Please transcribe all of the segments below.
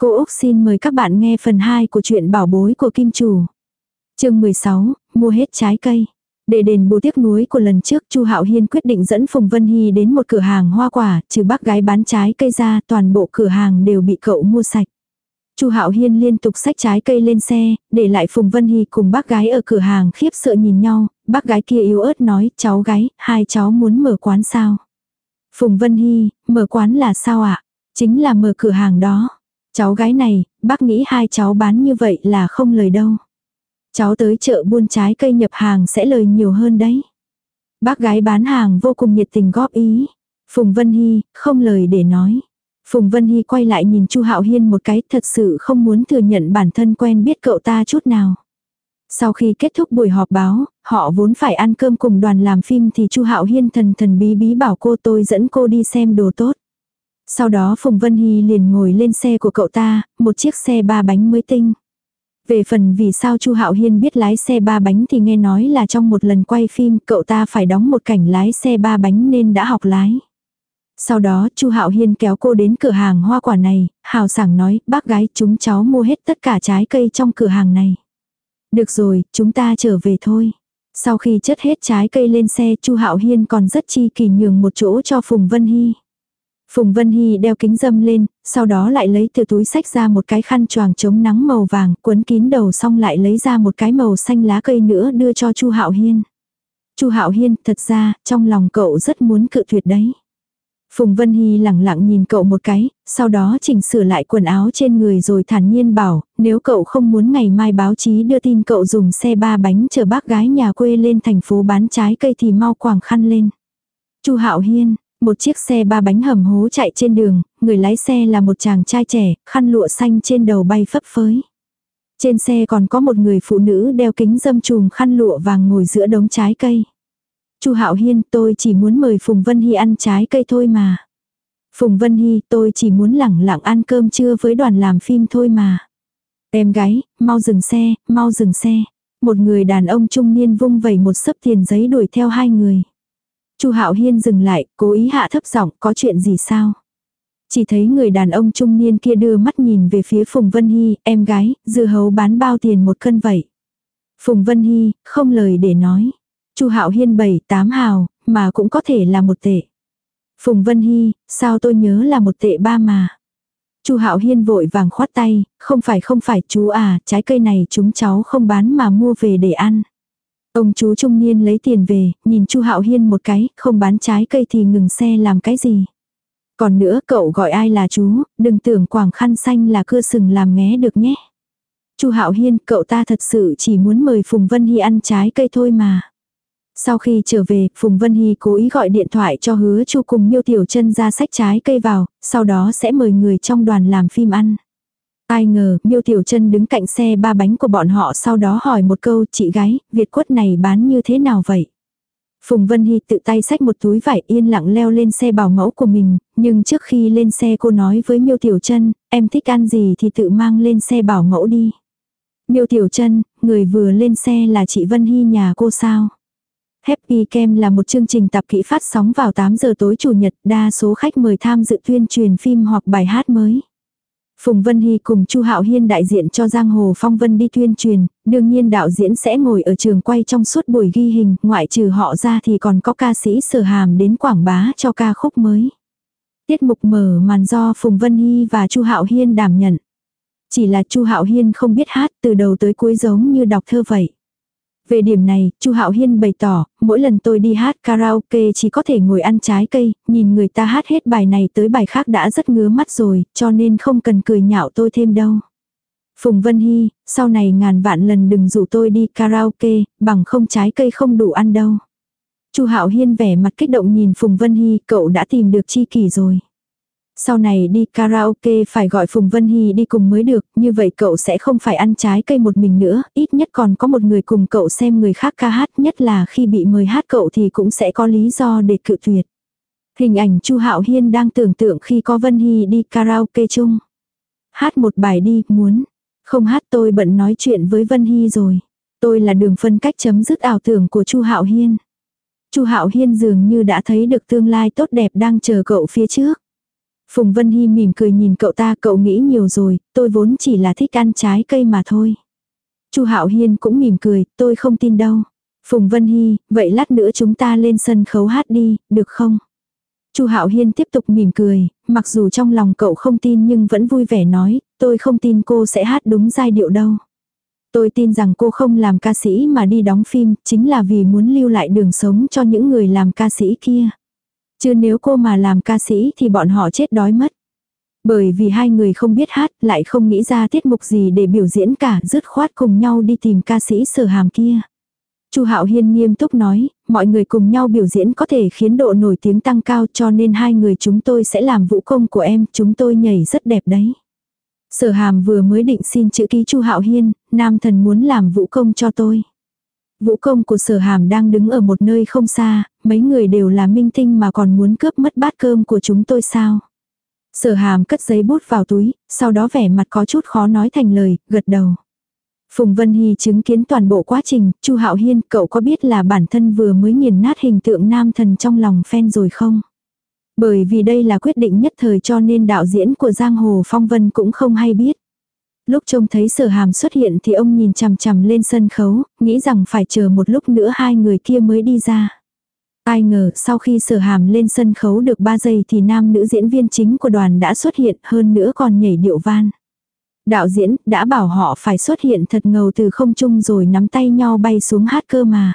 Cô Úc xin mời các bạn nghe phần 2 của truyện bảo bối của Kim Chủ. chương 16, mua hết trái cây. Để đền bù tiếc nuối của lần trước, Chu Hạo Hiên quyết định dẫn Phùng Vân Hy đến một cửa hàng hoa quả, trừ bác gái bán trái cây ra, toàn bộ cửa hàng đều bị cậu mua sạch. Chu Hạo Hiên liên tục xách trái cây lên xe, để lại Phùng Vân Hy cùng bác gái ở cửa hàng khiếp sợ nhìn nhau, bác gái kia yếu ớt nói, cháu gái, hai cháu muốn mở quán sao? Phùng Vân Hy, mở quán là sao ạ? Chính là mở cửa hàng đó. Cháu gái này, bác nghĩ hai cháu bán như vậy là không lời đâu. Cháu tới chợ buôn trái cây nhập hàng sẽ lời nhiều hơn đấy. Bác gái bán hàng vô cùng nhiệt tình góp ý. Phùng Vân Hy, không lời để nói. Phùng Vân Hy quay lại nhìn Chu Hạo Hiên một cái thật sự không muốn thừa nhận bản thân quen biết cậu ta chút nào. Sau khi kết thúc buổi họp báo, họ vốn phải ăn cơm cùng đoàn làm phim thì Chu Hạo Hiên thần thần bí bí bảo cô tôi dẫn cô đi xem đồ tốt. Sau đó Phùng Vân Hy liền ngồi lên xe của cậu ta, một chiếc xe ba bánh mới tinh. Về phần vì sao Chu Hạo Hiên biết lái xe ba bánh thì nghe nói là trong một lần quay phim cậu ta phải đóng một cảnh lái xe ba bánh nên đã học lái. Sau đó Chu Hạo Hiên kéo cô đến cửa hàng hoa quả này, hào sảng nói, bác gái chúng cháu mua hết tất cả trái cây trong cửa hàng này. Được rồi, chúng ta trở về thôi. Sau khi chất hết trái cây lên xe Chu Hạo Hiên còn rất chi kỳ nhường một chỗ cho Phùng Vân Hy. Phùng Vân Hy đeo kính dâm lên, sau đó lại lấy từ túi sách ra một cái khăn choàng chống nắng màu vàng, quấn kín đầu xong lại lấy ra một cái màu xanh lá cây nữa đưa cho Chu Hạo Hiên. Chu Hạo Hiên, thật ra, trong lòng cậu rất muốn cự tuyệt đấy. Phùng Vân Hy lẳng lặng nhìn cậu một cái, sau đó chỉnh sửa lại quần áo trên người rồi thản nhiên bảo, nếu cậu không muốn ngày mai báo chí đưa tin cậu dùng xe ba bánh chở bác gái nhà quê lên thành phố bán trái cây thì mau quàng khăn lên. Chu Hạo Hiên, một chiếc xe ba bánh hầm hố chạy trên đường, người lái xe là một chàng trai trẻ, khăn lụa xanh trên đầu bay phấp phới. Trên xe còn có một người phụ nữ đeo kính dâm trùm khăn lụa vàng ngồi giữa đống trái cây. Chu Hạo Hiên, tôi chỉ muốn mời Phùng Vân Hy ăn trái cây thôi mà. Phùng Vân Hy, tôi chỉ muốn lẳng lặng ăn cơm trưa với đoàn làm phim thôi mà. Em gái, mau dừng xe, mau dừng xe. Một người đàn ông trung niên vung vẩy một sấp tiền giấy đuổi theo hai người. Chu Hạo Hiên dừng lại, cố ý hạ thấp giọng, có chuyện gì sao? Chỉ thấy người đàn ông trung niên kia đưa mắt nhìn về phía Phùng Vân Hy, em gái, dưa hấu bán bao tiền một cân vậy. Phùng Vân Hy, không lời để nói. Chu Hạo Hiên bảy tám hào, mà cũng có thể là một tệ. Phùng Vân Hy, sao tôi nhớ là một tệ ba mà. Chu Hạo Hiên vội vàng khoát tay, không phải không phải chú à, trái cây này chúng cháu không bán mà mua về để ăn. Ông chú trung niên lấy tiền về, nhìn Chu Hạo Hiên một cái, không bán trái cây thì ngừng xe làm cái gì. Còn nữa cậu gọi ai là chú, đừng tưởng quảng khăn xanh là cưa sừng làm nghé được nhé. Chu Hạo Hiên, cậu ta thật sự chỉ muốn mời Phùng Vân Hy ăn trái cây thôi mà. Sau khi trở về, Phùng Vân Hy cố ý gọi điện thoại cho hứa chu cùng miêu tiểu chân ra sách trái cây vào, sau đó sẽ mời người trong đoàn làm phim ăn. Ai ngờ, miêu tiểu chân đứng cạnh xe ba bánh của bọn họ sau đó hỏi một câu, chị gái, Việt quất này bán như thế nào vậy? Phùng Vân Hy tự tay xách một túi vải yên lặng leo lên xe bảo mẫu của mình, nhưng trước khi lên xe cô nói với miêu tiểu chân, em thích ăn gì thì tự mang lên xe bảo mẫu đi. Miêu tiểu chân, người vừa lên xe là chị Vân Hy nhà cô sao? Happy Cam là một chương trình tập kỹ phát sóng vào 8 giờ tối chủ nhật, đa số khách mời tham dự tuyên truyền phim hoặc bài hát mới. Phùng Vân Hy cùng Chu Hạo Hiên đại diện cho Giang Hồ Phong Vân đi tuyên truyền, đương nhiên đạo diễn sẽ ngồi ở trường quay trong suốt buổi ghi hình, ngoại trừ họ ra thì còn có ca sĩ sở hàm đến quảng bá cho ca khúc mới. Tiết mục mở màn do Phùng Vân Hy và Chu Hạo Hiên đảm nhận. Chỉ là Chu Hạo Hiên không biết hát từ đầu tới cuối giống như đọc thơ vậy. Về điểm này, Chu Hạo Hiên bày tỏ, mỗi lần tôi đi hát karaoke chỉ có thể ngồi ăn trái cây, nhìn người ta hát hết bài này tới bài khác đã rất ngứa mắt rồi, cho nên không cần cười nhạo tôi thêm đâu. Phùng Vân Hy, sau này ngàn vạn lần đừng rủ tôi đi karaoke, bằng không trái cây không đủ ăn đâu. Chu Hạo Hiên vẻ mặt kích động nhìn Phùng Vân Hy, cậu đã tìm được chi kỷ rồi. Sau này đi karaoke phải gọi Phùng Vân Hy đi cùng mới được, như vậy cậu sẽ không phải ăn trái cây một mình nữa, ít nhất còn có một người cùng cậu xem người khác ca hát, nhất là khi bị mời hát cậu thì cũng sẽ có lý do để cự tuyệt. Hình ảnh Chu Hạo Hiên đang tưởng tượng khi có Vân Hy đi karaoke chung. Hát một bài đi, muốn. Không hát tôi bận nói chuyện với Vân Hy rồi. Tôi là đường phân cách chấm dứt ảo tưởng của Chu Hạo Hiên. Chu Hạo Hiên dường như đã thấy được tương lai tốt đẹp đang chờ cậu phía trước. Phùng Vân Hy mỉm cười nhìn cậu ta, cậu nghĩ nhiều rồi, tôi vốn chỉ là thích ăn trái cây mà thôi. Chu Hạo Hiên cũng mỉm cười, tôi không tin đâu. Phùng Vân Hy, vậy lát nữa chúng ta lên sân khấu hát đi, được không? Chu Hạo Hiên tiếp tục mỉm cười, mặc dù trong lòng cậu không tin nhưng vẫn vui vẻ nói, tôi không tin cô sẽ hát đúng giai điệu đâu. Tôi tin rằng cô không làm ca sĩ mà đi đóng phim, chính là vì muốn lưu lại đường sống cho những người làm ca sĩ kia. Chứ nếu cô mà làm ca sĩ thì bọn họ chết đói mất. Bởi vì hai người không biết hát, lại không nghĩ ra tiết mục gì để biểu diễn cả, dứt khoát cùng nhau đi tìm ca sĩ sở hàm kia. Chu Hạo Hiên nghiêm túc nói, mọi người cùng nhau biểu diễn có thể khiến độ nổi tiếng tăng cao cho nên hai người chúng tôi sẽ làm vũ công của em, chúng tôi nhảy rất đẹp đấy. Sở hàm vừa mới định xin chữ ký Chu Hạo Hiên, nam thần muốn làm vũ công cho tôi. Vũ công của sở hàm đang đứng ở một nơi không xa, mấy người đều là minh tinh mà còn muốn cướp mất bát cơm của chúng tôi sao. Sở hàm cất giấy bút vào túi, sau đó vẻ mặt có chút khó nói thành lời, gật đầu. Phùng Vân Hy chứng kiến toàn bộ quá trình, Chu Hạo Hiên, cậu có biết là bản thân vừa mới nghiền nát hình tượng nam thần trong lòng fan rồi không? Bởi vì đây là quyết định nhất thời cho nên đạo diễn của Giang Hồ Phong Vân cũng không hay biết. Lúc trông thấy sở hàm xuất hiện thì ông nhìn chằm chằm lên sân khấu, nghĩ rằng phải chờ một lúc nữa hai người kia mới đi ra. Ai ngờ sau khi sở hàm lên sân khấu được 3 giây thì nam nữ diễn viên chính của đoàn đã xuất hiện hơn nữa còn nhảy điệu van. Đạo diễn đã bảo họ phải xuất hiện thật ngầu từ không trung rồi nắm tay nhau bay xuống hát cơ mà.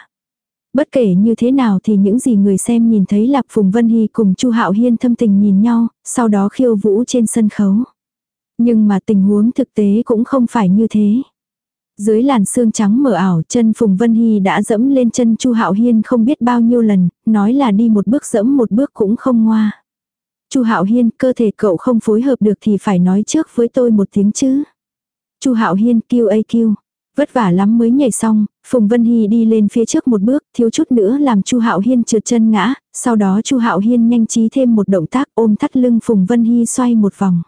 Bất kể như thế nào thì những gì người xem nhìn thấy là Phùng Vân Hy cùng Chu Hạo Hiên thâm tình nhìn nhau, sau đó khiêu vũ trên sân khấu. Nhưng mà tình huống thực tế cũng không phải như thế. Dưới làn xương trắng mở ảo, chân Phùng Vân Hy đã dẫm lên chân Chu Hạo Hiên không biết bao nhiêu lần, nói là đi một bước dẫm một bước cũng không ngoa. Chu Hạo Hiên, cơ thể cậu không phối hợp được thì phải nói trước với tôi một tiếng chứ. Chu Hạo Hiên kêu AQ. Vất vả lắm mới nhảy xong, Phùng Vân Hy đi lên phía trước một bước, thiếu chút nữa làm Chu Hạo Hiên trượt chân ngã, sau đó Chu Hạo Hiên nhanh trí thêm một động tác ôm thắt lưng Phùng Vân Hy xoay một vòng.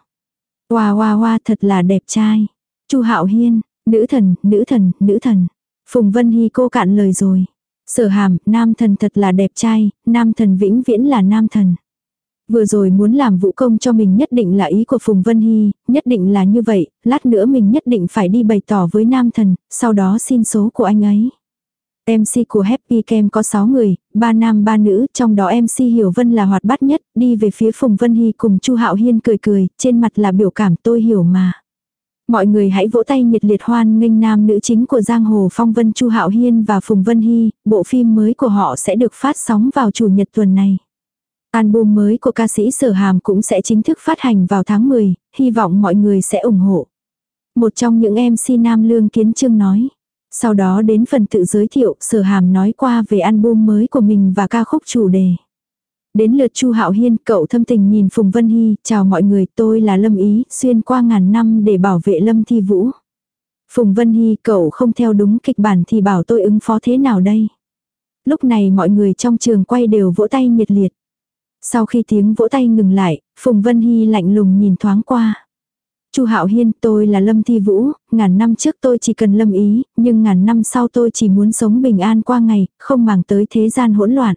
Hoa hoa hoa thật là đẹp trai. Chu Hạo Hiên, nữ thần, nữ thần, nữ thần. Phùng Vân Hy cô cạn lời rồi. Sở hàm, nam thần thật là đẹp trai, nam thần vĩnh viễn là nam thần. Vừa rồi muốn làm vũ công cho mình nhất định là ý của Phùng Vân Hy, nhất định là như vậy, lát nữa mình nhất định phải đi bày tỏ với nam thần, sau đó xin số của anh ấy. MC của Happy Cam có 6 người, 3 nam 3 nữ, trong đó MC Hiểu Vân là hoạt bát nhất, đi về phía Phùng Vân Hy cùng Chu Hạo Hiên cười cười, trên mặt là biểu cảm tôi hiểu mà. Mọi người hãy vỗ tay nhiệt liệt hoan nghênh nam nữ chính của Giang Hồ Phong Vân Chu Hạo Hiên và Phùng Vân Hy, bộ phim mới của họ sẽ được phát sóng vào chủ nhật tuần này. Album mới của ca sĩ Sở Hàm cũng sẽ chính thức phát hành vào tháng 10, hy vọng mọi người sẽ ủng hộ. Một trong những MC Nam Lương Kiến Trương nói. Sau đó đến phần tự giới thiệu, Sở Hàm nói qua về album mới của mình và ca khúc chủ đề. Đến lượt Chu Hạo Hiên, cậu thâm tình nhìn Phùng Vân Hy, chào mọi người, tôi là Lâm Ý, xuyên qua ngàn năm để bảo vệ Lâm Thi Vũ. Phùng Vân Hy, cậu không theo đúng kịch bản thì bảo tôi ứng phó thế nào đây? Lúc này mọi người trong trường quay đều vỗ tay nhiệt liệt. Sau khi tiếng vỗ tay ngừng lại, Phùng Vân Hy lạnh lùng nhìn thoáng qua. Chu Hạo Hiên, tôi là Lâm Thi Vũ, ngàn năm trước tôi chỉ cần Lâm ý, nhưng ngàn năm sau tôi chỉ muốn sống bình an qua ngày, không màng tới thế gian hỗn loạn.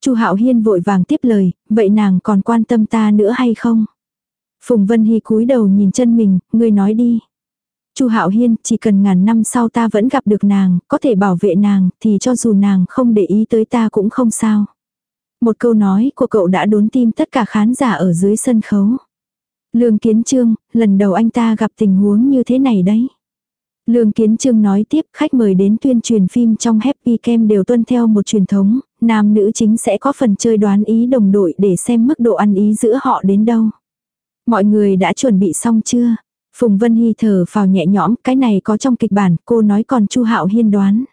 Chu Hạo Hiên vội vàng tiếp lời, vậy nàng còn quan tâm ta nữa hay không? Phùng Vân Hy cúi đầu nhìn chân mình, ngươi nói đi. Chu Hạo Hiên, chỉ cần ngàn năm sau ta vẫn gặp được nàng, có thể bảo vệ nàng, thì cho dù nàng không để ý tới ta cũng không sao. Một câu nói của cậu đã đốn tim tất cả khán giả ở dưới sân khấu. Lương Kiến Trương, lần đầu anh ta gặp tình huống như thế này đấy. Lương Kiến Trương nói tiếp khách mời đến tuyên truyền phim trong Happy Cam đều tuân theo một truyền thống, nam nữ chính sẽ có phần chơi đoán ý đồng đội để xem mức độ ăn ý giữa họ đến đâu. Mọi người đã chuẩn bị xong chưa? Phùng Vân Hy thở vào nhẹ nhõm, cái này có trong kịch bản, cô nói còn Chu Hạo Hiên đoán.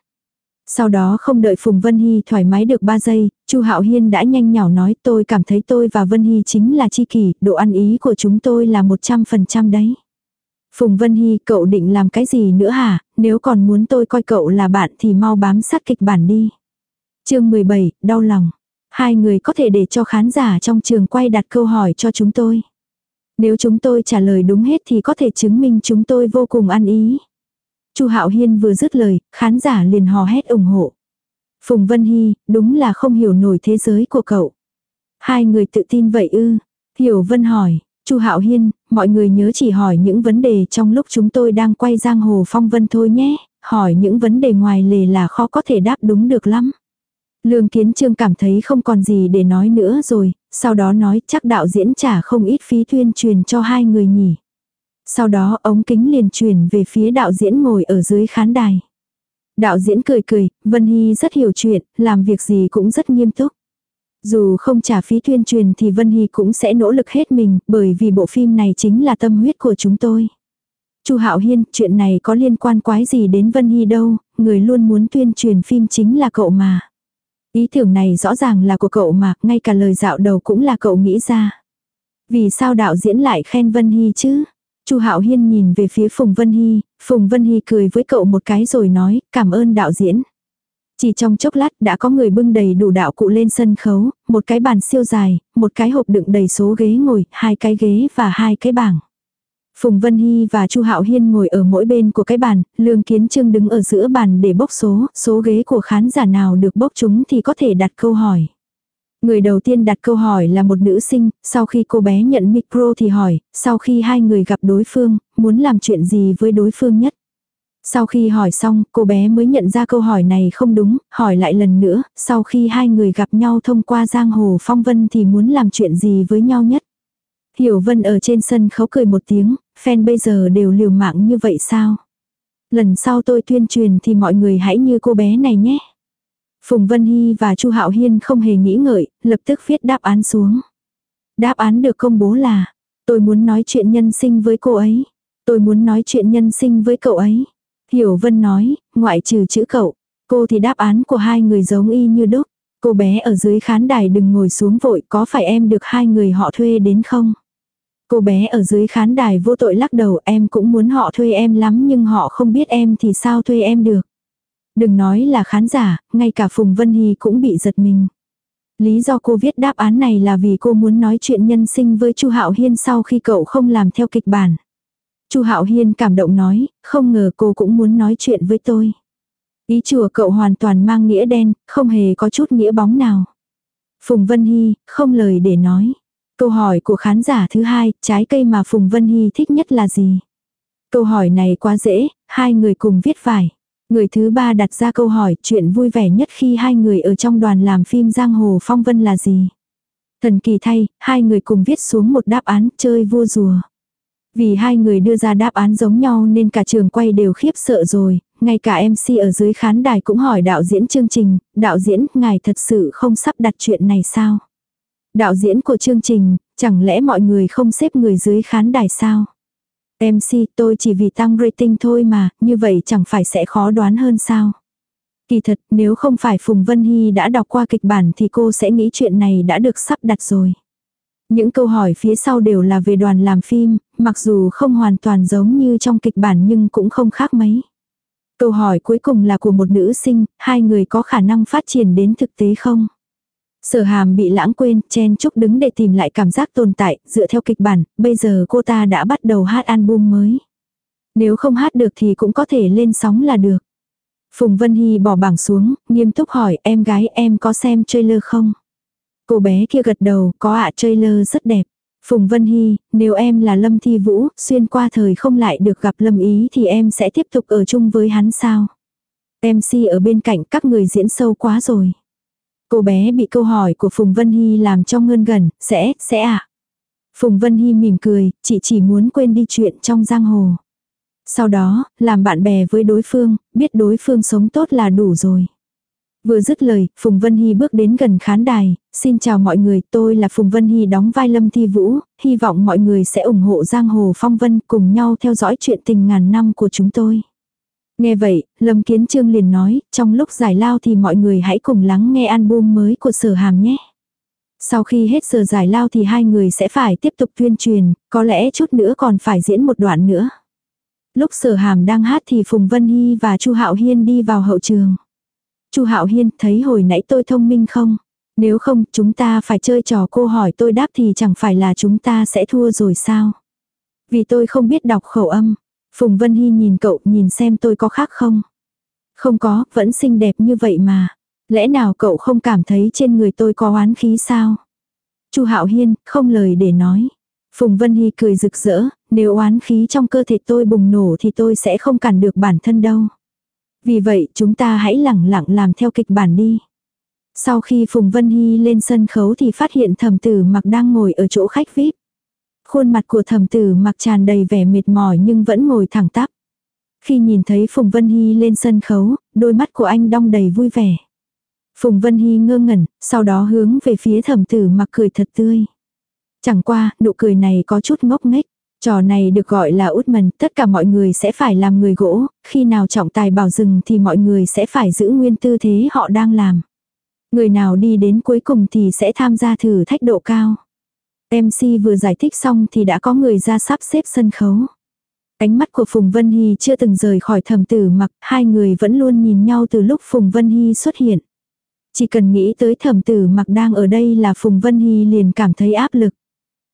Sau đó không đợi Phùng Vân Hy thoải mái được 3 giây, Chu Hạo Hiên đã nhanh nhỏ nói tôi cảm thấy tôi và Vân Hy chính là chi kỷ, độ ăn ý của chúng tôi là 100% đấy. Phùng Vân Hy cậu định làm cái gì nữa hả, nếu còn muốn tôi coi cậu là bạn thì mau bám sát kịch bản đi. chương 17, đau lòng. Hai người có thể để cho khán giả trong trường quay đặt câu hỏi cho chúng tôi. Nếu chúng tôi trả lời đúng hết thì có thể chứng minh chúng tôi vô cùng ăn ý. Chu Hạo Hiên vừa dứt lời, khán giả liền hò hét ủng hộ. Phùng Vân Hy, đúng là không hiểu nổi thế giới của cậu. Hai người tự tin vậy ư. Hiểu Vân hỏi, Chu Hạo Hiên, mọi người nhớ chỉ hỏi những vấn đề trong lúc chúng tôi đang quay giang hồ phong vân thôi nhé, hỏi những vấn đề ngoài lề là khó có thể đáp đúng được lắm. Lương Kiến Trương cảm thấy không còn gì để nói nữa rồi, sau đó nói chắc đạo diễn trả không ít phí tuyên truyền cho hai người nhỉ. Sau đó ống kính liền truyền về phía đạo diễn ngồi ở dưới khán đài. Đạo diễn cười cười, Vân Hy rất hiểu chuyện, làm việc gì cũng rất nghiêm túc. Dù không trả phí tuyên truyền thì Vân Hy cũng sẽ nỗ lực hết mình, bởi vì bộ phim này chính là tâm huyết của chúng tôi. Chu Hạo Hiên, chuyện này có liên quan quái gì đến Vân Hy đâu, người luôn muốn tuyên truyền phim chính là cậu mà. Ý tưởng này rõ ràng là của cậu mà, ngay cả lời dạo đầu cũng là cậu nghĩ ra. Vì sao đạo diễn lại khen Vân Hy chứ? Chu Hạo Hiên nhìn về phía Phùng Vân Hy, Phùng Vân Hy cười với cậu một cái rồi nói, cảm ơn đạo diễn. Chỉ trong chốc lát đã có người bưng đầy đủ đạo cụ lên sân khấu, một cái bàn siêu dài, một cái hộp đựng đầy số ghế ngồi, hai cái ghế và hai cái bảng. Phùng Vân Hy và Chu Hạo Hiên ngồi ở mỗi bên của cái bàn, Lương Kiến Trương đứng ở giữa bàn để bốc số, số ghế của khán giả nào được bốc chúng thì có thể đặt câu hỏi. Người đầu tiên đặt câu hỏi là một nữ sinh, sau khi cô bé nhận micro thì hỏi, sau khi hai người gặp đối phương, muốn làm chuyện gì với đối phương nhất. Sau khi hỏi xong, cô bé mới nhận ra câu hỏi này không đúng, hỏi lại lần nữa, sau khi hai người gặp nhau thông qua giang hồ phong vân thì muốn làm chuyện gì với nhau nhất. Hiểu Vân ở trên sân khấu cười một tiếng, fan bây giờ đều liều mạng như vậy sao? Lần sau tôi tuyên truyền thì mọi người hãy như cô bé này nhé. Phùng Vân Hy và Chu Hạo Hiên không hề nghĩ ngợi, lập tức viết đáp án xuống. Đáp án được công bố là, tôi muốn nói chuyện nhân sinh với cô ấy. Tôi muốn nói chuyện nhân sinh với cậu ấy. Hiểu Vân nói, ngoại trừ chữ cậu. Cô thì đáp án của hai người giống y như đúc. Cô bé ở dưới khán đài đừng ngồi xuống vội có phải em được hai người họ thuê đến không? Cô bé ở dưới khán đài vô tội lắc đầu em cũng muốn họ thuê em lắm nhưng họ không biết em thì sao thuê em được. Đừng nói là khán giả, ngay cả Phùng Vân Hy cũng bị giật mình. Lý do cô viết đáp án này là vì cô muốn nói chuyện nhân sinh với Chu Hạo Hiên sau khi cậu không làm theo kịch bản. Chu Hạo Hiên cảm động nói, không ngờ cô cũng muốn nói chuyện với tôi. Ý chùa cậu hoàn toàn mang nghĩa đen, không hề có chút nghĩa bóng nào. Phùng Vân Hy, không lời để nói. Câu hỏi của khán giả thứ hai, trái cây mà Phùng Vân Hy thích nhất là gì? Câu hỏi này quá dễ, hai người cùng viết phải. Người thứ ba đặt ra câu hỏi chuyện vui vẻ nhất khi hai người ở trong đoàn làm phim Giang Hồ Phong Vân là gì? Thần kỳ thay, hai người cùng viết xuống một đáp án chơi vua rùa. Vì hai người đưa ra đáp án giống nhau nên cả trường quay đều khiếp sợ rồi, ngay cả MC ở dưới khán đài cũng hỏi đạo diễn chương trình, đạo diễn, ngài thật sự không sắp đặt chuyện này sao? Đạo diễn của chương trình, chẳng lẽ mọi người không xếp người dưới khán đài sao? MC tôi chỉ vì tăng rating thôi mà, như vậy chẳng phải sẽ khó đoán hơn sao? Kỳ thật, nếu không phải Phùng Vân Hy đã đọc qua kịch bản thì cô sẽ nghĩ chuyện này đã được sắp đặt rồi. Những câu hỏi phía sau đều là về đoàn làm phim, mặc dù không hoàn toàn giống như trong kịch bản nhưng cũng không khác mấy. Câu hỏi cuối cùng là của một nữ sinh, hai người có khả năng phát triển đến thực tế không? Sở hàm bị lãng quên, chen chúc đứng để tìm lại cảm giác tồn tại, dựa theo kịch bản, bây giờ cô ta đã bắt đầu hát album mới. Nếu không hát được thì cũng có thể lên sóng là được. Phùng Vân Hy bỏ bảng xuống, nghiêm túc hỏi em gái em có xem trailer không? Cô bé kia gật đầu, có ạ trailer rất đẹp. Phùng Vân Hy, nếu em là Lâm Thi Vũ, xuyên qua thời không lại được gặp Lâm Ý thì em sẽ tiếp tục ở chung với hắn sao? MC ở bên cạnh các người diễn sâu quá rồi. Cô bé bị câu hỏi của Phùng Vân Hy làm cho ngơn gần, sẽ, sẽ ạ. À? Phùng Vân Hy mỉm cười, chị chỉ muốn quên đi chuyện trong giang hồ. Sau đó, làm bạn bè với đối phương, biết đối phương sống tốt là đủ rồi. Vừa dứt lời, Phùng Vân Hy bước đến gần khán đài, xin chào mọi người, tôi là Phùng Vân Hy đóng vai Lâm Thi Vũ, hy vọng mọi người sẽ ủng hộ Giang Hồ Phong Vân cùng nhau theo dõi chuyện tình ngàn năm của chúng tôi. Nghe vậy, Lâm Kiến Trương liền nói, trong lúc giải lao thì mọi người hãy cùng lắng nghe album mới của sở hàm nhé. Sau khi hết giờ giải lao thì hai người sẽ phải tiếp tục tuyên truyền, có lẽ chút nữa còn phải diễn một đoạn nữa. Lúc sở hàm đang hát thì Phùng Vân Hy và Chu Hạo Hiên đi vào hậu trường. Chu Hạo Hiên thấy hồi nãy tôi thông minh không? Nếu không chúng ta phải chơi trò cô hỏi tôi đáp thì chẳng phải là chúng ta sẽ thua rồi sao? Vì tôi không biết đọc khẩu âm. Phùng Vân Hy nhìn cậu nhìn xem tôi có khác không? Không có, vẫn xinh đẹp như vậy mà. Lẽ nào cậu không cảm thấy trên người tôi có oán khí sao? Chu Hạo Hiên, không lời để nói. Phùng Vân Hy cười rực rỡ, nếu oán khí trong cơ thể tôi bùng nổ thì tôi sẽ không cản được bản thân đâu. Vì vậy chúng ta hãy lẳng lặng làm theo kịch bản đi. Sau khi Phùng Vân Hy lên sân khấu thì phát hiện thẩm tử mặc đang ngồi ở chỗ khách VIP. Khuôn mặt của thẩm tử mặc tràn đầy vẻ mệt mỏi nhưng vẫn ngồi thẳng tắp. Khi nhìn thấy Phùng Vân Hy lên sân khấu, đôi mắt của anh đong đầy vui vẻ. Phùng Vân Hy ngơ ngẩn, sau đó hướng về phía thẩm tử mặc cười thật tươi. Chẳng qua, nụ cười này có chút ngốc nghếch. Trò này được gọi là út mần, tất cả mọi người sẽ phải làm người gỗ, khi nào trọng tài bảo dừng thì mọi người sẽ phải giữ nguyên tư thế họ đang làm. Người nào đi đến cuối cùng thì sẽ tham gia thử thách độ cao. MC vừa giải thích xong thì đã có người ra sắp xếp sân khấu. Ánh mắt của Phùng Vân Hy chưa từng rời khỏi thầm tử mặc, hai người vẫn luôn nhìn nhau từ lúc Phùng Vân Hy xuất hiện. Chỉ cần nghĩ tới thầm tử mặc đang ở đây là Phùng Vân Hy liền cảm thấy áp lực.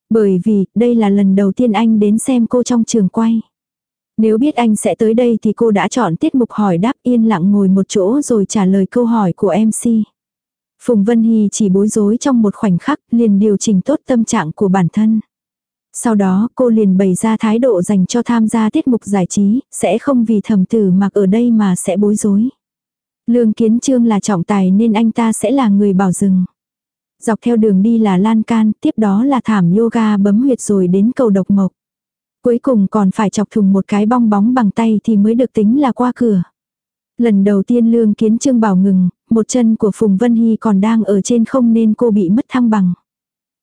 Bởi vì, đây là lần đầu tiên anh đến xem cô trong trường quay. Nếu biết anh sẽ tới đây thì cô đã chọn tiết mục hỏi đáp yên lặng ngồi một chỗ rồi trả lời câu hỏi của MC. Phùng Vân Hy chỉ bối rối trong một khoảnh khắc liền điều chỉnh tốt tâm trạng của bản thân. Sau đó cô liền bày ra thái độ dành cho tham gia tiết mục giải trí, sẽ không vì thầm tử mặc ở đây mà sẽ bối rối. Lương Kiến Trương là trọng tài nên anh ta sẽ là người bảo dừng. Dọc theo đường đi là lan can, tiếp đó là thảm yoga bấm huyệt rồi đến cầu độc mộc. Cuối cùng còn phải chọc thùng một cái bong bóng bằng tay thì mới được tính là qua cửa. Lần đầu tiên Lương Kiến Trương bảo ngừng, một chân của Phùng Vân Hy còn đang ở trên không nên cô bị mất thăng bằng.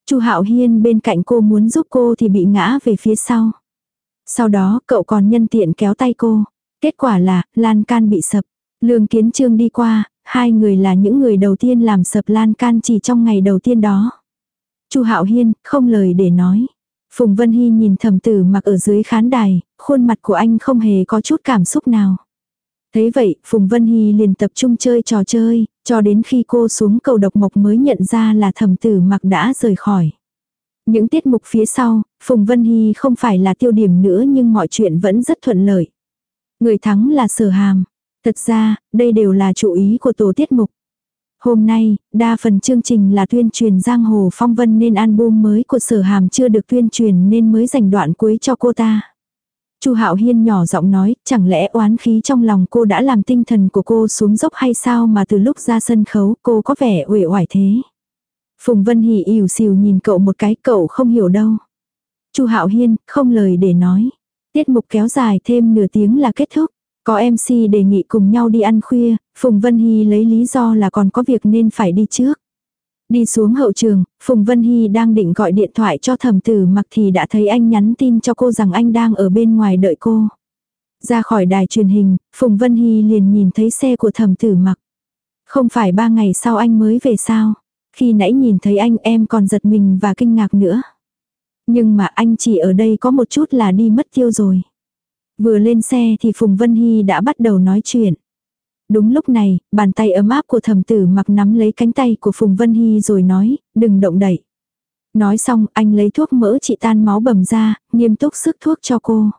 Chu Hạo Hiên bên cạnh cô muốn giúp cô thì bị ngã về phía sau. Sau đó cậu còn nhân tiện kéo tay cô. Kết quả là lan can bị sập. Lương Kiến Trương đi qua, hai người là những người đầu tiên làm sập lan can chỉ trong ngày đầu tiên đó. Chu Hạo Hiên không lời để nói. Phùng Vân Hy nhìn thầm tử mặc ở dưới khán đài, khuôn mặt của anh không hề có chút cảm xúc nào. Thế vậy, Phùng Vân Hy liền tập trung chơi trò chơi, cho đến khi cô xuống cầu độc mộc mới nhận ra là thẩm tử mặc đã rời khỏi. Những tiết mục phía sau, Phùng Vân Hy không phải là tiêu điểm nữa nhưng mọi chuyện vẫn rất thuận lợi. Người thắng là sở hàm. Thật ra, đây đều là chủ ý của tổ tiết mục. Hôm nay, đa phần chương trình là tuyên truyền Giang Hồ Phong Vân nên album mới của sở hàm chưa được tuyên truyền nên mới dành đoạn cuối cho cô ta. Chu Hạo Hiên nhỏ giọng nói, chẳng lẽ oán khí trong lòng cô đã làm tinh thần của cô xuống dốc hay sao mà từ lúc ra sân khấu cô có vẻ uể oải thế. Phùng Vân Hỷ ỉu xìu nhìn cậu một cái, cậu không hiểu đâu. Chu Hạo Hiên không lời để nói. Tiết mục kéo dài thêm nửa tiếng là kết thúc. Có MC đề nghị cùng nhau đi ăn khuya, Phùng Vân Hy lấy lý do là còn có việc nên phải đi trước. Đi xuống hậu trường, Phùng Vân Hy đang định gọi điện thoại cho thẩm tử mặc thì đã thấy anh nhắn tin cho cô rằng anh đang ở bên ngoài đợi cô. Ra khỏi đài truyền hình, Phùng Vân Hy liền nhìn thấy xe của thẩm tử mặc. Không phải ba ngày sau anh mới về sao? Khi nãy nhìn thấy anh em còn giật mình và kinh ngạc nữa. Nhưng mà anh chỉ ở đây có một chút là đi mất tiêu rồi. Vừa lên xe thì Phùng Vân Hy đã bắt đầu nói chuyện. Đúng lúc này, bàn tay ấm áp của thầm tử mặc nắm lấy cánh tay của Phùng Vân Hy rồi nói, đừng động đậy. Nói xong, anh lấy thuốc mỡ trị tan máu bầm ra, nghiêm túc sức thuốc cho cô.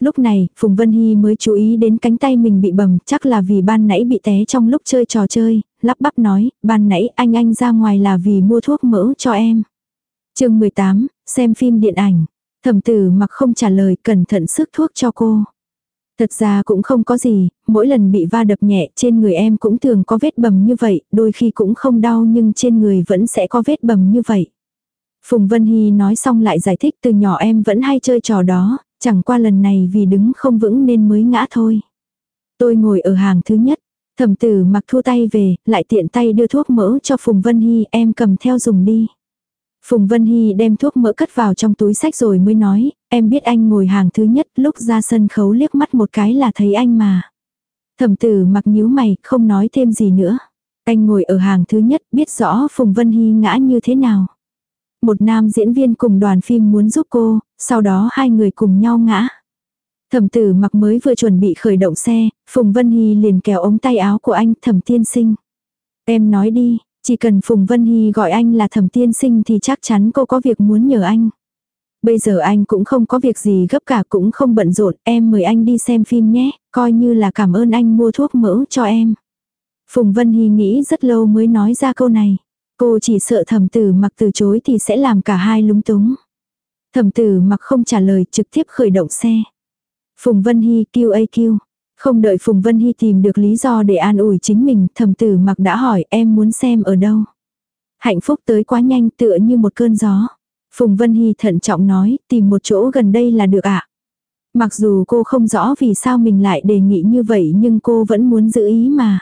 Lúc này, Phùng Vân Hy mới chú ý đến cánh tay mình bị bầm, chắc là vì ban nãy bị té trong lúc chơi trò chơi, lắp bắp nói, ban nãy anh anh ra ngoài là vì mua thuốc mỡ cho em. chương 18, xem phim điện ảnh. Thẩm tử mặc không trả lời, cẩn thận sức thuốc cho cô. Thật ra cũng không có gì, mỗi lần bị va đập nhẹ trên người em cũng thường có vết bầm như vậy, đôi khi cũng không đau nhưng trên người vẫn sẽ có vết bầm như vậy. Phùng Vân Hy nói xong lại giải thích từ nhỏ em vẫn hay chơi trò đó, chẳng qua lần này vì đứng không vững nên mới ngã thôi. Tôi ngồi ở hàng thứ nhất, thẩm tử mặc thua tay về, lại tiện tay đưa thuốc mỡ cho Phùng Vân Hy em cầm theo dùng đi. Phùng Vân Hy đem thuốc mỡ cất vào trong túi sách rồi mới nói, em biết anh ngồi hàng thứ nhất lúc ra sân khấu liếc mắt một cái là thấy anh mà. Thẩm tử mặc nhíu mày, không nói thêm gì nữa. Anh ngồi ở hàng thứ nhất biết rõ Phùng Vân Hy ngã như thế nào. Một nam diễn viên cùng đoàn phim muốn giúp cô, sau đó hai người cùng nhau ngã. Thẩm tử mặc mới vừa chuẩn bị khởi động xe, Phùng Vân Hy liền kéo ống tay áo của anh thẩm tiên sinh. Em nói đi, chỉ cần Phùng Vân Hy gọi anh là thẩm tiên sinh thì chắc chắn cô có việc muốn nhờ anh. Bây giờ anh cũng không có việc gì gấp cả cũng không bận rộn, em mời anh đi xem phim nhé, coi như là cảm ơn anh mua thuốc mỡ cho em. Phùng Vân Hy nghĩ rất lâu mới nói ra câu này. Cô chỉ sợ thẩm tử mặc từ chối thì sẽ làm cả hai lúng túng. Thẩm tử mặc không trả lời trực tiếp khởi động xe. Phùng Vân Hy QAQ. Không đợi Phùng Vân Hy tìm được lý do để an ủi chính mình, thẩm tử mặc đã hỏi em muốn xem ở đâu. Hạnh phúc tới quá nhanh tựa như một cơn gió. Phùng Vân Hy thận trọng nói, tìm một chỗ gần đây là được ạ. Mặc dù cô không rõ vì sao mình lại đề nghị như vậy nhưng cô vẫn muốn giữ ý mà.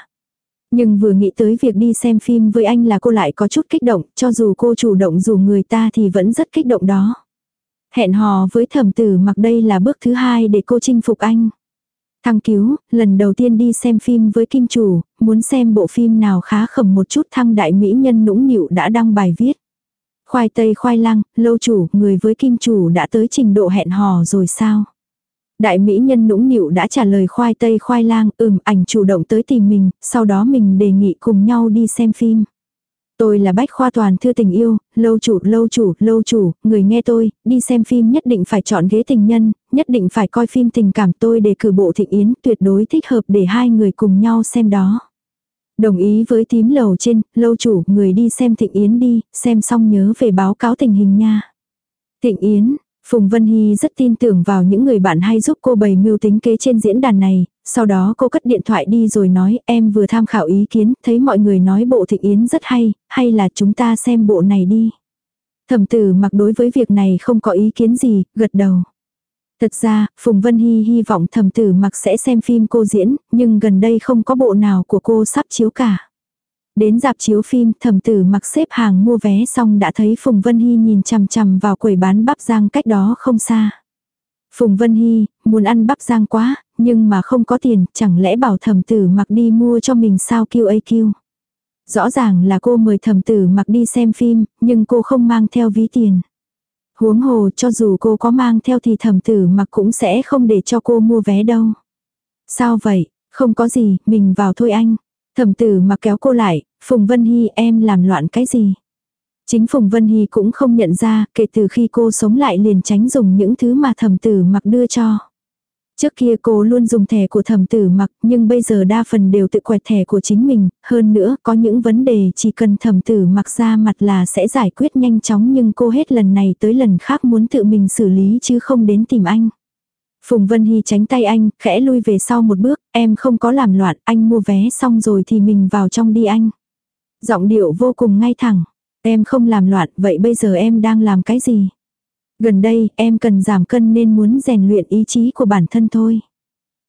Nhưng vừa nghĩ tới việc đi xem phim với anh là cô lại có chút kích động, cho dù cô chủ động dù người ta thì vẫn rất kích động đó. Hẹn hò với thẩm tử mặc đây là bước thứ hai để cô chinh phục anh. Thăng cứu, lần đầu tiên đi xem phim với kim chủ, muốn xem bộ phim nào khá khẩm một chút thăng đại mỹ nhân nũng nịu đã đăng bài viết. Khoai tây khoai lang, lâu chủ, người với kim chủ đã tới trình độ hẹn hò rồi sao? Đại mỹ nhân nũng nịu đã trả lời khoai tây khoai lang, ừm ảnh chủ động tới tìm mình, sau đó mình đề nghị cùng nhau đi xem phim. Tôi là bách khoa toàn thư tình yêu, lâu chủ, lâu chủ, lâu chủ, người nghe tôi, đi xem phim nhất định phải chọn ghế tình nhân, nhất định phải coi phim tình cảm tôi để cử bộ thịnh yến tuyệt đối thích hợp để hai người cùng nhau xem đó. Đồng ý với tím lầu trên, lâu chủ, người đi xem thịnh yến đi, xem xong nhớ về báo cáo tình hình nha. Thịnh yến, Phùng Vân Hy rất tin tưởng vào những người bạn hay giúp cô bày mưu tính kế trên diễn đàn này, sau đó cô cất điện thoại đi rồi nói em vừa tham khảo ý kiến, thấy mọi người nói bộ thịnh yến rất hay, hay là chúng ta xem bộ này đi. Thẩm tử mặc đối với việc này không có ý kiến gì, gật đầu. Thật ra, Phùng Vân Hy hy vọng thẩm tử mặc sẽ xem phim cô diễn, nhưng gần đây không có bộ nào của cô sắp chiếu cả. Đến dạp chiếu phim, thẩm tử mặc xếp hàng mua vé xong đã thấy Phùng Vân Hy nhìn chằm chằm vào quầy bán bắp rang cách đó không xa. Phùng Vân Hy, muốn ăn bắp rang quá, nhưng mà không có tiền, chẳng lẽ bảo thẩm tử mặc đi mua cho mình sao QAQ. Rõ ràng là cô mời thẩm tử mặc đi xem phim, nhưng cô không mang theo ví tiền. Huống hồ cho dù cô có mang theo thì thẩm tử mặc cũng sẽ không để cho cô mua vé đâu. Sao vậy, không có gì, mình vào thôi anh. Thẩm tử mặc kéo cô lại, Phùng Vân Hy em làm loạn cái gì. Chính Phùng Vân Hy cũng không nhận ra, kể từ khi cô sống lại liền tránh dùng những thứ mà thẩm tử mặc đưa cho. Trước kia cô luôn dùng thẻ của thẩm tử mặc nhưng bây giờ đa phần đều tự quẹt thẻ của chính mình, hơn nữa có những vấn đề chỉ cần thẩm tử mặc ra mặt là sẽ giải quyết nhanh chóng nhưng cô hết lần này tới lần khác muốn tự mình xử lý chứ không đến tìm anh. Phùng Vân Hy tránh tay anh, khẽ lui về sau một bước, em không có làm loạn, anh mua vé xong rồi thì mình vào trong đi anh. Giọng điệu vô cùng ngay thẳng, em không làm loạn, vậy bây giờ em đang làm cái gì? Gần đây, em cần giảm cân nên muốn rèn luyện ý chí của bản thân thôi.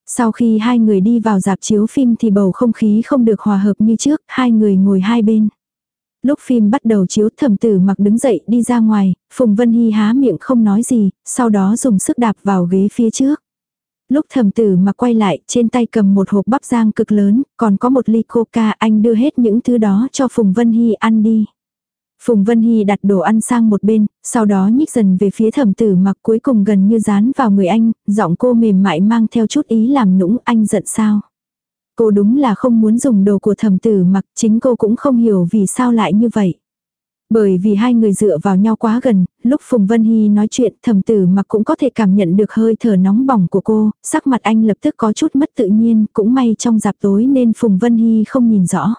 Sau khi hai người đi vào dạp chiếu phim thì bầu không khí không được hòa hợp như trước, hai người ngồi hai bên. Lúc phim bắt đầu chiếu thẩm tử mặc đứng dậy đi ra ngoài, Phùng Vân Hy há miệng không nói gì, sau đó dùng sức đạp vào ghế phía trước. Lúc thẩm tử mặc quay lại, trên tay cầm một hộp bắp rang cực lớn, còn có một ly coca, anh đưa hết những thứ đó cho Phùng Vân Hy ăn đi. Phùng Vân Hy đặt đồ ăn sang một bên, sau đó nhích dần về phía thẩm tử mặc cuối cùng gần như dán vào người anh, giọng cô mềm mại mang theo chút ý làm nũng anh giận sao. Cô đúng là không muốn dùng đồ của thẩm tử mặc, chính cô cũng không hiểu vì sao lại như vậy. Bởi vì hai người dựa vào nhau quá gần, lúc Phùng Vân Hy nói chuyện thẩm tử mặc cũng có thể cảm nhận được hơi thở nóng bỏng của cô, sắc mặt anh lập tức có chút mất tự nhiên, cũng may trong dạp tối nên Phùng Vân Hy không nhìn rõ.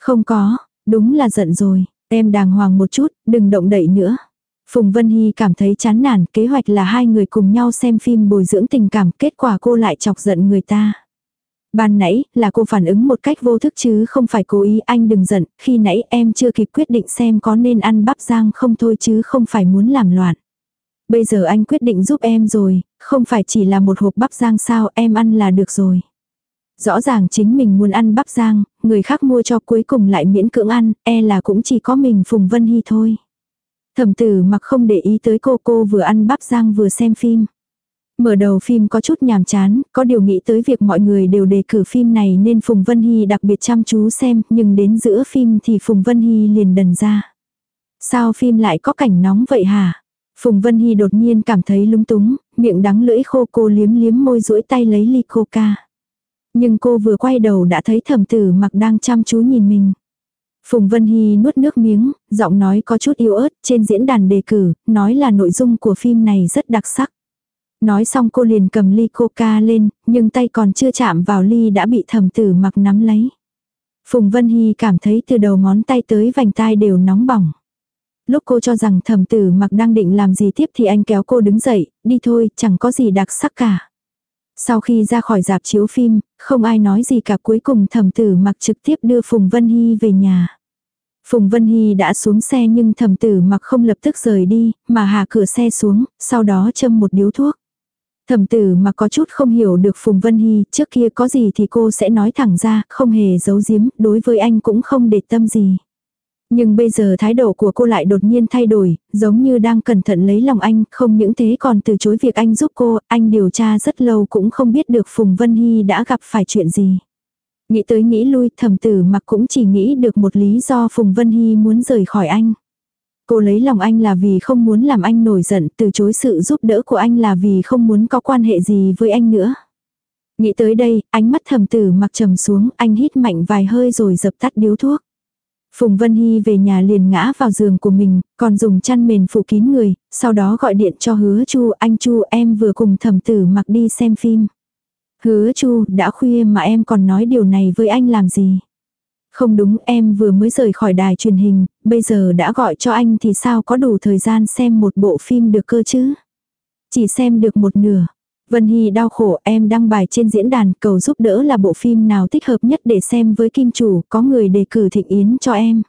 Không có, đúng là giận rồi, em đàng hoàng một chút, đừng động đậy nữa. Phùng Vân Hy cảm thấy chán nản, kế hoạch là hai người cùng nhau xem phim bồi dưỡng tình cảm, kết quả cô lại chọc giận người ta. Ban nãy, là cô phản ứng một cách vô thức chứ không phải cố ý anh đừng giận, khi nãy em chưa kịp quyết định xem có nên ăn bắp rang không thôi chứ không phải muốn làm loạn. Bây giờ anh quyết định giúp em rồi, không phải chỉ là một hộp bắp rang sao em ăn là được rồi. Rõ ràng chính mình muốn ăn bắp rang, người khác mua cho cuối cùng lại miễn cưỡng ăn, e là cũng chỉ có mình Phùng Vân Hy thôi. Thẩm tử mặc không để ý tới cô cô vừa ăn bắp rang vừa xem phim. Mở đầu phim có chút nhàm chán, có điều nghĩ tới việc mọi người đều đề cử phim này nên Phùng Vân Hy đặc biệt chăm chú xem, nhưng đến giữa phim thì Phùng Vân Hy liền đần ra. Sao phim lại có cảnh nóng vậy hả? Phùng Vân Hy đột nhiên cảm thấy lúng túng, miệng đắng lưỡi khô cô liếm liếm môi duỗi tay lấy ly coca. Nhưng cô vừa quay đầu đã thấy thẩm tử mặc đang chăm chú nhìn mình. Phùng Vân Hy nuốt nước miếng, giọng nói có chút yếu ớt trên diễn đàn đề cử, nói là nội dung của phim này rất đặc sắc. Nói xong cô liền cầm ly coca lên, nhưng tay còn chưa chạm vào ly đã bị thẩm tử mặc nắm lấy. Phùng Vân Hy cảm thấy từ đầu ngón tay tới vành tai đều nóng bỏng. Lúc cô cho rằng thẩm tử mặc đang định làm gì tiếp thì anh kéo cô đứng dậy, đi thôi, chẳng có gì đặc sắc cả. Sau khi ra khỏi dạp chiếu phim, không ai nói gì cả cuối cùng thẩm tử mặc trực tiếp đưa Phùng Vân Hy về nhà. Phùng Vân Hy đã xuống xe nhưng thẩm tử mặc không lập tức rời đi, mà hạ cửa xe xuống, sau đó châm một điếu thuốc. Thẩm tử mà có chút không hiểu được Phùng Vân Hy, trước kia có gì thì cô sẽ nói thẳng ra, không hề giấu giếm, đối với anh cũng không để tâm gì. Nhưng bây giờ thái độ của cô lại đột nhiên thay đổi, giống như đang cẩn thận lấy lòng anh, không những thế còn từ chối việc anh giúp cô, anh điều tra rất lâu cũng không biết được Phùng Vân Hy đã gặp phải chuyện gì. Nghĩ tới nghĩ lui, thầm tử mặc cũng chỉ nghĩ được một lý do Phùng Vân Hy muốn rời khỏi anh. Cô lấy lòng anh là vì không muốn làm anh nổi giận, từ chối sự giúp đỡ của anh là vì không muốn có quan hệ gì với anh nữa. Nghĩ tới đây, ánh mắt thầm tử mặc trầm xuống, anh hít mạnh vài hơi rồi dập tắt điếu thuốc. Phùng Vân Hy về nhà liền ngã vào giường của mình, còn dùng chăn mền phủ kín người, sau đó gọi điện cho hứa chu, anh chu em vừa cùng thẩm tử mặc đi xem phim. Hứa chu, đã khuya mà em còn nói điều này với anh làm gì? Không đúng em vừa mới rời khỏi đài truyền hình, bây giờ đã gọi cho anh thì sao có đủ thời gian xem một bộ phim được cơ chứ? Chỉ xem được một nửa. Vân Hy đau khổ em đăng bài trên diễn đàn cầu giúp đỡ là bộ phim nào thích hợp nhất để xem với kim chủ, có người đề cử thịnh yến cho em.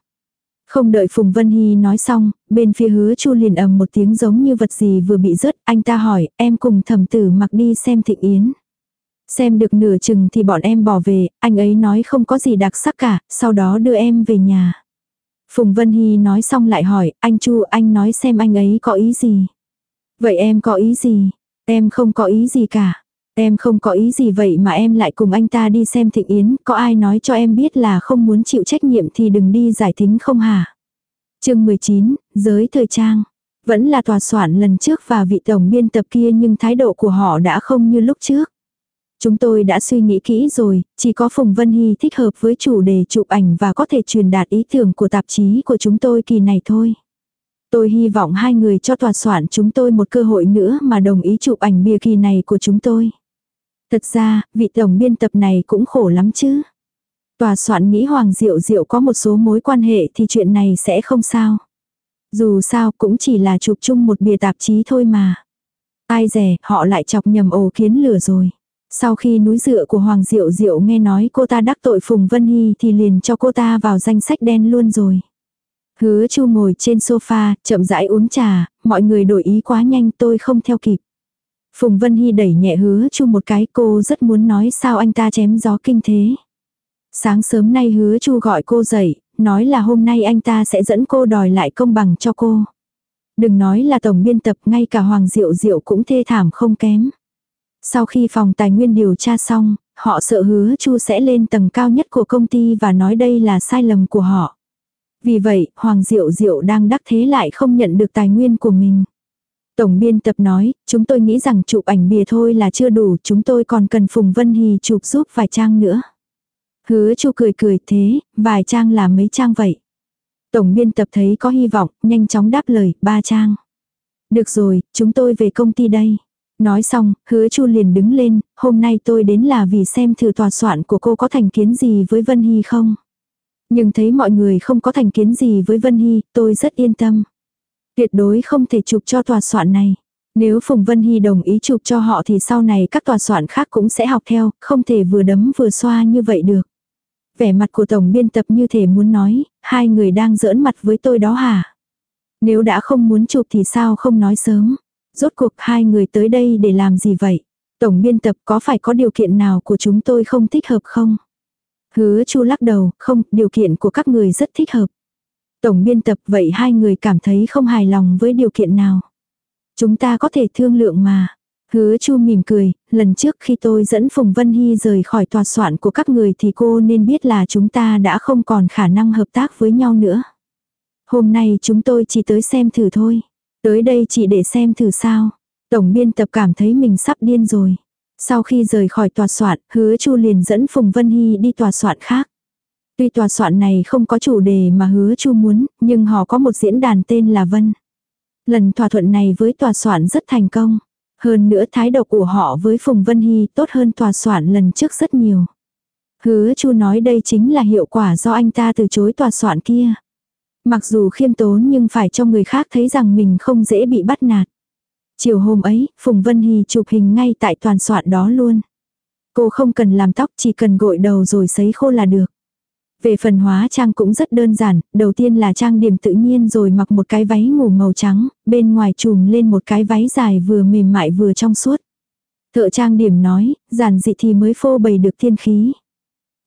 Không đợi Phùng Vân Hy nói xong, bên phía hứa chu liền ầm một tiếng giống như vật gì vừa bị rớt, anh ta hỏi, em cùng thẩm tử mặc đi xem thịnh yến. Xem được nửa chừng thì bọn em bỏ về, anh ấy nói không có gì đặc sắc cả, sau đó đưa em về nhà. Phùng Vân Hy nói xong lại hỏi, anh Chu anh nói xem anh ấy có ý gì. Vậy em có ý gì? Em không có ý gì cả. Em không có ý gì vậy mà em lại cùng anh ta đi xem thịnh yến, có ai nói cho em biết là không muốn chịu trách nhiệm thì đừng đi giải thính không hả? chương 19, giới thời trang. Vẫn là tòa soạn lần trước và vị tổng biên tập kia nhưng thái độ của họ đã không như lúc trước. Chúng tôi đã suy nghĩ kỹ rồi, chỉ có Phùng Vân Hy thích hợp với chủ đề chụp ảnh và có thể truyền đạt ý tưởng của tạp chí của chúng tôi kỳ này thôi. Tôi hy vọng hai người cho tòa soạn chúng tôi một cơ hội nữa mà đồng ý chụp ảnh bìa kỳ này của chúng tôi. Thật ra, vị tổng biên tập này cũng khổ lắm chứ. Tòa soạn nghĩ Hoàng Diệu Diệu có một số mối quan hệ thì chuyện này sẽ không sao. Dù sao cũng chỉ là chụp chung một bìa tạp chí thôi mà. Ai rẻ, họ lại chọc nhầm ổ kiến lửa rồi. Sau khi núi dựa của Hoàng Diệu Diệu nghe nói cô ta đắc tội Phùng Vân Hy thì liền cho cô ta vào danh sách đen luôn rồi. Hứa chu ngồi trên sofa, chậm rãi uống trà, mọi người đổi ý quá nhanh tôi không theo kịp. Phùng Vân Hy đẩy nhẹ hứa chu một cái cô rất muốn nói sao anh ta chém gió kinh thế. Sáng sớm nay hứa chu gọi cô dậy, nói là hôm nay anh ta sẽ dẫn cô đòi lại công bằng cho cô. Đừng nói là tổng biên tập ngay cả Hoàng Diệu Diệu cũng thê thảm không kém. Sau khi phòng tài nguyên điều tra xong, họ sợ hứa chu sẽ lên tầng cao nhất của công ty và nói đây là sai lầm của họ. Vì vậy, Hoàng Diệu Diệu đang đắc thế lại không nhận được tài nguyên của mình. Tổng biên tập nói, chúng tôi nghĩ rằng chụp ảnh bìa thôi là chưa đủ, chúng tôi còn cần Phùng Vân Hì chụp giúp vài trang nữa. Hứa chu cười cười thế, vài trang là mấy trang vậy. Tổng biên tập thấy có hy vọng, nhanh chóng đáp lời, ba trang. Được rồi, chúng tôi về công ty đây. Nói xong, hứa chu liền đứng lên, hôm nay tôi đến là vì xem thử tòa soạn của cô có thành kiến gì với Vân Hy không. Nhưng thấy mọi người không có thành kiến gì với Vân Hy, tôi rất yên tâm. Tuyệt đối không thể chụp cho tòa soạn này. Nếu Phùng Vân Hy đồng ý chụp cho họ thì sau này các tòa soạn khác cũng sẽ học theo, không thể vừa đấm vừa xoa như vậy được. Vẻ mặt của tổng biên tập như thể muốn nói, hai người đang giỡn mặt với tôi đó hả? Nếu đã không muốn chụp thì sao không nói sớm? Rốt cuộc hai người tới đây để làm gì vậy? Tổng biên tập có phải có điều kiện nào của chúng tôi không thích hợp không? Hứa chu lắc đầu, không, điều kiện của các người rất thích hợp. Tổng biên tập vậy hai người cảm thấy không hài lòng với điều kiện nào. Chúng ta có thể thương lượng mà. Hứa chu mỉm cười, lần trước khi tôi dẫn Phùng Vân Hy rời khỏi tòa soạn của các người thì cô nên biết là chúng ta đã không còn khả năng hợp tác với nhau nữa. Hôm nay chúng tôi chỉ tới xem thử thôi. Tới đây chỉ để xem thử sao. Tổng biên tập cảm thấy mình sắp điên rồi. Sau khi rời khỏi tòa soạn, hứa chu liền dẫn Phùng Vân Hy đi tòa soạn khác. Tuy tòa soạn này không có chủ đề mà hứa chu muốn, nhưng họ có một diễn đàn tên là Vân. Lần thỏa thuận này với tòa soạn rất thành công. Hơn nữa thái độ của họ với Phùng Vân Hy tốt hơn tòa soạn lần trước rất nhiều. Hứa Chu nói đây chính là hiệu quả do anh ta từ chối tòa soạn kia. Mặc dù khiêm tốn nhưng phải cho người khác thấy rằng mình không dễ bị bắt nạt. Chiều hôm ấy, Phùng Vân Hy chụp hình ngay tại toàn soạn đó luôn. Cô không cần làm tóc, chỉ cần gội đầu rồi sấy khô là được. Về phần hóa trang cũng rất đơn giản, đầu tiên là trang điểm tự nhiên rồi mặc một cái váy ngủ màu trắng, bên ngoài trùm lên một cái váy dài vừa mềm mại vừa trong suốt. Thợ trang điểm nói, giản dị thì mới phô bày được thiên khí.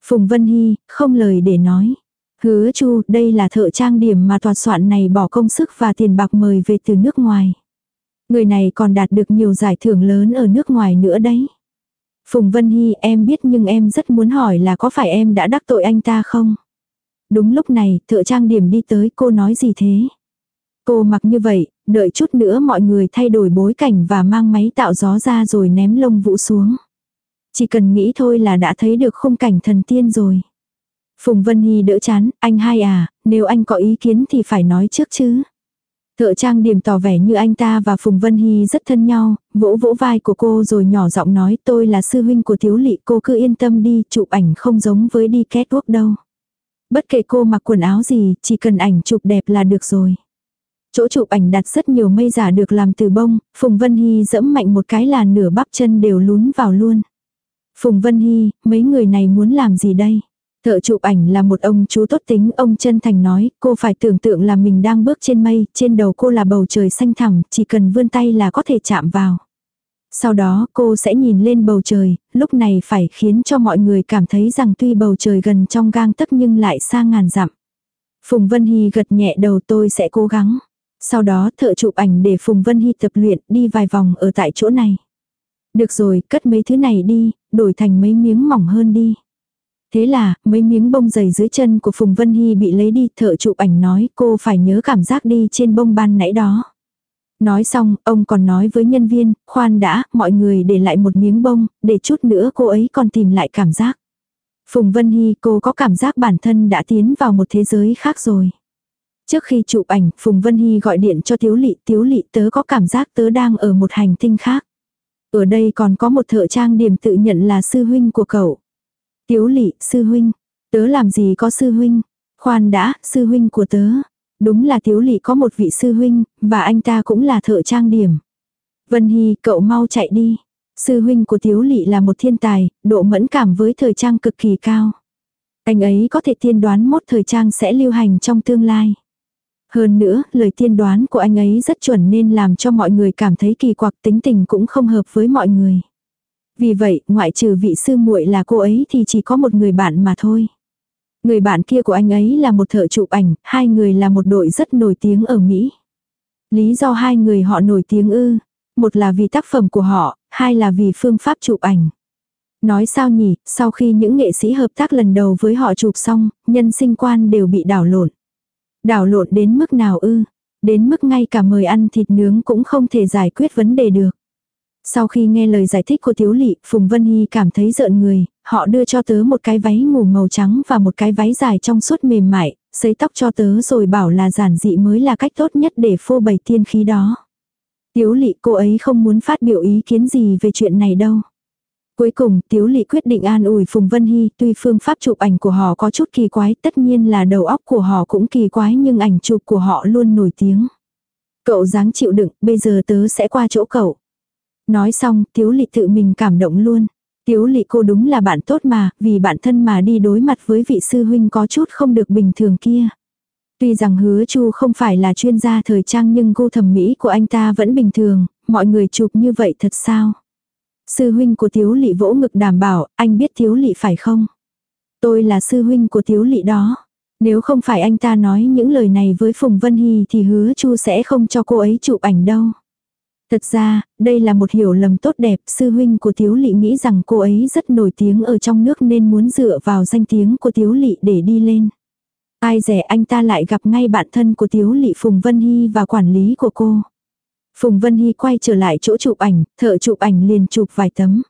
Phùng Vân Hy, không lời để nói. Hứa chu, đây là thợ trang điểm mà tòa soạn này bỏ công sức và tiền bạc mời về từ nước ngoài. Người này còn đạt được nhiều giải thưởng lớn ở nước ngoài nữa đấy. Phùng Vân Hy em biết nhưng em rất muốn hỏi là có phải em đã đắc tội anh ta không? Đúng lúc này, thợ trang điểm đi tới cô nói gì thế? Cô mặc như vậy, đợi chút nữa mọi người thay đổi bối cảnh và mang máy tạo gió ra rồi ném lông vũ xuống. Chỉ cần nghĩ thôi là đã thấy được khung cảnh thần tiên rồi. Phùng Vân Hy đỡ chán, anh hai à, nếu anh có ý kiến thì phải nói trước chứ. Thợ trang điểm tỏ vẻ như anh ta và Phùng Vân Hy rất thân nhau, vỗ vỗ vai của cô rồi nhỏ giọng nói tôi là sư huynh của thiếu lị cô cứ yên tâm đi, chụp ảnh không giống với đi két quốc đâu. Bất kể cô mặc quần áo gì, chỉ cần ảnh chụp đẹp là được rồi. Chỗ chụp ảnh đặt rất nhiều mây giả được làm từ bông, Phùng Vân Hy dẫm mạnh một cái là nửa bắp chân đều lún vào luôn. Phùng Vân Hy, mấy người này muốn làm gì đây? Thợ chụp ảnh là một ông chú tốt tính, ông chân thành nói, cô phải tưởng tượng là mình đang bước trên mây, trên đầu cô là bầu trời xanh thẳm, chỉ cần vươn tay là có thể chạm vào. Sau đó cô sẽ nhìn lên bầu trời, lúc này phải khiến cho mọi người cảm thấy rằng tuy bầu trời gần trong gang tấc nhưng lại xa ngàn dặm. Phùng Vân Hy gật nhẹ đầu tôi sẽ cố gắng. Sau đó thợ chụp ảnh để Phùng Vân Hy tập luyện đi vài vòng ở tại chỗ này. Được rồi, cất mấy thứ này đi, đổi thành mấy miếng mỏng hơn đi. Thế là, mấy miếng bông dày dưới chân của Phùng Vân Hy bị lấy đi, thợ chụp ảnh nói cô phải nhớ cảm giác đi trên bông ban nãy đó. Nói xong, ông còn nói với nhân viên, khoan đã, mọi người để lại một miếng bông, để chút nữa cô ấy còn tìm lại cảm giác. Phùng Vân Hy cô có cảm giác bản thân đã tiến vào một thế giới khác rồi. Trước khi chụp ảnh, Phùng Vân Hy gọi điện cho Tiếu Lị, Tiếu Lị tớ có cảm giác tớ đang ở một hành tinh khác. Ở đây còn có một thợ trang điểm tự nhận là sư huynh của cậu. Tiếu lị, sư huynh. Tớ làm gì có sư huynh? Khoan đã, sư huynh của tớ. Đúng là tiếu lị có một vị sư huynh, và anh ta cũng là thợ trang điểm. Vân Hy, cậu mau chạy đi. Sư huynh của tiếu lị là một thiên tài, độ mẫn cảm với thời trang cực kỳ cao. Anh ấy có thể tiên đoán mốt thời trang sẽ lưu hành trong tương lai. Hơn nữa, lời tiên đoán của anh ấy rất chuẩn nên làm cho mọi người cảm thấy kỳ quặc tính tình cũng không hợp với mọi người. Vì vậy, ngoại trừ vị sư muội là cô ấy thì chỉ có một người bạn mà thôi. Người bạn kia của anh ấy là một thợ chụp ảnh, hai người là một đội rất nổi tiếng ở Mỹ. Lý do hai người họ nổi tiếng ư, một là vì tác phẩm của họ, hai là vì phương pháp chụp ảnh. Nói sao nhỉ, sau khi những nghệ sĩ hợp tác lần đầu với họ chụp xong, nhân sinh quan đều bị đảo lộn. Đảo lộn đến mức nào ư? Đến mức ngay cả mời ăn thịt nướng cũng không thể giải quyết vấn đề được. Sau khi nghe lời giải thích của Tiếu Lị, Phùng Vân Hy cảm thấy rợn người, họ đưa cho tớ một cái váy ngủ màu trắng và một cái váy dài trong suốt mềm mại, sấy tóc cho tớ rồi bảo là giản dị mới là cách tốt nhất để phô bày tiên khí đó. Tiếu Lị cô ấy không muốn phát biểu ý kiến gì về chuyện này đâu. Cuối cùng, Tiếu Lị quyết định an ủi Phùng Vân Hy, tuy phương pháp chụp ảnh của họ có chút kỳ quái, tất nhiên là đầu óc của họ cũng kỳ quái nhưng ảnh chụp của họ luôn nổi tiếng. Cậu dáng chịu đựng, bây giờ tớ sẽ qua chỗ cậu. Nói xong, Tiếu Lị tự mình cảm động luôn. Tiếu Lị cô đúng là bạn tốt mà, vì bạn thân mà đi đối mặt với vị sư huynh có chút không được bình thường kia. Tuy rằng hứa chu không phải là chuyên gia thời trang nhưng gu thẩm mỹ của anh ta vẫn bình thường, mọi người chụp như vậy thật sao? Sư huynh của Tiếu Lị vỗ ngực đảm bảo, anh biết Tiếu Lị phải không? Tôi là sư huynh của Tiếu Lị đó. Nếu không phải anh ta nói những lời này với Phùng Vân Hy thì hứa chu sẽ không cho cô ấy chụp ảnh đâu. Thật ra, đây là một hiểu lầm tốt đẹp, sư huynh của Tiếu Lị nghĩ rằng cô ấy rất nổi tiếng ở trong nước nên muốn dựa vào danh tiếng của Tiếu Lị để đi lên. Ai rẻ anh ta lại gặp ngay bạn thân của Tiếu Lị Phùng Vân Hy và quản lý của cô. Phùng Vân Hy quay trở lại chỗ chụp ảnh, thợ chụp ảnh liền chụp vài tấm.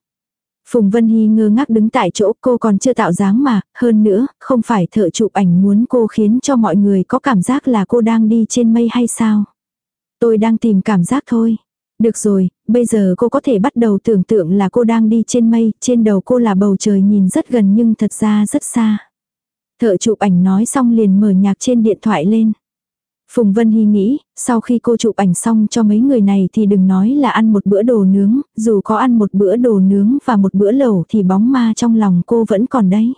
Phùng Vân Hy ngơ ngác đứng tại chỗ cô còn chưa tạo dáng mà, hơn nữa, không phải thợ chụp ảnh muốn cô khiến cho mọi người có cảm giác là cô đang đi trên mây hay sao. Tôi đang tìm cảm giác thôi. Được rồi, bây giờ cô có thể bắt đầu tưởng tượng là cô đang đi trên mây, trên đầu cô là bầu trời nhìn rất gần nhưng thật ra rất xa. Thợ chụp ảnh nói xong liền mở nhạc trên điện thoại lên. Phùng Vân Hy nghĩ, sau khi cô chụp ảnh xong cho mấy người này thì đừng nói là ăn một bữa đồ nướng, dù có ăn một bữa đồ nướng và một bữa lẩu thì bóng ma trong lòng cô vẫn còn đấy.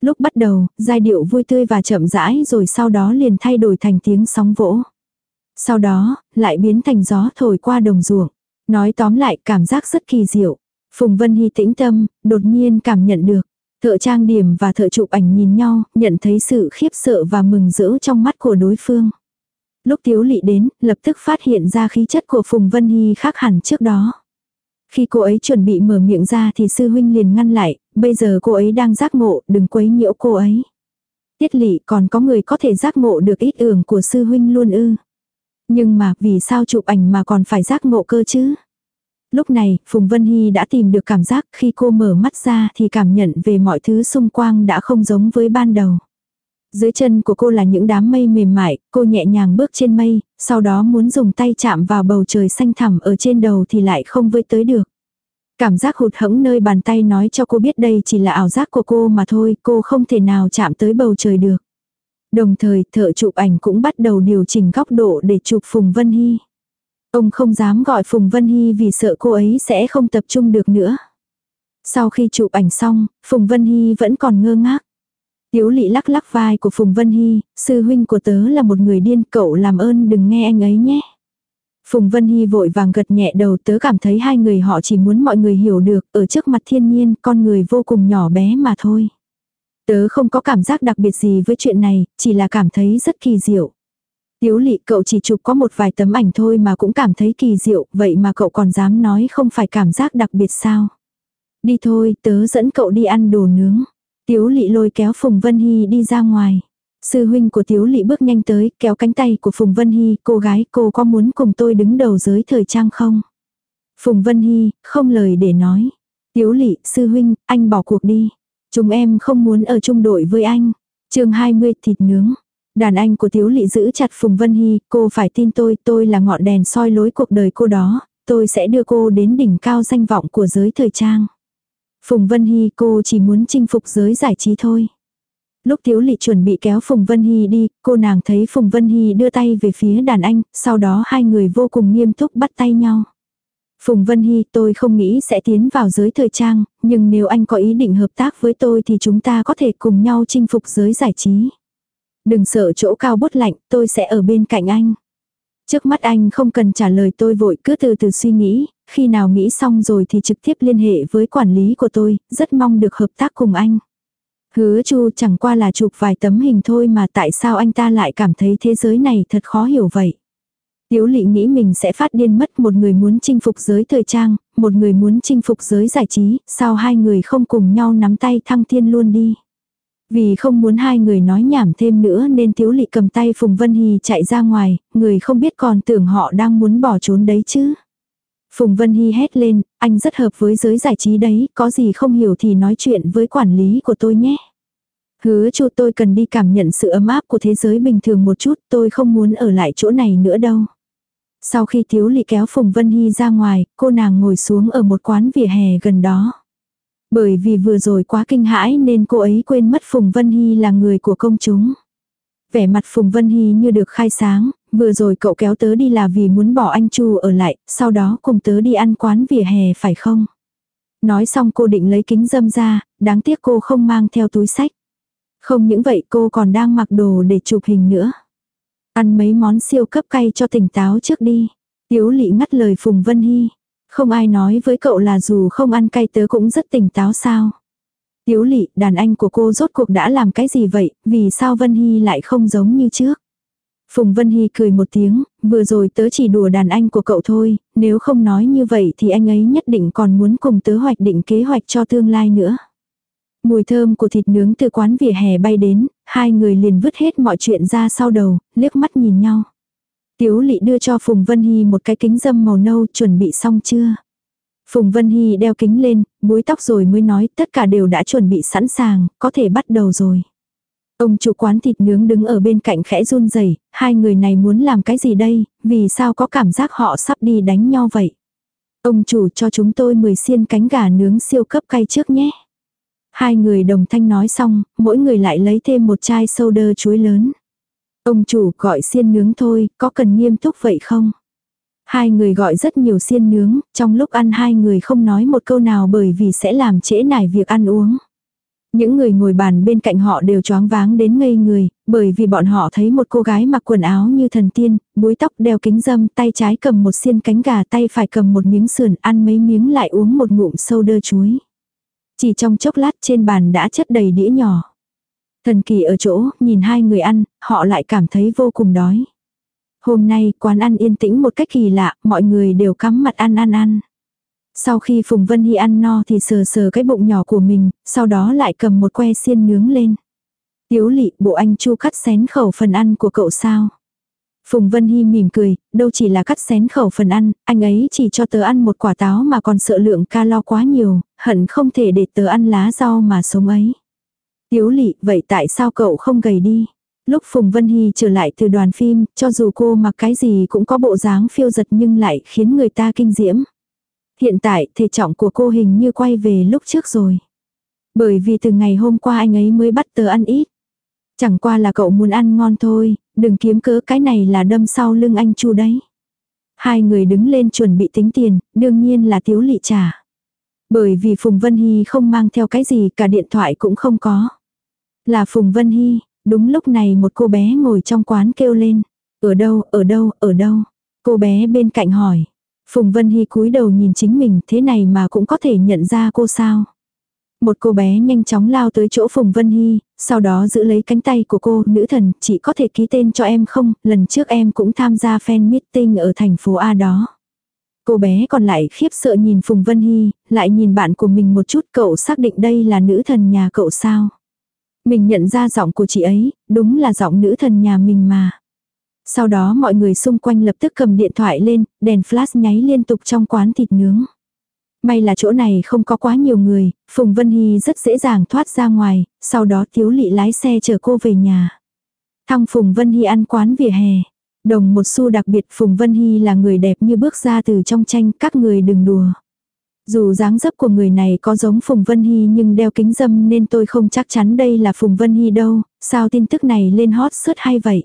Lúc bắt đầu, giai điệu vui tươi và chậm rãi rồi sau đó liền thay đổi thành tiếng sóng vỗ. Sau đó, lại biến thành gió thổi qua đồng ruộng. Nói tóm lại cảm giác rất kỳ diệu. Phùng Vân Hy tĩnh tâm, đột nhiên cảm nhận được. Thợ trang điểm và thợ chụp ảnh nhìn nhau, nhận thấy sự khiếp sợ và mừng rỡ trong mắt của đối phương. Lúc Tiếu Lị đến, lập tức phát hiện ra khí chất của Phùng Vân Hy khác hẳn trước đó. Khi cô ấy chuẩn bị mở miệng ra thì sư huynh liền ngăn lại, bây giờ cô ấy đang giác ngộ, đừng quấy nhiễu cô ấy. Tiết lị còn có người có thể giác ngộ được ít ưởng của sư huynh luôn ư. Nhưng mà vì sao chụp ảnh mà còn phải giác ngộ cơ chứ? Lúc này, Phùng Vân Hy đã tìm được cảm giác khi cô mở mắt ra thì cảm nhận về mọi thứ xung quanh đã không giống với ban đầu. Dưới chân của cô là những đám mây mềm mại, cô nhẹ nhàng bước trên mây, sau đó muốn dùng tay chạm vào bầu trời xanh thẳm ở trên đầu thì lại không với tới được. Cảm giác hụt hẫng nơi bàn tay nói cho cô biết đây chỉ là ảo giác của cô mà thôi, cô không thể nào chạm tới bầu trời được. Đồng thời thợ chụp ảnh cũng bắt đầu điều chỉnh góc độ để chụp Phùng Vân Hy. Ông không dám gọi Phùng Vân Hy vì sợ cô ấy sẽ không tập trung được nữa. Sau khi chụp ảnh xong, Phùng Vân Hy vẫn còn ngơ ngác. Tiếu lị lắc lắc vai của Phùng Vân Hy, sư huynh của tớ là một người điên, cậu làm ơn đừng nghe anh ấy nhé. Phùng Vân Hy vội vàng gật nhẹ đầu tớ cảm thấy hai người họ chỉ muốn mọi người hiểu được, ở trước mặt thiên nhiên, con người vô cùng nhỏ bé mà thôi. Tớ không có cảm giác đặc biệt gì với chuyện này, chỉ là cảm thấy rất kỳ diệu. Tiếu lị cậu chỉ chụp có một vài tấm ảnh thôi mà cũng cảm thấy kỳ diệu, vậy mà cậu còn dám nói không phải cảm giác đặc biệt sao. Đi thôi, tớ dẫn cậu đi ăn đồ nướng. Tiếu lị lôi kéo Phùng Vân Hy đi ra ngoài. Sư huynh của Tiếu lị bước nhanh tới, kéo cánh tay của Phùng Vân Hy, cô gái cô có muốn cùng tôi đứng đầu giới thời trang không? Phùng Vân Hy, không lời để nói. Tiếu lị, sư huynh, anh bỏ cuộc đi. Chúng em không muốn ở chung đội với anh. chương 20 thịt nướng. Đàn anh của Tiếu Lị giữ chặt Phùng Vân Hy, cô phải tin tôi, tôi là ngọn đèn soi lối cuộc đời cô đó, tôi sẽ đưa cô đến đỉnh cao danh vọng của giới thời trang. Phùng Vân Hy cô chỉ muốn chinh phục giới giải trí thôi. Lúc Tiếu Lị chuẩn bị kéo Phùng Vân Hy đi, cô nàng thấy Phùng Vân Hy đưa tay về phía đàn anh, sau đó hai người vô cùng nghiêm túc bắt tay nhau. Phùng Vân Hy tôi không nghĩ sẽ tiến vào giới thời trang, nhưng nếu anh có ý định hợp tác với tôi thì chúng ta có thể cùng nhau chinh phục giới giải trí. Đừng sợ chỗ cao bốt lạnh, tôi sẽ ở bên cạnh anh. Trước mắt anh không cần trả lời tôi vội cứ từ từ suy nghĩ, khi nào nghĩ xong rồi thì trực tiếp liên hệ với quản lý của tôi, rất mong được hợp tác cùng anh. Hứa chu chẳng qua là chụp vài tấm hình thôi mà tại sao anh ta lại cảm thấy thế giới này thật khó hiểu vậy. Tiếu lị nghĩ mình sẽ phát điên mất một người muốn chinh phục giới thời trang, một người muốn chinh phục giới giải trí, sao hai người không cùng nhau nắm tay thăng thiên luôn đi. Vì không muốn hai người nói nhảm thêm nữa nên Tiếu Lị cầm tay Phùng Vân Hy chạy ra ngoài, người không biết còn tưởng họ đang muốn bỏ trốn đấy chứ. Phùng Vân Hy hét lên, anh rất hợp với giới giải trí đấy, có gì không hiểu thì nói chuyện với quản lý của tôi nhé. Hứa chu tôi cần đi cảm nhận sự ấm áp của thế giới bình thường một chút, tôi không muốn ở lại chỗ này nữa đâu. Sau khi Tiếu Lị kéo Phùng Vân Hy ra ngoài, cô nàng ngồi xuống ở một quán vỉa hè gần đó. Bởi vì vừa rồi quá kinh hãi nên cô ấy quên mất Phùng Vân Hy là người của công chúng. Vẻ mặt Phùng Vân Hy như được khai sáng, vừa rồi cậu kéo tớ đi là vì muốn bỏ anh Chu ở lại, sau đó cùng tớ đi ăn quán vỉa hè phải không? Nói xong cô định lấy kính dâm ra, đáng tiếc cô không mang theo túi sách. Không những vậy cô còn đang mặc đồ để chụp hình nữa. Ăn mấy món siêu cấp cay cho tỉnh táo trước đi. Tiếu lị ngắt lời Phùng Vân Hy. Không ai nói với cậu là dù không ăn cay tớ cũng rất tỉnh táo sao. Tiếu lị, đàn anh của cô rốt cuộc đã làm cái gì vậy, vì sao Vân Hy lại không giống như trước. Phùng Vân Hy cười một tiếng, vừa rồi tớ chỉ đùa đàn anh của cậu thôi, nếu không nói như vậy thì anh ấy nhất định còn muốn cùng tớ hoạch định kế hoạch cho tương lai nữa. Mùi thơm của thịt nướng từ quán vỉa hè bay đến, hai người liền vứt hết mọi chuyện ra sau đầu, liếc mắt nhìn nhau. Tiếu lị đưa cho Phùng Vân Hy một cái kính dâm màu nâu chuẩn bị xong chưa. Phùng Vân Hy đeo kính lên, búi tóc rồi mới nói tất cả đều đã chuẩn bị sẵn sàng, có thể bắt đầu rồi. Ông chủ quán thịt nướng đứng ở bên cạnh khẽ run rẩy, hai người này muốn làm cái gì đây, vì sao có cảm giác họ sắp đi đánh nhau vậy. Ông chủ cho chúng tôi 10 xiên cánh gà nướng siêu cấp cay trước nhé. Hai người đồng thanh nói xong, mỗi người lại lấy thêm một chai soda chuối lớn. Ông chủ gọi xiên nướng thôi, có cần nghiêm túc vậy không? Hai người gọi rất nhiều xiên nướng, trong lúc ăn hai người không nói một câu nào bởi vì sẽ làm trễ nải việc ăn uống. Những người ngồi bàn bên cạnh họ đều choáng váng đến ngây người, bởi vì bọn họ thấy một cô gái mặc quần áo như thần tiên, búi tóc đeo kính dâm, tay trái cầm một xiên cánh gà, tay phải cầm một miếng sườn, ăn mấy miếng lại uống một ngụm sâu đơ chuối. Chỉ trong chốc lát trên bàn đã chất đầy đĩa nhỏ. Thần kỳ ở chỗ, nhìn hai người ăn, họ lại cảm thấy vô cùng đói. Hôm nay, quán ăn yên tĩnh một cách kỳ lạ, mọi người đều cắm mặt ăn ăn ăn. Sau khi Phùng Vân Hy ăn no thì sờ sờ cái bụng nhỏ của mình, sau đó lại cầm một que xiên nướng lên. Tiếu lị, bộ anh chu cắt xén khẩu phần ăn của cậu sao? Phùng Vân Hy mỉm cười, đâu chỉ là cắt xén khẩu phần ăn, anh ấy chỉ cho tớ ăn một quả táo mà còn sợ lượng calo quá nhiều, hận không thể để tớ ăn lá rau mà sống ấy. Tiếu lị, vậy tại sao cậu không gầy đi? Lúc Phùng Vân Hy trở lại từ đoàn phim, cho dù cô mặc cái gì cũng có bộ dáng phiêu giật nhưng lại khiến người ta kinh diễm. Hiện tại, thể trọng của cô hình như quay về lúc trước rồi. Bởi vì từ ngày hôm qua anh ấy mới bắt tớ ăn ít. Chẳng qua là cậu muốn ăn ngon thôi, đừng kiếm cớ cái này là đâm sau lưng anh chu đấy. Hai người đứng lên chuẩn bị tính tiền, đương nhiên là tiếu lị trả. Bởi vì Phùng Vân Hy không mang theo cái gì, cả điện thoại cũng không có. Là Phùng Vân Hy, đúng lúc này một cô bé ngồi trong quán kêu lên. Ở đâu, ở đâu, ở đâu? Cô bé bên cạnh hỏi. Phùng Vân Hy cúi đầu nhìn chính mình thế này mà cũng có thể nhận ra cô sao. Một cô bé nhanh chóng lao tới chỗ Phùng Vân Hy, sau đó giữ lấy cánh tay của cô, nữ thần, chỉ có thể ký tên cho em không, lần trước em cũng tham gia fan meeting ở thành phố A đó. Cô bé còn lại khiếp sợ nhìn Phùng Vân Hy, lại nhìn bạn của mình một chút cậu xác định đây là nữ thần nhà cậu sao. Mình nhận ra giọng của chị ấy, đúng là giọng nữ thần nhà mình mà. Sau đó mọi người xung quanh lập tức cầm điện thoại lên, đèn flash nháy liên tục trong quán thịt nướng. May là chỗ này không có quá nhiều người, Phùng Vân Hy rất dễ dàng thoát ra ngoài, sau đó Tiếu Lị lái xe chở cô về nhà. Thăng Phùng Vân Hy ăn quán vỉa hè. Đồng một xu đặc biệt Phùng Vân Hy là người đẹp như bước ra từ trong tranh, các người đừng đùa. Dù dáng dấp của người này có giống Phùng Vân Hy nhưng đeo kính dâm nên tôi không chắc chắn đây là Phùng Vân Hy đâu, sao tin tức này lên hot search hay vậy.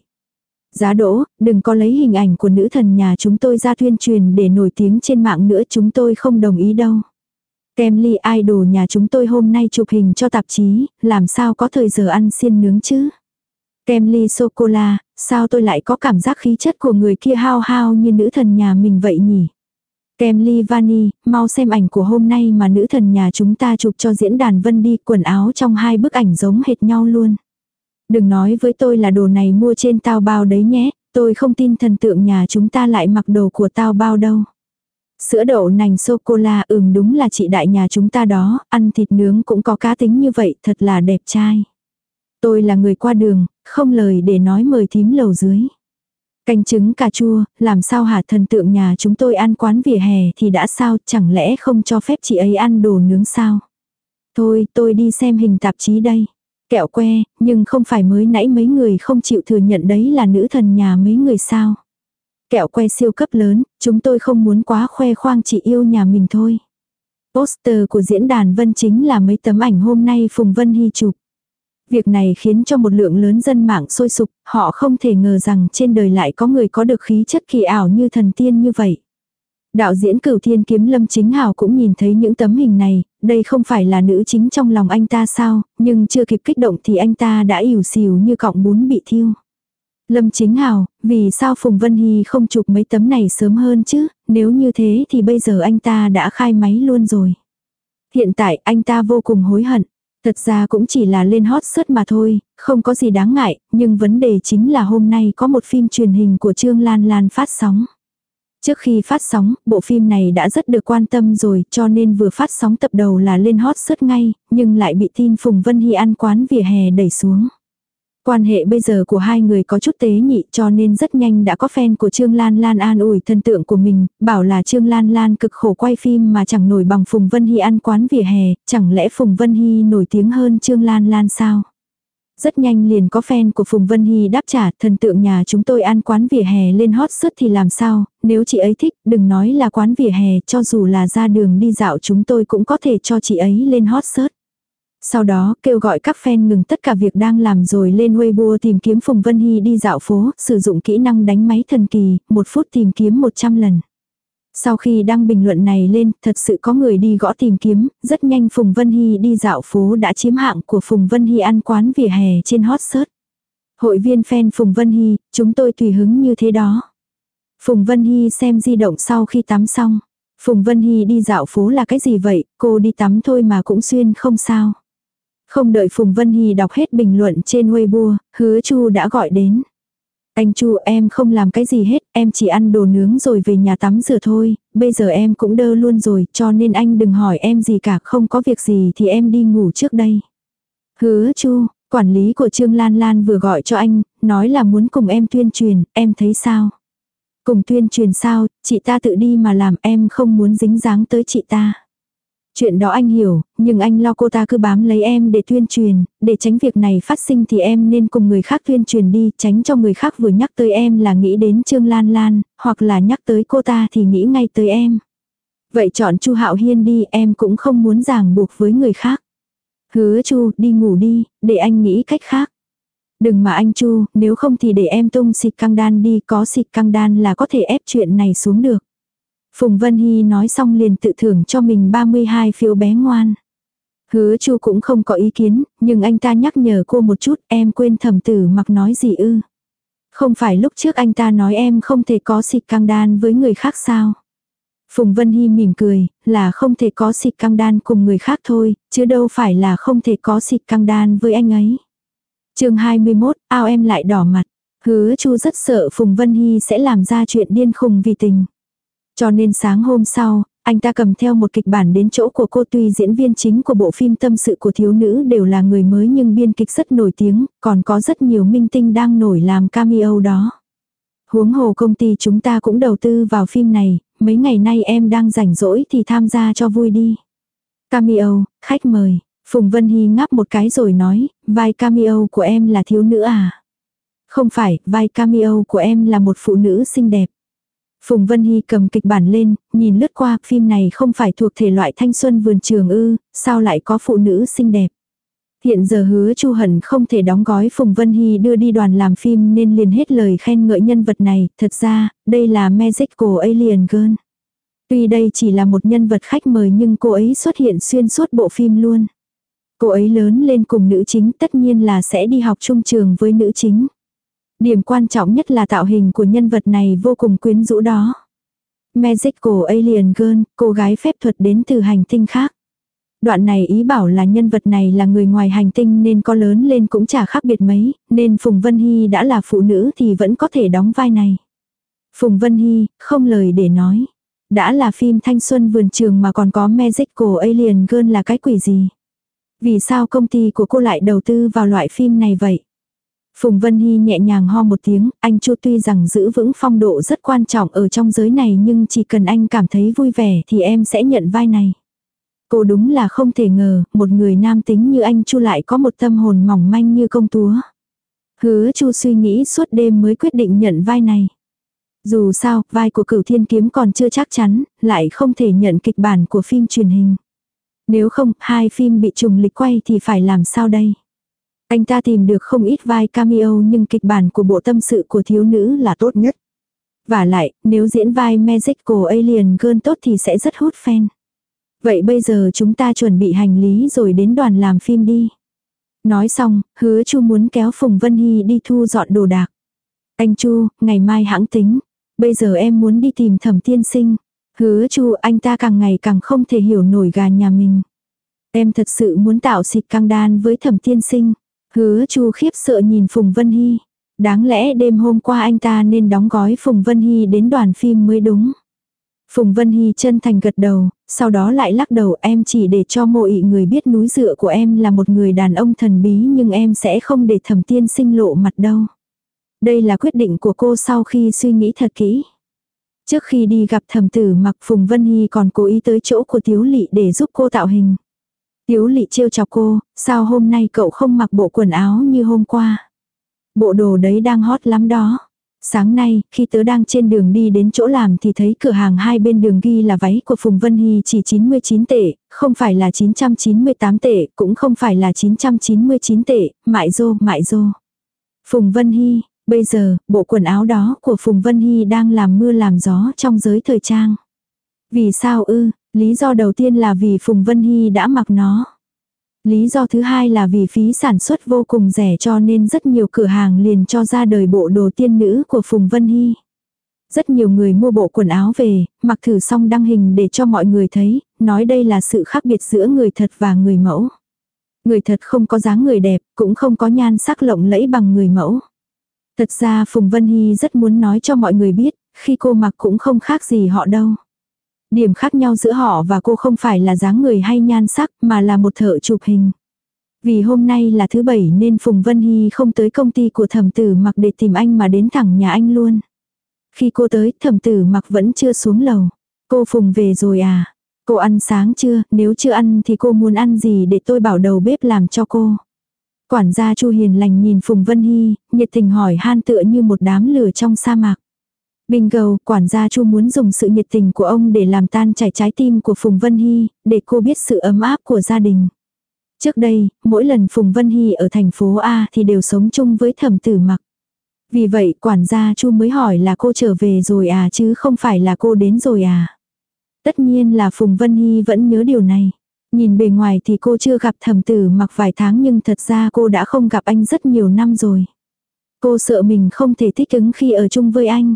Giá đỗ, đừng có lấy hình ảnh của nữ thần nhà chúng tôi ra tuyên truyền để nổi tiếng trên mạng nữa chúng tôi không đồng ý đâu. Kem ly idol nhà chúng tôi hôm nay chụp hình cho tạp chí, làm sao có thời giờ ăn xiên nướng chứ? Kem ly sô-cô-la, sao tôi lại có cảm giác khí chất của người kia hao hao như nữ thần nhà mình vậy nhỉ? Kem ly vani, mau xem ảnh của hôm nay mà nữ thần nhà chúng ta chụp cho diễn đàn vân đi quần áo trong hai bức ảnh giống hệt nhau luôn. Đừng nói với tôi là đồ này mua trên tao bao đấy nhé, tôi không tin thần tượng nhà chúng ta lại mặc đồ của tao bao đâu. Sữa đậu nành sô-cô-la ừm đúng là chị đại nhà chúng ta đó, ăn thịt nướng cũng có cá tính như vậy, thật là đẹp trai. Tôi là người qua đường, không lời để nói mời thím lầu dưới. Canh trứng cà chua, làm sao hả thần tượng nhà chúng tôi ăn quán vỉa hè thì đã sao, chẳng lẽ không cho phép chị ấy ăn đồ nướng sao? Thôi, tôi đi xem hình tạp chí đây. Kẹo que, nhưng không phải mới nãy mấy người không chịu thừa nhận đấy là nữ thần nhà mấy người sao. Kẹo que siêu cấp lớn, chúng tôi không muốn quá khoe khoang chỉ yêu nhà mình thôi. Poster của diễn đàn Vân chính là mấy tấm ảnh hôm nay Phùng Vân Hy chụp. Việc này khiến cho một lượng lớn dân mạng sôi sục, họ không thể ngờ rằng trên đời lại có người có được khí chất kỳ ảo như thần tiên như vậy. Đạo diễn cửu thiên kiếm lâm chính hào cũng nhìn thấy những tấm hình này, đây không phải là nữ chính trong lòng anh ta sao, nhưng chưa kịp kích động thì anh ta đã ỉu xìu như cọng bún bị thiêu. Lâm chính hào, vì sao Phùng Vân Hy không chụp mấy tấm này sớm hơn chứ, nếu như thế thì bây giờ anh ta đã khai máy luôn rồi. Hiện tại anh ta vô cùng hối hận. Thật ra cũng chỉ là lên hot search mà thôi, không có gì đáng ngại, nhưng vấn đề chính là hôm nay có một phim truyền hình của Trương Lan Lan phát sóng. Trước khi phát sóng, bộ phim này đã rất được quan tâm rồi cho nên vừa phát sóng tập đầu là lên hot rất ngay, nhưng lại bị tin Phùng Vân Hy ăn quán vỉa hè đẩy xuống. Quan hệ bây giờ của hai người có chút tế nhị cho nên rất nhanh đã có fan của Trương Lan Lan an ủi thân tượng của mình, bảo là Trương Lan Lan cực khổ quay phim mà chẳng nổi bằng Phùng Vân Hy ăn quán vỉa hè, chẳng lẽ Phùng Vân Hy nổi tiếng hơn Trương Lan Lan sao? Rất nhanh liền có fan của Phùng Vân Hy đáp trả, thần tượng nhà chúng tôi ăn quán vỉa hè lên hot search thì làm sao, nếu chị ấy thích, đừng nói là quán vỉa hè, cho dù là ra đường đi dạo chúng tôi cũng có thể cho chị ấy lên hot search. Sau đó kêu gọi các fan ngừng tất cả việc đang làm rồi lên Weibo tìm kiếm Phùng Vân Hy đi dạo phố, sử dụng kỹ năng đánh máy thần kỳ, một phút tìm kiếm 100 lần. Sau khi đăng bình luận này lên, thật sự có người đi gõ tìm kiếm, rất nhanh Phùng Vân Hy đi dạo phố đã chiếm hạng của Phùng Vân Hy ăn quán vỉa hè trên hot search. Hội viên fan Phùng Vân Hy, chúng tôi tùy hứng như thế đó. Phùng Vân Hy xem di động sau khi tắm xong. Phùng Vân Hy đi dạo phố là cái gì vậy, cô đi tắm thôi mà cũng xuyên không sao. Không đợi Phùng Vân Hy đọc hết bình luận trên Weibo, hứa Chu đã gọi đến. Anh Chu em không làm cái gì hết, em chỉ ăn đồ nướng rồi về nhà tắm rửa thôi, bây giờ em cũng đơ luôn rồi, cho nên anh đừng hỏi em gì cả, không có việc gì thì em đi ngủ trước đây. Hứa Chu, quản lý của Trương Lan Lan vừa gọi cho anh, nói là muốn cùng em tuyên truyền, em thấy sao? Cùng tuyên truyền sao, chị ta tự đi mà làm em không muốn dính dáng tới chị ta. Chuyện đó anh hiểu, nhưng anh lo cô ta cứ bám lấy em để tuyên truyền, để tránh việc này phát sinh thì em nên cùng người khác tuyên truyền đi, tránh cho người khác vừa nhắc tới em là nghĩ đến Trương Lan Lan, hoặc là nhắc tới cô ta thì nghĩ ngay tới em. Vậy chọn Chu Hạo Hiên đi, em cũng không muốn ràng buộc với người khác. Hứa Chu, đi ngủ đi, để anh nghĩ cách khác. Đừng mà anh Chu, nếu không thì để em tung xịt căng đan đi, có xịt căng đan là có thể ép chuyện này xuống được. Phùng Vân Hy nói xong liền tự thưởng cho mình 32 phiếu bé ngoan. Hứa chu cũng không có ý kiến, nhưng anh ta nhắc nhở cô một chút em quên thẩm tử mặc nói gì ư. Không phải lúc trước anh ta nói em không thể có xịt căng đan với người khác sao. Phùng Vân Hy mỉm cười, là không thể có xịt căng đan cùng người khác thôi, chứ đâu phải là không thể có xịt căng đan với anh ấy. chương 21, ao em lại đỏ mặt. Hứa chu rất sợ Phùng Vân Hy sẽ làm ra chuyện điên khùng vì tình. Cho nên sáng hôm sau, anh ta cầm theo một kịch bản đến chỗ của cô tuy diễn viên chính của bộ phim tâm sự của thiếu nữ đều là người mới nhưng biên kịch rất nổi tiếng, còn có rất nhiều minh tinh đang nổi làm cameo đó. Huống hồ công ty chúng ta cũng đầu tư vào phim này, mấy ngày nay em đang rảnh rỗi thì tham gia cho vui đi. Cameo, khách mời, Phùng Vân Hy ngáp một cái rồi nói, vai cameo của em là thiếu nữ à? Không phải, vai cameo của em là một phụ nữ xinh đẹp. Phùng Vân Hy cầm kịch bản lên, nhìn lướt qua, phim này không phải thuộc thể loại thanh xuân vườn trường ư, sao lại có phụ nữ xinh đẹp. Hiện giờ hứa Chu Hận không thể đóng gói Phùng Vân Hy đưa đi đoàn làm phim nên liền hết lời khen ngợi nhân vật này, thật ra, đây là Magical Alien Girl. Tuy đây chỉ là một nhân vật khách mời nhưng cô ấy xuất hiện xuyên suốt bộ phim luôn. Cô ấy lớn lên cùng nữ chính tất nhiên là sẽ đi học trung trường với nữ chính. Điểm quan trọng nhất là tạo hình của nhân vật này vô cùng quyến rũ đó. Magical Alien Girl, cô gái phép thuật đến từ hành tinh khác. Đoạn này ý bảo là nhân vật này là người ngoài hành tinh nên có lớn lên cũng chả khác biệt mấy, nên Phùng Vân Hy đã là phụ nữ thì vẫn có thể đóng vai này. Phùng Vân Hy, không lời để nói. Đã là phim thanh xuân vườn trường mà còn có Magical Alien Girl là cái quỷ gì? Vì sao công ty của cô lại đầu tư vào loại phim này vậy? Phùng Vân Hy nhẹ nhàng ho một tiếng, anh Chu tuy rằng giữ vững phong độ rất quan trọng ở trong giới này nhưng chỉ cần anh cảm thấy vui vẻ thì em sẽ nhận vai này. Cô đúng là không thể ngờ, một người nam tính như anh Chu lại có một tâm hồn mỏng manh như công túa. Hứa Chu suy nghĩ suốt đêm mới quyết định nhận vai này. Dù sao, vai của cửu thiên kiếm còn chưa chắc chắn, lại không thể nhận kịch bản của phim truyền hình. Nếu không, hai phim bị trùng lịch quay thì phải làm sao đây? Anh ta tìm được không ít vai cameo nhưng kịch bản của bộ tâm sự của thiếu nữ là tốt nhất. Và lại, nếu diễn vai Magical Alien Girl tốt thì sẽ rất hút fan. Vậy bây giờ chúng ta chuẩn bị hành lý rồi đến đoàn làm phim đi. Nói xong, hứa chu muốn kéo Phùng Vân Hy đi thu dọn đồ đạc. Anh chu, ngày mai hãng tính. Bây giờ em muốn đi tìm thẩm tiên sinh. Hứa chu anh ta càng ngày càng không thể hiểu nổi gà nhà mình. Em thật sự muốn tạo xịt căng đan với thẩm tiên sinh. Hứa chu khiếp sợ nhìn Phùng Vân Hy. Đáng lẽ đêm hôm qua anh ta nên đóng gói Phùng Vân Hy đến đoàn phim mới đúng. Phùng Vân Hy chân thành gật đầu, sau đó lại lắc đầu em chỉ để cho mộ ị người biết núi dựa của em là một người đàn ông thần bí nhưng em sẽ không để thẩm tiên sinh lộ mặt đâu. Đây là quyết định của cô sau khi suy nghĩ thật kỹ. Trước khi đi gặp thẩm tử mặc Phùng Vân Hy còn cố ý tới chỗ của Tiếu Lị để giúp cô tạo hình. Tiếu lị trêu chọc cô, sao hôm nay cậu không mặc bộ quần áo như hôm qua? Bộ đồ đấy đang hot lắm đó. Sáng nay, khi tớ đang trên đường đi đến chỗ làm thì thấy cửa hàng hai bên đường ghi là váy của Phùng Vân Hy chỉ 99 tệ, không phải là 998 tệ, cũng không phải là 999 tệ, mại dô, mại dô. Phùng Vân Hy, bây giờ, bộ quần áo đó của Phùng Vân Hy đang làm mưa làm gió trong giới thời trang. Vì sao ư, lý do đầu tiên là vì Phùng Vân Hy đã mặc nó. Lý do thứ hai là vì phí sản xuất vô cùng rẻ cho nên rất nhiều cửa hàng liền cho ra đời bộ đồ tiên nữ của Phùng Vân Hy. Rất nhiều người mua bộ quần áo về, mặc thử xong đăng hình để cho mọi người thấy, nói đây là sự khác biệt giữa người thật và người mẫu. Người thật không có dáng người đẹp, cũng không có nhan sắc lộng lẫy bằng người mẫu. Thật ra Phùng Vân Hy rất muốn nói cho mọi người biết, khi cô mặc cũng không khác gì họ đâu. Điểm khác nhau giữa họ và cô không phải là dáng người hay nhan sắc mà là một thợ chụp hình. Vì hôm nay là thứ bảy nên Phùng Vân Hy không tới công ty của thẩm tử mặc để tìm anh mà đến thẳng nhà anh luôn. Khi cô tới thẩm tử mặc vẫn chưa xuống lầu. Cô Phùng về rồi à? Cô ăn sáng chưa? Nếu chưa ăn thì cô muốn ăn gì để tôi bảo đầu bếp làm cho cô. Quản gia Chu Hiền lành nhìn Phùng Vân Hy, nhiệt tình hỏi han tựa như một đám lửa trong sa mạc. Bingo, quản gia Chu muốn dùng sự nhiệt tình của ông để làm tan chảy trái tim của Phùng Vân Hy, để cô biết sự ấm áp của gia đình. Trước đây, mỗi lần Phùng Vân Hy ở thành phố A thì đều sống chung với thẩm tử mặc. Vì vậy quản gia Chu mới hỏi là cô trở về rồi à chứ không phải là cô đến rồi à. Tất nhiên là Phùng Vân Hy vẫn nhớ điều này. Nhìn bề ngoài thì cô chưa gặp thẩm tử mặc vài tháng nhưng thật ra cô đã không gặp anh rất nhiều năm rồi. Cô sợ mình không thể thích ứng khi ở chung với anh.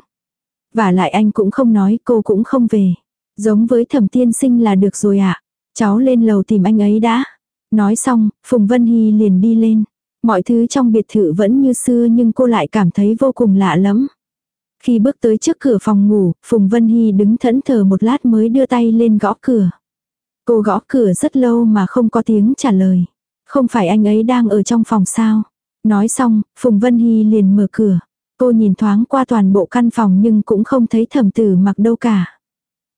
Và lại anh cũng không nói cô cũng không về. Giống với thẩm tiên sinh là được rồi ạ. À. Cháu lên lầu tìm anh ấy đã. Nói xong, Phùng Vân Hy liền đi lên. Mọi thứ trong biệt thự vẫn như xưa nhưng cô lại cảm thấy vô cùng lạ lắm. Khi bước tới trước cửa phòng ngủ, Phùng Vân Hy đứng thẫn thờ một lát mới đưa tay lên gõ cửa. Cô gõ cửa rất lâu mà không có tiếng trả lời. Không phải anh ấy đang ở trong phòng sao. Nói xong, Phùng Vân Hy liền mở cửa. Cô nhìn thoáng qua toàn bộ căn phòng nhưng cũng không thấy thẩm tử mặc đâu cả.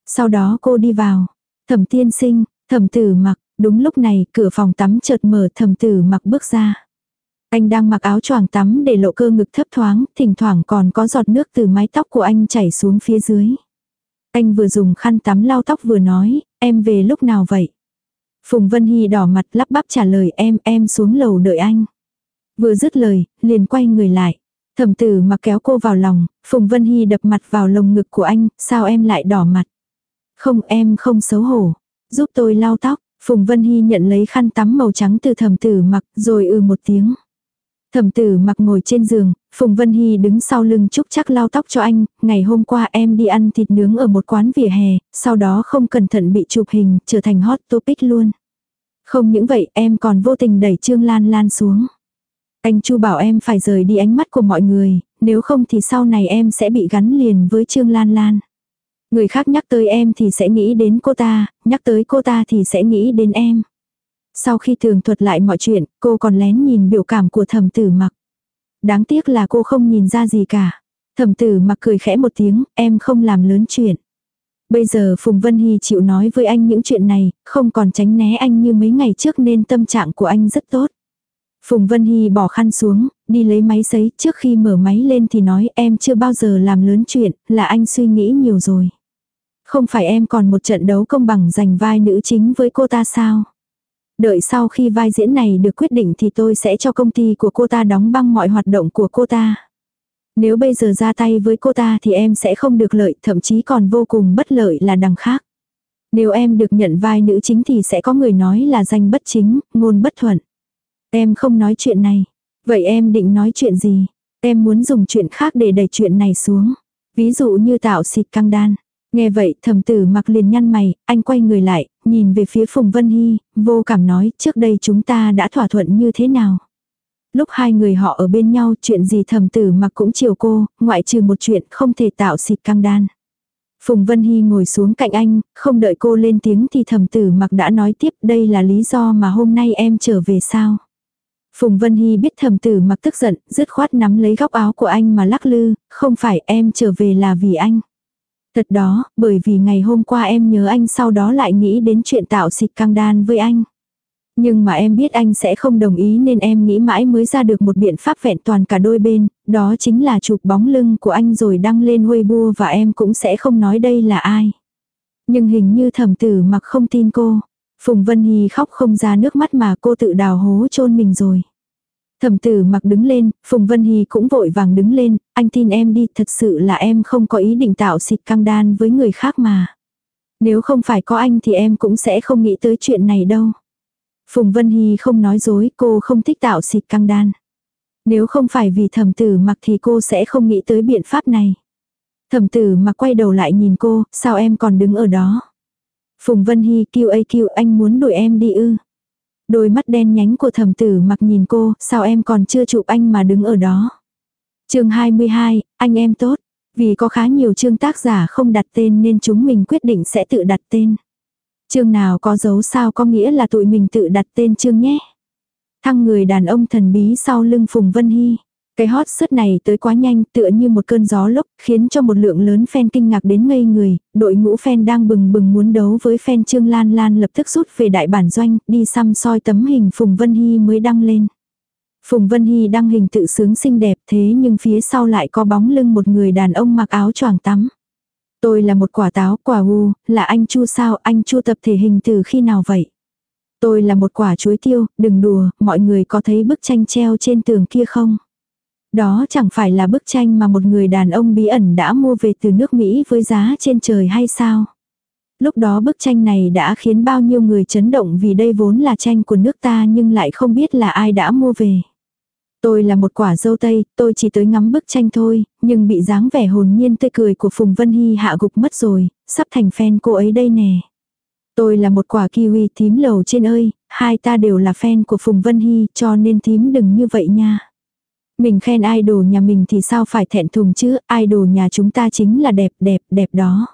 Sau đó cô đi vào. Thẩm tiên sinh, thẩm tử mặc, đúng lúc này cửa phòng tắm chợt mở thẩm tử mặc bước ra. Anh đang mặc áo choàng tắm để lộ cơ ngực thấp thoáng, thỉnh thoảng còn có giọt nước từ mái tóc của anh chảy xuống phía dưới. Anh vừa dùng khăn tắm lau tóc vừa nói, em về lúc nào vậy? Phùng Vân Hy đỏ mặt lắp bắp trả lời em, em xuống lầu đợi anh. Vừa dứt lời, liền quay người lại. Thẩm tử mặc kéo cô vào lòng, Phùng Vân Hy đập mặt vào lồng ngực của anh, sao em lại đỏ mặt? Không em không xấu hổ. Giúp tôi lau tóc, Phùng Vân Hy nhận lấy khăn tắm màu trắng từ thẩm tử mặc, rồi ừ một tiếng. Thẩm tử mặc ngồi trên giường, Phùng Vân Hy đứng sau lưng chúc chắc lau tóc cho anh, ngày hôm qua em đi ăn thịt nướng ở một quán vỉa hè, sau đó không cẩn thận bị chụp hình, trở thành hot topic luôn. Không những vậy em còn vô tình đẩy Trương Lan Lan xuống. Anh Chu bảo em phải rời đi ánh mắt của mọi người, nếu không thì sau này em sẽ bị gắn liền với Trương Lan Lan. Người khác nhắc tới em thì sẽ nghĩ đến cô ta, nhắc tới cô ta thì sẽ nghĩ đến em. Sau khi thường thuật lại mọi chuyện, cô còn lén nhìn biểu cảm của thẩm tử mặc. Đáng tiếc là cô không nhìn ra gì cả. Thẩm tử mặc cười khẽ một tiếng, em không làm lớn chuyện. Bây giờ Phùng Vân Hy chịu nói với anh những chuyện này, không còn tránh né anh như mấy ngày trước nên tâm trạng của anh rất tốt. Phùng Vân Hy bỏ khăn xuống, đi lấy máy sấy, trước khi mở máy lên thì nói em chưa bao giờ làm lớn chuyện, là anh suy nghĩ nhiều rồi. Không phải em còn một trận đấu công bằng giành vai nữ chính với cô ta sao? Đợi sau khi vai diễn này được quyết định thì tôi sẽ cho công ty của cô ta đóng băng mọi hoạt động của cô ta. Nếu bây giờ ra tay với cô ta thì em sẽ không được lợi, thậm chí còn vô cùng bất lợi là đằng khác. Nếu em được nhận vai nữ chính thì sẽ có người nói là danh bất chính, ngôn bất thuận. Em không nói chuyện này. Vậy em định nói chuyện gì? Em muốn dùng chuyện khác để đẩy chuyện này xuống. Ví dụ như tạo xịt căng đan. Nghe vậy thầm tử mặc liền nhăn mày, anh quay người lại, nhìn về phía Phùng Vân Hy, vô cảm nói trước đây chúng ta đã thỏa thuận như thế nào. Lúc hai người họ ở bên nhau chuyện gì thầm tử mặc cũng chiều cô, ngoại trừ một chuyện không thể tạo xịt căng đan. Phùng Vân Hy ngồi xuống cạnh anh, không đợi cô lên tiếng thì thầm tử mặc đã nói tiếp đây là lý do mà hôm nay em trở về sao. Phùng Vân Hy biết thầm tử mặc tức giận, dứt khoát nắm lấy góc áo của anh mà lắc lư, không phải em trở về là vì anh. Thật đó, bởi vì ngày hôm qua em nhớ anh sau đó lại nghĩ đến chuyện tạo xịt căng đan với anh. Nhưng mà em biết anh sẽ không đồng ý nên em nghĩ mãi mới ra được một biện pháp vẹn toàn cả đôi bên, đó chính là chụp bóng lưng của anh rồi đăng lên Weibo và em cũng sẽ không nói đây là ai. Nhưng hình như thẩm tử mặc không tin cô. Phùng Vân Hy khóc không ra nước mắt mà cô tự đào hố chôn mình rồi. Thẩm tử mặc đứng lên, Phùng Vân Hy cũng vội vàng đứng lên, anh tin em đi, thật sự là em không có ý định tạo xịt căng đan với người khác mà. Nếu không phải có anh thì em cũng sẽ không nghĩ tới chuyện này đâu. Phùng Vân Hy không nói dối, cô không thích tạo xịt căng đan. Nếu không phải vì thẩm tử mặc thì cô sẽ không nghĩ tới biện pháp này. Thẩm tử mặc quay đầu lại nhìn cô, sao em còn đứng ở đó? Phùng Vân Hy kêu ấy kêu anh muốn đuổi em đi ư. Đôi mắt đen nhánh của thẩm tử mặc nhìn cô, sao em còn chưa chụp anh mà đứng ở đó. chương 22, anh em tốt. Vì có khá nhiều chương tác giả không đặt tên nên chúng mình quyết định sẽ tự đặt tên. Chương nào có dấu sao có nghĩa là tụi mình tự đặt tên chương nhé. Thăng người đàn ông thần bí sau lưng Phùng Vân Hy. Cái hot search này tới quá nhanh tựa như một cơn gió lốc khiến cho một lượng lớn fan kinh ngạc đến ngây người, đội ngũ fan đang bừng bừng muốn đấu với fan Trương Lan Lan lập tức rút về đại bản doanh, đi xăm soi tấm hình Phùng Vân Hy mới đăng lên. Phùng Vân Hy đăng hình tự sướng xinh đẹp thế nhưng phía sau lại có bóng lưng một người đàn ông mặc áo choàng tắm. Tôi là một quả táo, quả u, là anh Chu sao, anh Chu tập thể hình từ khi nào vậy? Tôi là một quả chuối tiêu, đừng đùa, mọi người có thấy bức tranh treo trên tường kia không? Đó chẳng phải là bức tranh mà một người đàn ông bí ẩn đã mua về từ nước Mỹ với giá trên trời hay sao? Lúc đó bức tranh này đã khiến bao nhiêu người chấn động vì đây vốn là tranh của nước ta nhưng lại không biết là ai đã mua về. Tôi là một quả dâu tây, tôi chỉ tới ngắm bức tranh thôi, nhưng bị dáng vẻ hồn nhiên tươi cười của Phùng Vân Hy hạ gục mất rồi, sắp thành fan cô ấy đây nè. Tôi là một quả kiwi thím lầu trên ơi, hai ta đều là fan của Phùng Vân Hy cho nên thím đừng như vậy nha. Mình khen idol nhà mình thì sao phải thẹn thùng chứ, idol nhà chúng ta chính là đẹp đẹp đẹp đó.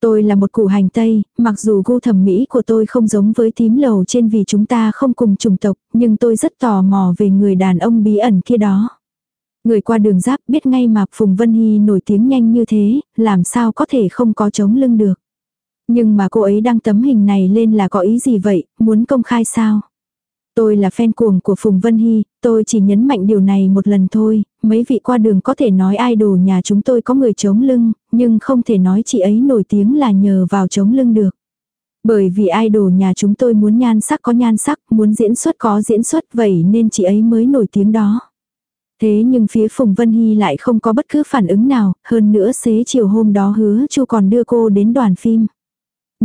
Tôi là một củ hành tây, mặc dù gu thẩm mỹ của tôi không giống với tím lầu trên vì chúng ta không cùng chủng tộc, nhưng tôi rất tò mò về người đàn ông bí ẩn kia đó. Người qua đường giáp biết ngay mà Phùng Vân Hy nổi tiếng nhanh như thế, làm sao có thể không có chống lưng được. Nhưng mà cô ấy đăng tấm hình này lên là có ý gì vậy, muốn công khai sao? Tôi là fan cuồng của Phùng Vân Hy, tôi chỉ nhấn mạnh điều này một lần thôi, mấy vị qua đường có thể nói idol nhà chúng tôi có người chống lưng, nhưng không thể nói chị ấy nổi tiếng là nhờ vào chống lưng được. Bởi vì idol nhà chúng tôi muốn nhan sắc có nhan sắc, muốn diễn xuất có diễn xuất vậy nên chị ấy mới nổi tiếng đó. Thế nhưng phía Phùng Vân Hy lại không có bất cứ phản ứng nào, hơn nữa xế chiều hôm đó hứa chu còn đưa cô đến đoàn phim.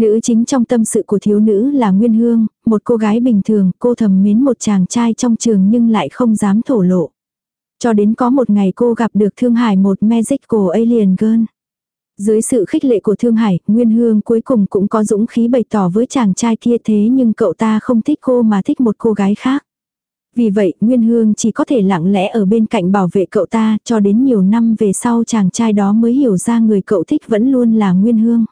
Nữ chính trong tâm sự của thiếu nữ là Nguyên Hương, một cô gái bình thường, cô thầm mến một chàng trai trong trường nhưng lại không dám thổ lộ. Cho đến có một ngày cô gặp được Thương Hải một magical alien girl. Dưới sự khích lệ của Thương Hải, Nguyên Hương cuối cùng cũng có dũng khí bày tỏ với chàng trai kia thế nhưng cậu ta không thích cô mà thích một cô gái khác. Vì vậy, Nguyên Hương chỉ có thể lặng lẽ ở bên cạnh bảo vệ cậu ta cho đến nhiều năm về sau chàng trai đó mới hiểu ra người cậu thích vẫn luôn là Nguyên Hương.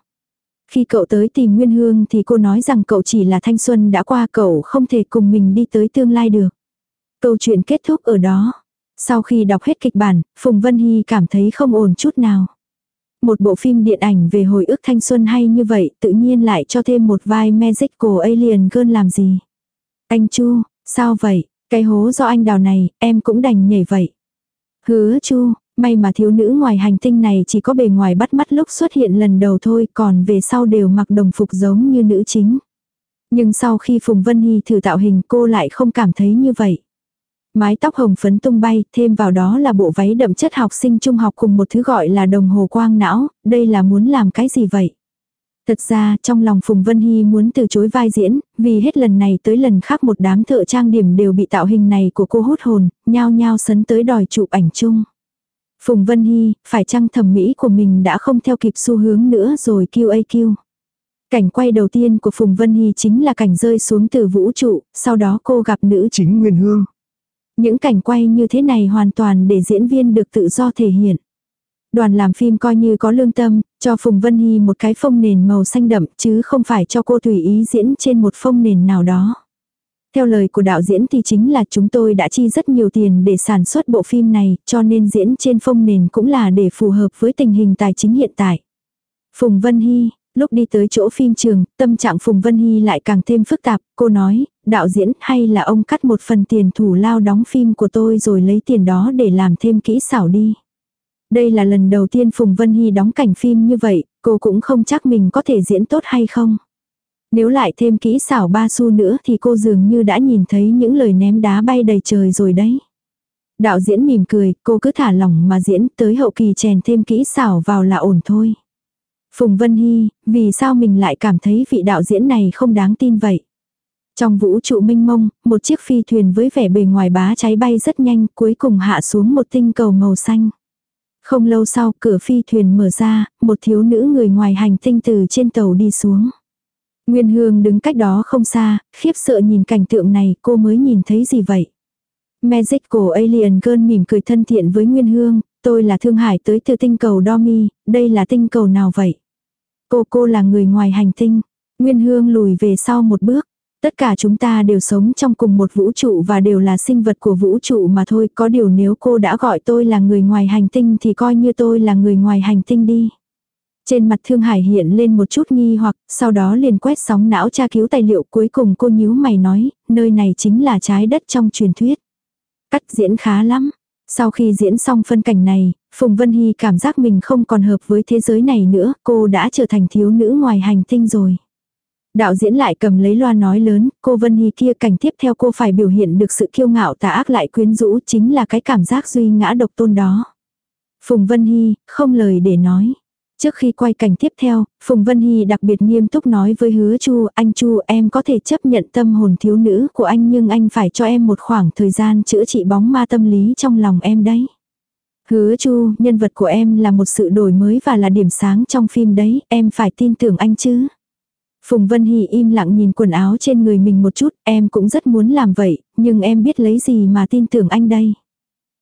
Khi cậu tới tìm Nguyên Hương thì cô nói rằng cậu chỉ là thanh xuân đã qua cậu không thể cùng mình đi tới tương lai được. Câu chuyện kết thúc ở đó. Sau khi đọc hết kịch bản, Phùng Vân Hy cảm thấy không ổn chút nào. Một bộ phim điện ảnh về hồi ức thanh xuân hay như vậy tự nhiên lại cho thêm một vai magical alien girl làm gì. Anh Chu, sao vậy? Cái hố do anh đào này, em cũng đành nhảy vậy. Hứa Chu, May mà thiếu nữ ngoài hành tinh này chỉ có bề ngoài bắt mắt lúc xuất hiện lần đầu thôi, còn về sau đều mặc đồng phục giống như nữ chính. Nhưng sau khi Phùng Vân Hy thử tạo hình cô lại không cảm thấy như vậy. Mái tóc hồng phấn tung bay, thêm vào đó là bộ váy đậm chất học sinh trung học cùng một thứ gọi là đồng hồ quang não, đây là muốn làm cái gì vậy? Thật ra, trong lòng Phùng Vân Hy muốn từ chối vai diễn, vì hết lần này tới lần khác một đám thợ trang điểm đều bị tạo hình này của cô hút hồn, nhao nhao sấn tới đòi chụp ảnh chung. Phùng Vân Hy, phải chăng thẩm mỹ của mình đã không theo kịp xu hướng nữa rồi QAQ. Cảnh quay đầu tiên của Phùng Vân Hy chính là cảnh rơi xuống từ vũ trụ, sau đó cô gặp nữ chính Nguyên Hương. Những cảnh quay như thế này hoàn toàn để diễn viên được tự do thể hiện. Đoàn làm phim coi như có lương tâm, cho Phùng Vân Hy một cái phông nền màu xanh đậm chứ không phải cho cô tùy ý diễn trên một phông nền nào đó. Theo lời của đạo diễn thì chính là chúng tôi đã chi rất nhiều tiền để sản xuất bộ phim này, cho nên diễn trên phông nền cũng là để phù hợp với tình hình tài chính hiện tại. Phùng Vân Hy, Lúc đi tới chỗ phim trường, tâm trạng Phùng Vân Hy lại càng thêm phức tạp, cô nói, đạo diễn hay là ông cắt một phần tiền thủ lao đóng phim của tôi rồi lấy tiền đó để làm thêm kỹ xảo đi. Đây là lần đầu tiên Phùng Vân Hy đóng cảnh phim như vậy, cô cũng không chắc mình có thể diễn tốt hay không. Nếu lại thêm kỹ xảo ba xu nữa thì cô dường như đã nhìn thấy những lời ném đá bay đầy trời rồi đấy. Đạo diễn mỉm cười, cô cứ thả lỏng mà diễn tới hậu kỳ chèn thêm kỹ xảo vào là ổn thôi. Phùng Vân Hy, vì sao mình lại cảm thấy vị đạo diễn này không đáng tin vậy? Trong vũ trụ minh mông, một chiếc phi thuyền với vẻ bề ngoài bá cháy bay rất nhanh cuối cùng hạ xuống một tinh cầu màu xanh. Không lâu sau cửa phi thuyền mở ra, một thiếu nữ người ngoài hành tinh từ trên tàu đi xuống. Nguyên Hương đứng cách đó không xa, khiếp sợ nhìn cảnh tượng này cô mới nhìn thấy gì vậy. Magical Alien Girl mỉm cười thân thiện với Nguyên Hương, tôi là Thương Hải tới từ tinh cầu Domi, đây là tinh cầu nào vậy? Cô cô là người ngoài hành tinh. Nguyên Hương lùi về sau một bước. Tất cả chúng ta đều sống trong cùng một vũ trụ và đều là sinh vật của vũ trụ mà thôi. Có điều nếu cô đã gọi tôi là người ngoài hành tinh thì coi như tôi là người ngoài hành tinh đi. Trên mặt Thương Hải hiện lên một chút nghi hoặc, sau đó liền quét sóng não tra cứu tài liệu cuối cùng cô nhíu mày nói, nơi này chính là trái đất trong truyền thuyết. Cắt diễn khá lắm. Sau khi diễn xong phân cảnh này, Phùng Vân Hy cảm giác mình không còn hợp với thế giới này nữa, cô đã trở thành thiếu nữ ngoài hành tinh rồi. Đạo diễn lại cầm lấy loa nói lớn, cô Vân Hy kia cảnh tiếp theo cô phải biểu hiện được sự kiêu ngạo tà ác lại quyến rũ chính là cái cảm giác duy ngã độc tôn đó. Phùng Vân Hy, không lời để nói. Trước khi quay cảnh tiếp theo, Phùng Vân Hy đặc biệt nghiêm túc nói với hứa Chu, anh Chu em có thể chấp nhận tâm hồn thiếu nữ của anh nhưng anh phải cho em một khoảng thời gian chữa trị bóng ma tâm lý trong lòng em đấy. Hứa Chu, nhân vật của em là một sự đổi mới và là điểm sáng trong phim đấy, em phải tin tưởng anh chứ. Phùng Vân Hy im lặng nhìn quần áo trên người mình một chút, em cũng rất muốn làm vậy, nhưng em biết lấy gì mà tin tưởng anh đây.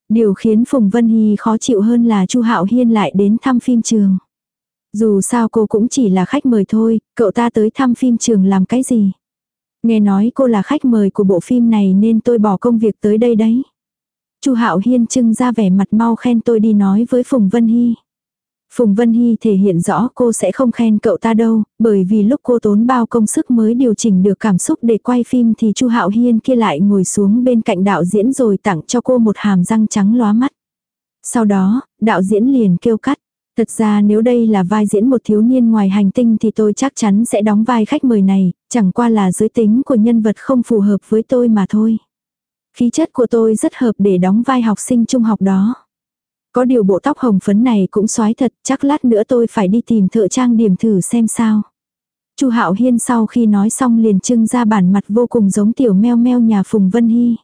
Điều khiến Phùng Vân Hy khó chịu hơn là Chu Hạo Hiên lại đến thăm phim trường. Dù sao cô cũng chỉ là khách mời thôi, cậu ta tới thăm phim trường làm cái gì. Nghe nói cô là khách mời của bộ phim này nên tôi bỏ công việc tới đây đấy. Chu Hạo Hiên trưng ra vẻ mặt mau khen tôi đi nói với Phùng Vân Hy. Phùng Vân Hy thể hiện rõ cô sẽ không khen cậu ta đâu, bởi vì lúc cô tốn bao công sức mới điều chỉnh được cảm xúc để quay phim thì Chu Hạo Hiên kia lại ngồi xuống bên cạnh đạo diễn rồi tặng cho cô một hàm răng trắng lóa mắt. Sau đó, đạo diễn liền kêu cắt. Thật ra nếu đây là vai diễn một thiếu niên ngoài hành tinh thì tôi chắc chắn sẽ đóng vai khách mời này, chẳng qua là giới tính của nhân vật không phù hợp với tôi mà thôi. Khí chất của tôi rất hợp để đóng vai học sinh trung học đó. Có điều bộ tóc hồng phấn này cũng xoái thật, chắc lát nữa tôi phải đi tìm thợ trang điểm thử xem sao. Chu Hạo Hiên sau khi nói xong liền trưng ra bản mặt vô cùng giống tiểu meo meo nhà Phùng Vân Hy.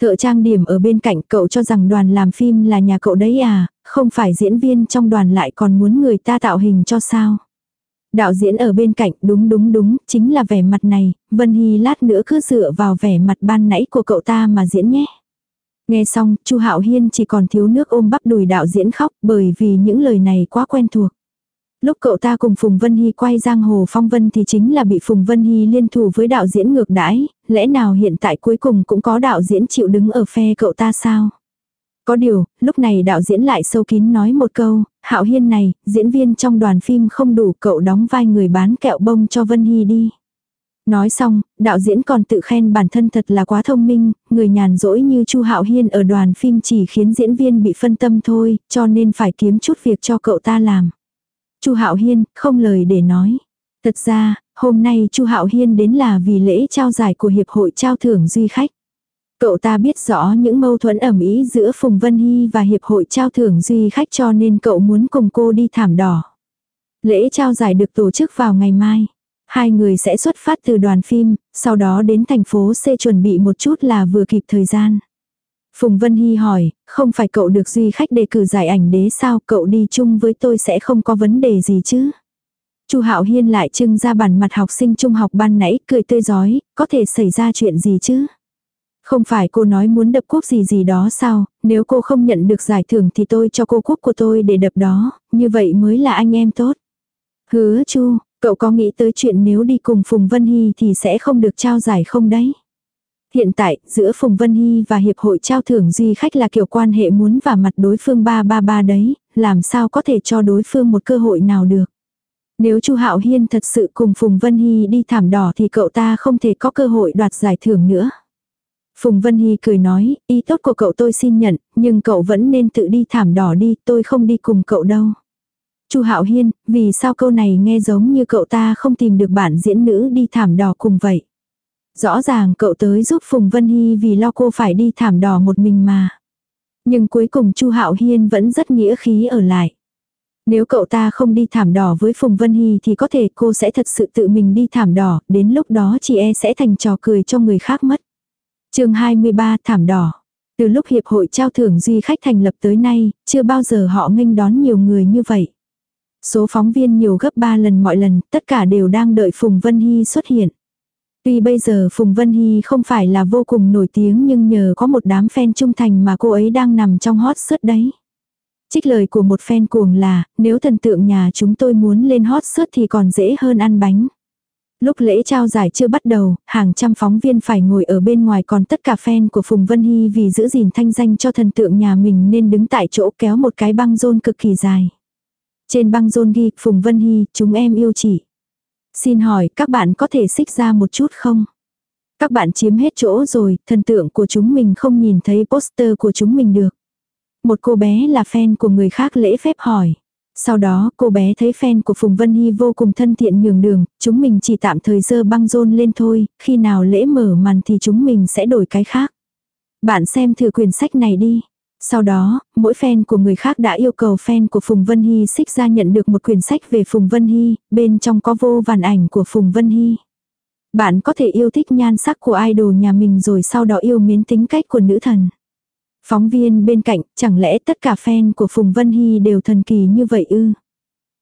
Thợ trang điểm ở bên cạnh cậu cho rằng đoàn làm phim là nhà cậu đấy à, không phải diễn viên trong đoàn lại còn muốn người ta tạo hình cho sao. Đạo diễn ở bên cạnh đúng đúng đúng, chính là vẻ mặt này, Vân Hy lát nữa cứ dựa vào vẻ mặt ban nãy của cậu ta mà diễn nhé. Nghe xong, Chu Hạo Hiên chỉ còn thiếu nước ôm bắp đùi đạo diễn khóc bởi vì những lời này quá quen thuộc. Lúc cậu ta cùng Phùng Vân Hy quay giang hồ phong vân thì chính là bị Phùng Vân Hy liên thủ với đạo diễn ngược đãi, lẽ nào hiện tại cuối cùng cũng có đạo diễn chịu đứng ở phe cậu ta sao? Có điều, lúc này đạo diễn lại sâu kín nói một câu, Hạo Hiên này, diễn viên trong đoàn phim không đủ cậu đóng vai người bán kẹo bông cho Vân Hy đi. Nói xong, đạo diễn còn tự khen bản thân thật là quá thông minh, người nhàn rỗi như Chu Hạo Hiên ở đoàn phim chỉ khiến diễn viên bị phân tâm thôi, cho nên phải kiếm chút việc cho cậu ta làm. Chu Hạo Hiên không lời để nói. Thật ra, hôm nay Chu Hạo Hiên đến là vì lễ trao giải của hiệp hội trao thưởng duy khách. Cậu ta biết rõ những mâu thuẫn ẩm ý giữa Phùng Vân Hy và hiệp hội trao thưởng duy khách cho nên cậu muốn cùng cô đi thảm đỏ. Lễ trao giải được tổ chức vào ngày mai. Hai người sẽ xuất phát từ đoàn phim, sau đó đến thành phố C chuẩn bị một chút là vừa kịp thời gian. Phùng Vân Hy hỏi, không phải cậu được duy khách đề cử giải ảnh đế sao, cậu đi chung với tôi sẽ không có vấn đề gì chứ? Chu Hạo Hiên lại trưng ra bản mặt học sinh trung học ban nãy, cười tươi giói, có thể xảy ra chuyện gì chứ? Không phải cô nói muốn đập quốc gì gì đó sao, nếu cô không nhận được giải thưởng thì tôi cho cô quốc của tôi để đập đó, như vậy mới là anh em tốt. Hứa Chu, cậu có nghĩ tới chuyện nếu đi cùng Phùng Vân Hy thì sẽ không được trao giải không đấy? Hiện tại, giữa Phùng Vân Hy và Hiệp hội trao thưởng duy khách là kiểu quan hệ muốn và mặt đối phương ba ba ba đấy, làm sao có thể cho đối phương một cơ hội nào được. Nếu Chu Hạo Hiên thật sự cùng Phùng Vân Hy đi thảm đỏ thì cậu ta không thể có cơ hội đoạt giải thưởng nữa. Phùng Vân Hy cười nói, ý tốt của cậu tôi xin nhận, nhưng cậu vẫn nên tự đi thảm đỏ đi, tôi không đi cùng cậu đâu. Chu Hạo Hiên, vì sao câu này nghe giống như cậu ta không tìm được bản diễn nữ đi thảm đỏ cùng vậy? Rõ ràng cậu tới giúp Phùng Vân Hy vì lo cô phải đi thảm đỏ một mình mà. Nhưng cuối cùng Chu Hạo Hiên vẫn rất nghĩa khí ở lại. Nếu cậu ta không đi thảm đỏ với Phùng Vân Hy thì có thể cô sẽ thật sự tự mình đi thảm đỏ, đến lúc đó chị e sẽ thành trò cười cho người khác mất chương 23 thảm đỏ. Từ lúc Hiệp hội trao thưởng duy khách thành lập tới nay, chưa bao giờ họ nghênh đón nhiều người như vậy. Số phóng viên nhiều gấp 3 lần mọi lần, tất cả đều đang đợi Phùng Vân Hy xuất hiện. Tuy bây giờ Phùng Vân Hy không phải là vô cùng nổi tiếng nhưng nhờ có một đám fan trung thành mà cô ấy đang nằm trong hot search đấy. Trích lời của một fan cuồng là, nếu thần tượng nhà chúng tôi muốn lên hot search thì còn dễ hơn ăn bánh. Lúc lễ trao giải chưa bắt đầu, hàng trăm phóng viên phải ngồi ở bên ngoài còn tất cả fan của Phùng Vân Hy vì giữ gìn thanh danh cho thần tượng nhà mình nên đứng tại chỗ kéo một cái băng rôn cực kỳ dài. Trên băng rôn ghi Phùng Vân Hy, chúng em yêu chị. Xin hỏi các bạn có thể xích ra một chút không? Các bạn chiếm hết chỗ rồi, thần tượng của chúng mình không nhìn thấy poster của chúng mình được. Một cô bé là fan của người khác lễ phép hỏi. Sau đó cô bé thấy fan của Phùng Vân Hy vô cùng thân thiện nhường đường, chúng mình chỉ tạm thời dơ băng rôn lên thôi, khi nào lễ mở màn thì chúng mình sẽ đổi cái khác. Bạn xem thử quyển sách này đi. Sau đó, mỗi fan của người khác đã yêu cầu fan của Phùng Vân Hy xích ra nhận được một quyển sách về Phùng Vân Hy, bên trong có vô vàn ảnh của Phùng Vân Hy. Bạn có thể yêu thích nhan sắc của idol nhà mình rồi sau đó yêu mến tính cách của nữ thần. Phóng viên bên cạnh, chẳng lẽ tất cả fan của Phùng Vân Hy đều thần kỳ như vậy ư?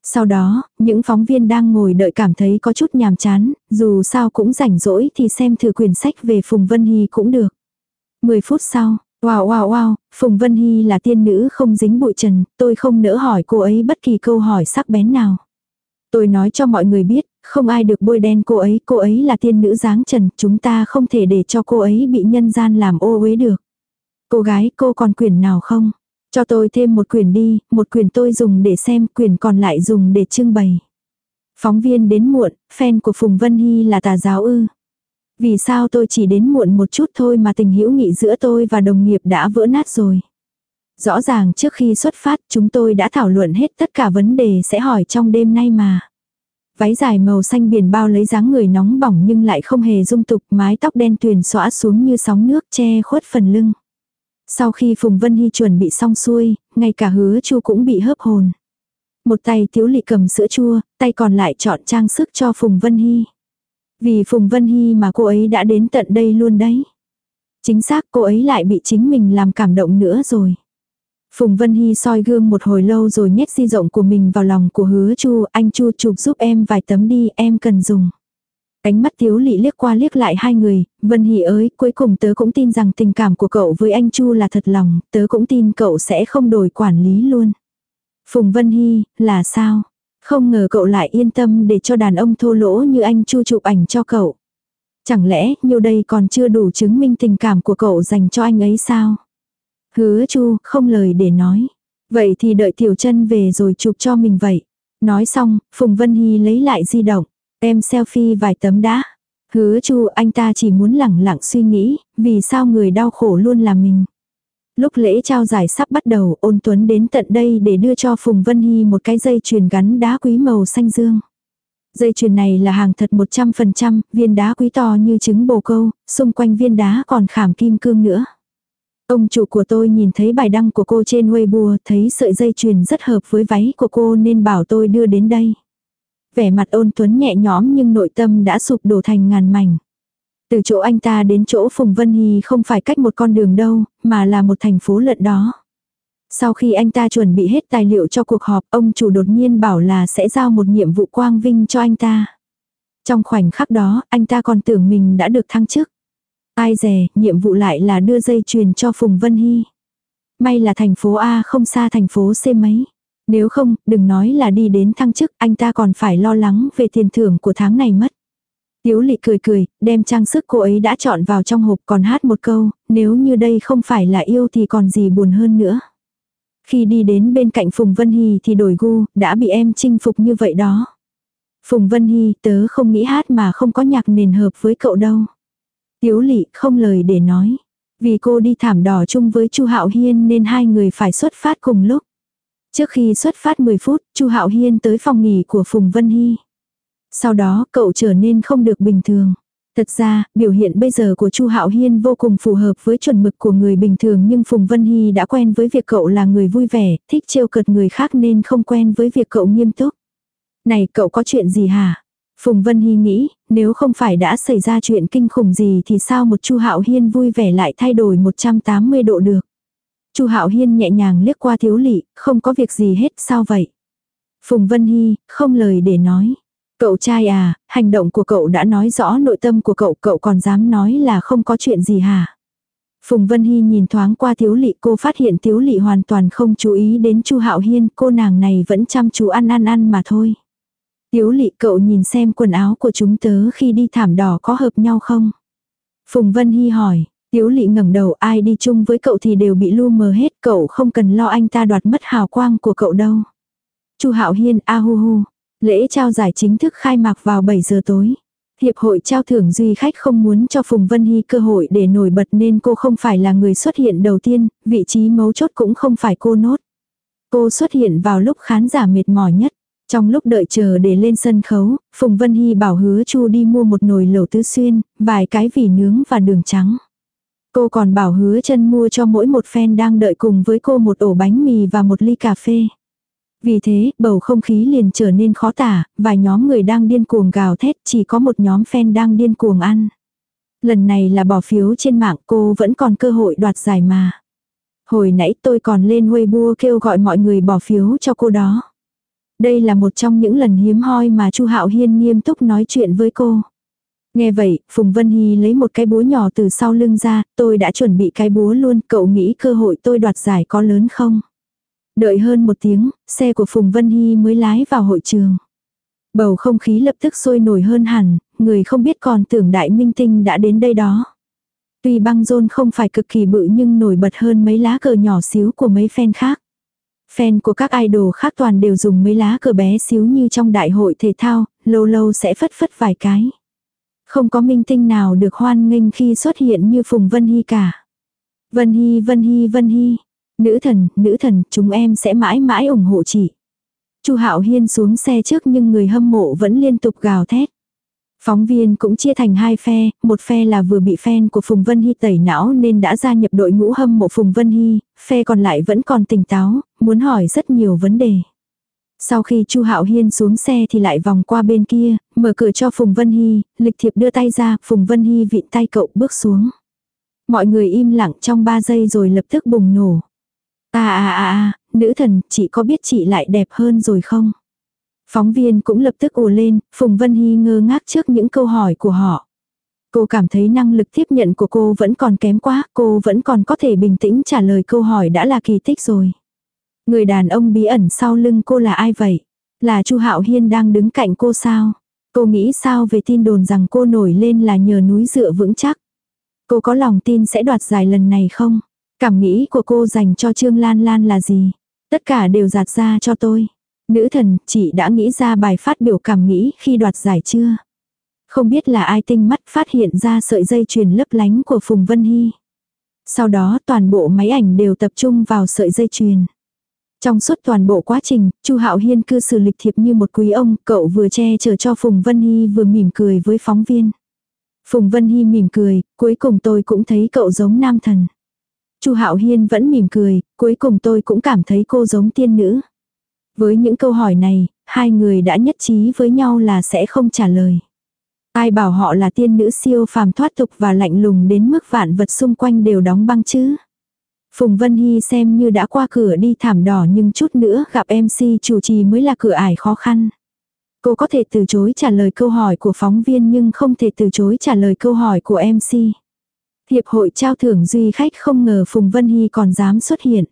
Sau đó, những phóng viên đang ngồi đợi cảm thấy có chút nhàm chán, dù sao cũng rảnh rỗi thì xem thử quyển sách về Phùng Vân Hy cũng được. 10 phút sau, wow wow wow, Phùng Vân Hy là tiên nữ không dính bụi trần, tôi không nỡ hỏi cô ấy bất kỳ câu hỏi sắc bén nào. Tôi nói cho mọi người biết, không ai được bôi đen cô ấy, cô ấy là tiên nữ dáng trần, chúng ta không thể để cho cô ấy bị nhân gian làm ô uế được. Cô gái, cô còn quyển nào không? Cho tôi thêm một quyển đi, một quyển tôi dùng để xem, quyển còn lại dùng để trưng bày. Phóng viên đến muộn, fan của Phùng Vân Hy là tà giáo ư. Vì sao tôi chỉ đến muộn một chút thôi mà tình hữu nghị giữa tôi và đồng nghiệp đã vỡ nát rồi. Rõ ràng trước khi xuất phát chúng tôi đã thảo luận hết tất cả vấn đề sẽ hỏi trong đêm nay mà. Váy dài màu xanh biển bao lấy dáng người nóng bỏng nhưng lại không hề dung tục mái tóc đen tuyền xõa xuống như sóng nước che khuất phần lưng. Sau khi Phùng Vân Hy chuẩn bị xong xuôi, ngay cả hứa chu cũng bị hớp hồn. Một tay thiếu lị cầm sữa chua, tay còn lại chọn trang sức cho Phùng Vân Hy. Vì Phùng Vân Hy mà cô ấy đã đến tận đây luôn đấy. Chính xác cô ấy lại bị chính mình làm cảm động nữa rồi. Phùng Vân Hy soi gương một hồi lâu rồi nhét di rộng của mình vào lòng của hứa chu, anh chu chụp giúp em vài tấm đi, em cần dùng. Ánh mắt thiếu lị liếc qua liếc lại hai người, Vân Hỷ ơi, cuối cùng tớ cũng tin rằng tình cảm của cậu với anh Chu là thật lòng, tớ cũng tin cậu sẽ không đổi quản lý luôn. Phùng Vân Hy, là sao? Không ngờ cậu lại yên tâm để cho đàn ông thô lỗ như anh Chu chụp ảnh cho cậu. Chẳng lẽ, nhiều đây còn chưa đủ chứng minh tình cảm của cậu dành cho anh ấy sao? Hứa Chu, không lời để nói. Vậy thì đợi Tiểu chân về rồi chụp cho mình vậy. Nói xong, Phùng Vân Hy lấy lại di động. Em selfie vài tấm đã. Hứa chu anh ta chỉ muốn lẳng lặng suy nghĩ, vì sao người đau khổ luôn là mình. Lúc lễ trao giải sắp bắt đầu, ôn tuấn đến tận đây để đưa cho Phùng Vân Hy một cái dây chuyền gắn đá quý màu xanh dương. Dây chuyền này là hàng thật 100%, viên đá quý to như trứng bồ câu, xung quanh viên đá còn khảm kim cương nữa. Ông chủ của tôi nhìn thấy bài đăng của cô trên Weibo, thấy sợi dây chuyền rất hợp với váy của cô nên bảo tôi đưa đến đây vẻ mặt ôn tuấn nhẹ nhõm nhưng nội tâm đã sụp đổ thành ngàn mảnh. Từ chỗ anh ta đến chỗ Phùng Vân Hy không phải cách một con đường đâu, mà là một thành phố lận đó. Sau khi anh ta chuẩn bị hết tài liệu cho cuộc họp, ông chủ đột nhiên bảo là sẽ giao một nhiệm vụ quang vinh cho anh ta. Trong khoảnh khắc đó, anh ta còn tưởng mình đã được thăng chức. Ai dè, nhiệm vụ lại là đưa dây chuyền cho Phùng Vân Hy. May là thành phố A không xa thành phố C mấy. Nếu không, đừng nói là đi đến thăng chức, anh ta còn phải lo lắng về tiền thưởng của tháng này mất. Tiếu lị cười cười, đem trang sức cô ấy đã chọn vào trong hộp còn hát một câu, nếu như đây không phải là yêu thì còn gì buồn hơn nữa. Khi đi đến bên cạnh Phùng Vân Hì thì đổi gu, đã bị em chinh phục như vậy đó. Phùng Vân Hy tớ không nghĩ hát mà không có nhạc nền hợp với cậu đâu. Tiếu lị không lời để nói. Vì cô đi thảm đỏ chung với Chu Hạo Hiên nên hai người phải xuất phát cùng lúc. Trước khi xuất phát 10 phút, Chu Hạo Hiên tới phòng nghỉ của Phùng Vân Hy. Sau đó, cậu trở nên không được bình thường. Thật ra, biểu hiện bây giờ của Chu Hạo Hiên vô cùng phù hợp với chuẩn mực của người bình thường nhưng Phùng Vân Hy đã quen với việc cậu là người vui vẻ, thích trêu cợt người khác nên không quen với việc cậu nghiêm túc. Này cậu có chuyện gì hả? Phùng Vân Hy nghĩ, nếu không phải đã xảy ra chuyện kinh khủng gì thì sao một Chu Hạo Hiên vui vẻ lại thay đổi 180 độ được. Chu Hạo Hiên nhẹ nhàng liếc qua Thiếu Lị, không có việc gì hết, sao vậy? Phùng Vân Hy, không lời để nói. Cậu trai à, hành động của cậu đã nói rõ nội tâm của cậu, cậu còn dám nói là không có chuyện gì hả? Phùng Vân Hy nhìn thoáng qua Tiếu Lị, cô phát hiện Tiếu Lị hoàn toàn không chú ý đến Chu Hạo Hiên, cô nàng này vẫn chăm chú ăn ăn ăn mà thôi. Tiếu Lị, cậu nhìn xem quần áo của chúng tớ khi đi thảm đỏ có hợp nhau không? Phùng Vân Hy hỏi, Tiếu Lị ngẩng đầu, ai đi chung với cậu thì đều bị lu mờ hết, cậu không cần lo anh ta đoạt mất hào quang của cậu đâu. Chu Hạo Hiên, a hu hu. Lễ trao giải chính thức khai mạc vào 7 giờ tối. Hiệp hội trao thưởng duy khách không muốn cho Phùng Vân Hy cơ hội để nổi bật nên cô không phải là người xuất hiện đầu tiên, vị trí mấu chốt cũng không phải cô nốt. Cô xuất hiện vào lúc khán giả mệt mỏi nhất. Trong lúc đợi chờ để lên sân khấu, Phùng Vân Hy bảo hứa Chu đi mua một nồi lẩu tứ xuyên, vài cái vỉ nướng và đường trắng. Cô còn bảo hứa chân mua cho mỗi một fan đang đợi cùng với cô một ổ bánh mì và một ly cà phê. Vì thế, bầu không khí liền trở nên khó tả, vài nhóm người đang điên cuồng gào thét, chỉ có một nhóm fan đang điên cuồng ăn. Lần này là bỏ phiếu trên mạng cô vẫn còn cơ hội đoạt giải mà. Hồi nãy tôi còn lên Weibo kêu gọi mọi người bỏ phiếu cho cô đó. Đây là một trong những lần hiếm hoi mà Chu Hạo Hiên nghiêm túc nói chuyện với cô. Nghe vậy, Phùng Vân Hy lấy một cái búa nhỏ từ sau lưng ra, tôi đã chuẩn bị cái búa luôn, cậu nghĩ cơ hội tôi đoạt giải có lớn không? Đợi hơn một tiếng, xe của Phùng Vân Hy mới lái vào hội trường. Bầu không khí lập tức sôi nổi hơn hẳn, người không biết còn tưởng đại minh tinh đã đến đây đó. Tuy băng rôn không phải cực kỳ bự nhưng nổi bật hơn mấy lá cờ nhỏ xíu của mấy fan khác. Fan của các idol khác toàn đều dùng mấy lá cờ bé xíu như trong đại hội thể thao, lâu lâu sẽ phất phất vài cái. Không có minh tinh nào được hoan nghênh khi xuất hiện như Phùng Vân Hy cả. Vân Hy, Vân Hy, Vân Hy. Nữ thần, nữ thần, chúng em sẽ mãi mãi ủng hộ chị. Chu Hạo Hiên xuống xe trước nhưng người hâm mộ vẫn liên tục gào thét. Phóng viên cũng chia thành hai phe, một phe là vừa bị fan của Phùng Vân Hy tẩy não nên đã gia nhập đội ngũ hâm mộ Phùng Vân Hy, phe còn lại vẫn còn tỉnh táo, muốn hỏi rất nhiều vấn đề. Sau khi Chu Hạo Hiên xuống xe thì lại vòng qua bên kia, mở cửa cho Phùng Vân Hy, lịch thiệp đưa tay ra, Phùng Vân Hy vịn tay cậu bước xuống. Mọi người im lặng trong 3 giây rồi lập tức bùng nổ. À à à à, nữ thần, chị có biết chị lại đẹp hơn rồi không? Phóng viên cũng lập tức ồ lên, Phùng Vân Hy ngơ ngác trước những câu hỏi của họ. Cô cảm thấy năng lực tiếp nhận của cô vẫn còn kém quá, cô vẫn còn có thể bình tĩnh trả lời câu hỏi đã là kỳ tích rồi. Người đàn ông bí ẩn sau lưng cô là ai vậy? Là Chu Hạo Hiên đang đứng cạnh cô sao? Cô nghĩ sao về tin đồn rằng cô nổi lên là nhờ núi dựa vững chắc? Cô có lòng tin sẽ đoạt giải lần này không? Cảm nghĩ của cô dành cho Trương Lan Lan là gì? Tất cả đều giạt ra cho tôi. Nữ thần, chị đã nghĩ ra bài phát biểu cảm nghĩ khi đoạt giải chưa? Không biết là ai tinh mắt phát hiện ra sợi dây chuyền lấp lánh của Phùng Vân Hy. Sau đó toàn bộ máy ảnh đều tập trung vào sợi dây chuyền. Trong suốt toàn bộ quá trình, Chu Hạo Hiên cư xử lịch thiệp như một quý ông, cậu vừa che chở cho Phùng Vân Hy vừa mỉm cười với phóng viên. Phùng Vân Hy mỉm cười, cuối cùng tôi cũng thấy cậu giống nam thần. Chu Hạo Hiên vẫn mỉm cười, cuối cùng tôi cũng cảm thấy cô giống tiên nữ. Với những câu hỏi này, hai người đã nhất trí với nhau là sẽ không trả lời. Ai bảo họ là tiên nữ siêu phàm thoát tục và lạnh lùng đến mức vạn vật xung quanh đều đóng băng chứ. Phùng Vân Hy xem như đã qua cửa đi thảm đỏ nhưng chút nữa gặp MC chủ trì mới là cửa ải khó khăn. Cô có thể từ chối trả lời câu hỏi của phóng viên nhưng không thể từ chối trả lời câu hỏi của MC. Hiệp hội trao thưởng duy khách không ngờ Phùng Vân Hy còn dám xuất hiện.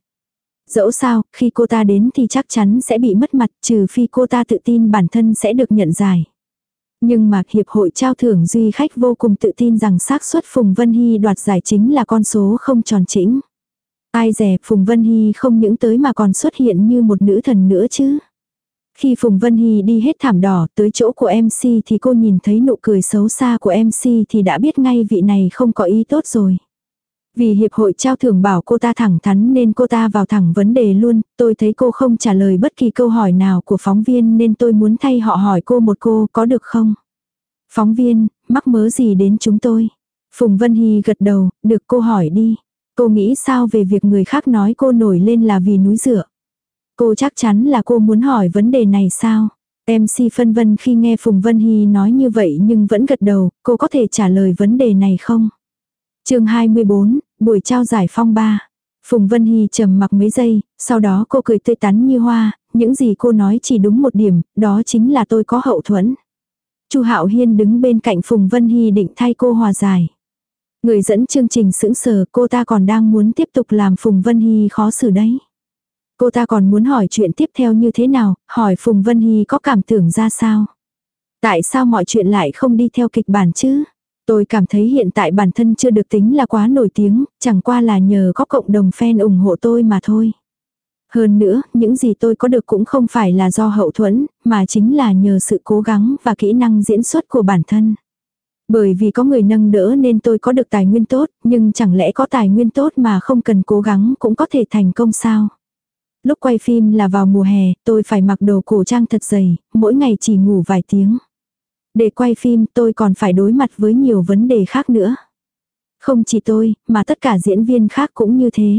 Dẫu sao, khi cô ta đến thì chắc chắn sẽ bị mất mặt trừ phi cô ta tự tin bản thân sẽ được nhận giải. Nhưng mà Hiệp hội trao thưởng duy khách vô cùng tự tin rằng xác suất Phùng Vân Hy đoạt giải chính là con số không tròn chỉnh. Ai rẻ Phùng Vân Hy không những tới mà còn xuất hiện như một nữ thần nữa chứ. Khi Phùng Vân Hy đi hết thảm đỏ tới chỗ của MC thì cô nhìn thấy nụ cười xấu xa của MC thì đã biết ngay vị này không có ý tốt rồi. Vì hiệp hội trao thưởng bảo cô ta thẳng thắn nên cô ta vào thẳng vấn đề luôn, tôi thấy cô không trả lời bất kỳ câu hỏi nào của phóng viên nên tôi muốn thay họ hỏi cô một cô có được không? Phóng viên, mắc mớ gì đến chúng tôi? Phùng Vân Hy gật đầu, được cô hỏi đi. Cô nghĩ sao về việc người khác nói cô nổi lên là vì núi dựa Cô chắc chắn là cô muốn hỏi vấn đề này sao? MC phân vân khi nghe Phùng Vân Hy nói như vậy nhưng vẫn gật đầu, cô có thể trả lời vấn đề này không? chương 24, buổi trao giải phong ba. Phùng Vân Hy trầm mặc mấy giây, sau đó cô cười tươi tắn như hoa, những gì cô nói chỉ đúng một điểm, đó chính là tôi có hậu thuẫn. Chu Hạo Hiên đứng bên cạnh Phùng Vân Hy định thay cô hòa giải. Người dẫn chương trình sững sờ cô ta còn đang muốn tiếp tục làm Phùng Vân Hy khó xử đấy. Cô ta còn muốn hỏi chuyện tiếp theo như thế nào, hỏi Phùng Vân Hy có cảm tưởng ra sao. Tại sao mọi chuyện lại không đi theo kịch bản chứ? Tôi cảm thấy hiện tại bản thân chưa được tính là quá nổi tiếng, chẳng qua là nhờ có cộng đồng fan ủng hộ tôi mà thôi. Hơn nữa, những gì tôi có được cũng không phải là do hậu thuẫn, mà chính là nhờ sự cố gắng và kỹ năng diễn xuất của bản thân. Bởi vì có người nâng đỡ nên tôi có được tài nguyên tốt, nhưng chẳng lẽ có tài nguyên tốt mà không cần cố gắng cũng có thể thành công sao? Lúc quay phim là vào mùa hè, tôi phải mặc đồ cổ trang thật dày, mỗi ngày chỉ ngủ vài tiếng. Để quay phim tôi còn phải đối mặt với nhiều vấn đề khác nữa. Không chỉ tôi, mà tất cả diễn viên khác cũng như thế.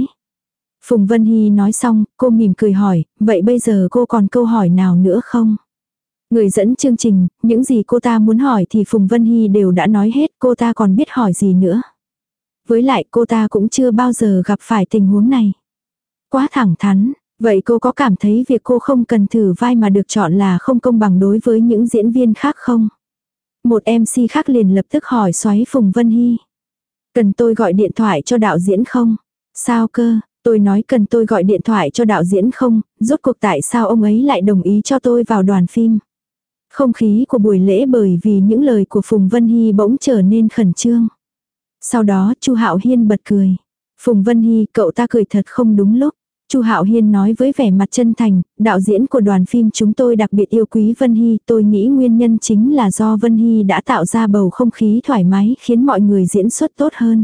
Phùng Vân Hy nói xong, cô mỉm cười hỏi, vậy bây giờ cô còn câu hỏi nào nữa không? Người dẫn chương trình, những gì cô ta muốn hỏi thì Phùng Vân Hy đều đã nói hết, cô ta còn biết hỏi gì nữa. Với lại cô ta cũng chưa bao giờ gặp phải tình huống này. Quá thẳng thắn, vậy cô có cảm thấy việc cô không cần thử vai mà được chọn là không công bằng đối với những diễn viên khác không? Một MC khác liền lập tức hỏi xoáy Phùng Vân Hy. Cần tôi gọi điện thoại cho đạo diễn không? Sao cơ, tôi nói cần tôi gọi điện thoại cho đạo diễn không, rốt cuộc tại sao ông ấy lại đồng ý cho tôi vào đoàn phim. Không khí của buổi lễ bởi vì những lời của Phùng Vân Hy bỗng trở nên khẩn trương. Sau đó Chu Hạo Hiên bật cười. Phùng Vân Hy cậu ta cười thật không đúng lúc. Chu Hạo Hiên nói với vẻ mặt chân thành, đạo diễn của đoàn phim chúng tôi đặc biệt yêu quý Vân Hy, tôi nghĩ nguyên nhân chính là do Vân Hy đã tạo ra bầu không khí thoải mái khiến mọi người diễn xuất tốt hơn.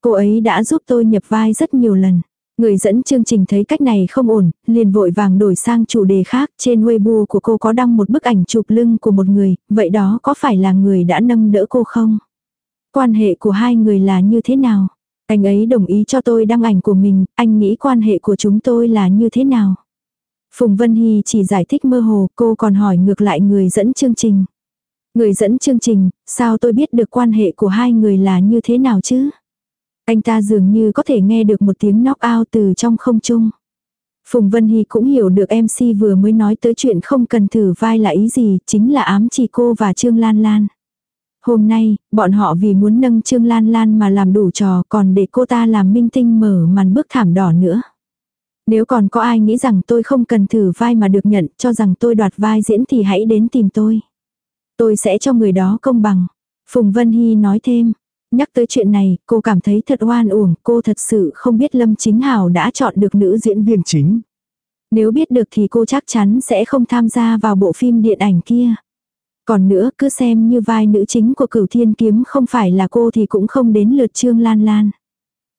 Cô ấy đã giúp tôi nhập vai rất nhiều lần. Người dẫn chương trình thấy cách này không ổn, liền vội vàng đổi sang chủ đề khác, trên Weibo của cô có đăng một bức ảnh chụp lưng của một người, vậy đó có phải là người đã nâng đỡ cô không? Quan hệ của hai người là như thế nào? Anh ấy đồng ý cho tôi đăng ảnh của mình, anh nghĩ quan hệ của chúng tôi là như thế nào? Phùng Vân Hy chỉ giải thích mơ hồ, cô còn hỏi ngược lại người dẫn chương trình. Người dẫn chương trình, sao tôi biết được quan hệ của hai người là như thế nào chứ? Anh ta dường như có thể nghe được một tiếng knock out từ trong không trung. Phùng Vân Hy cũng hiểu được MC vừa mới nói tới chuyện không cần thử vai là ý gì, chính là ám chỉ cô và Trương Lan Lan. Hôm nay, bọn họ vì muốn nâng Trương Lan Lan mà làm đủ trò còn để cô ta làm minh tinh mở màn bước thảm đỏ nữa. Nếu còn có ai nghĩ rằng tôi không cần thử vai mà được nhận cho rằng tôi đoạt vai diễn thì hãy đến tìm tôi. Tôi sẽ cho người đó công bằng. Phùng Vân Hy nói thêm. Nhắc tới chuyện này, cô cảm thấy thật oan uổng, cô thật sự không biết Lâm Chính Hảo đã chọn được nữ diễn viên chính. Nếu biết được thì cô chắc chắn sẽ không tham gia vào bộ phim điện ảnh kia. Còn nữa cứ xem như vai nữ chính của cửu thiên kiếm không phải là cô thì cũng không đến lượt Trương Lan Lan.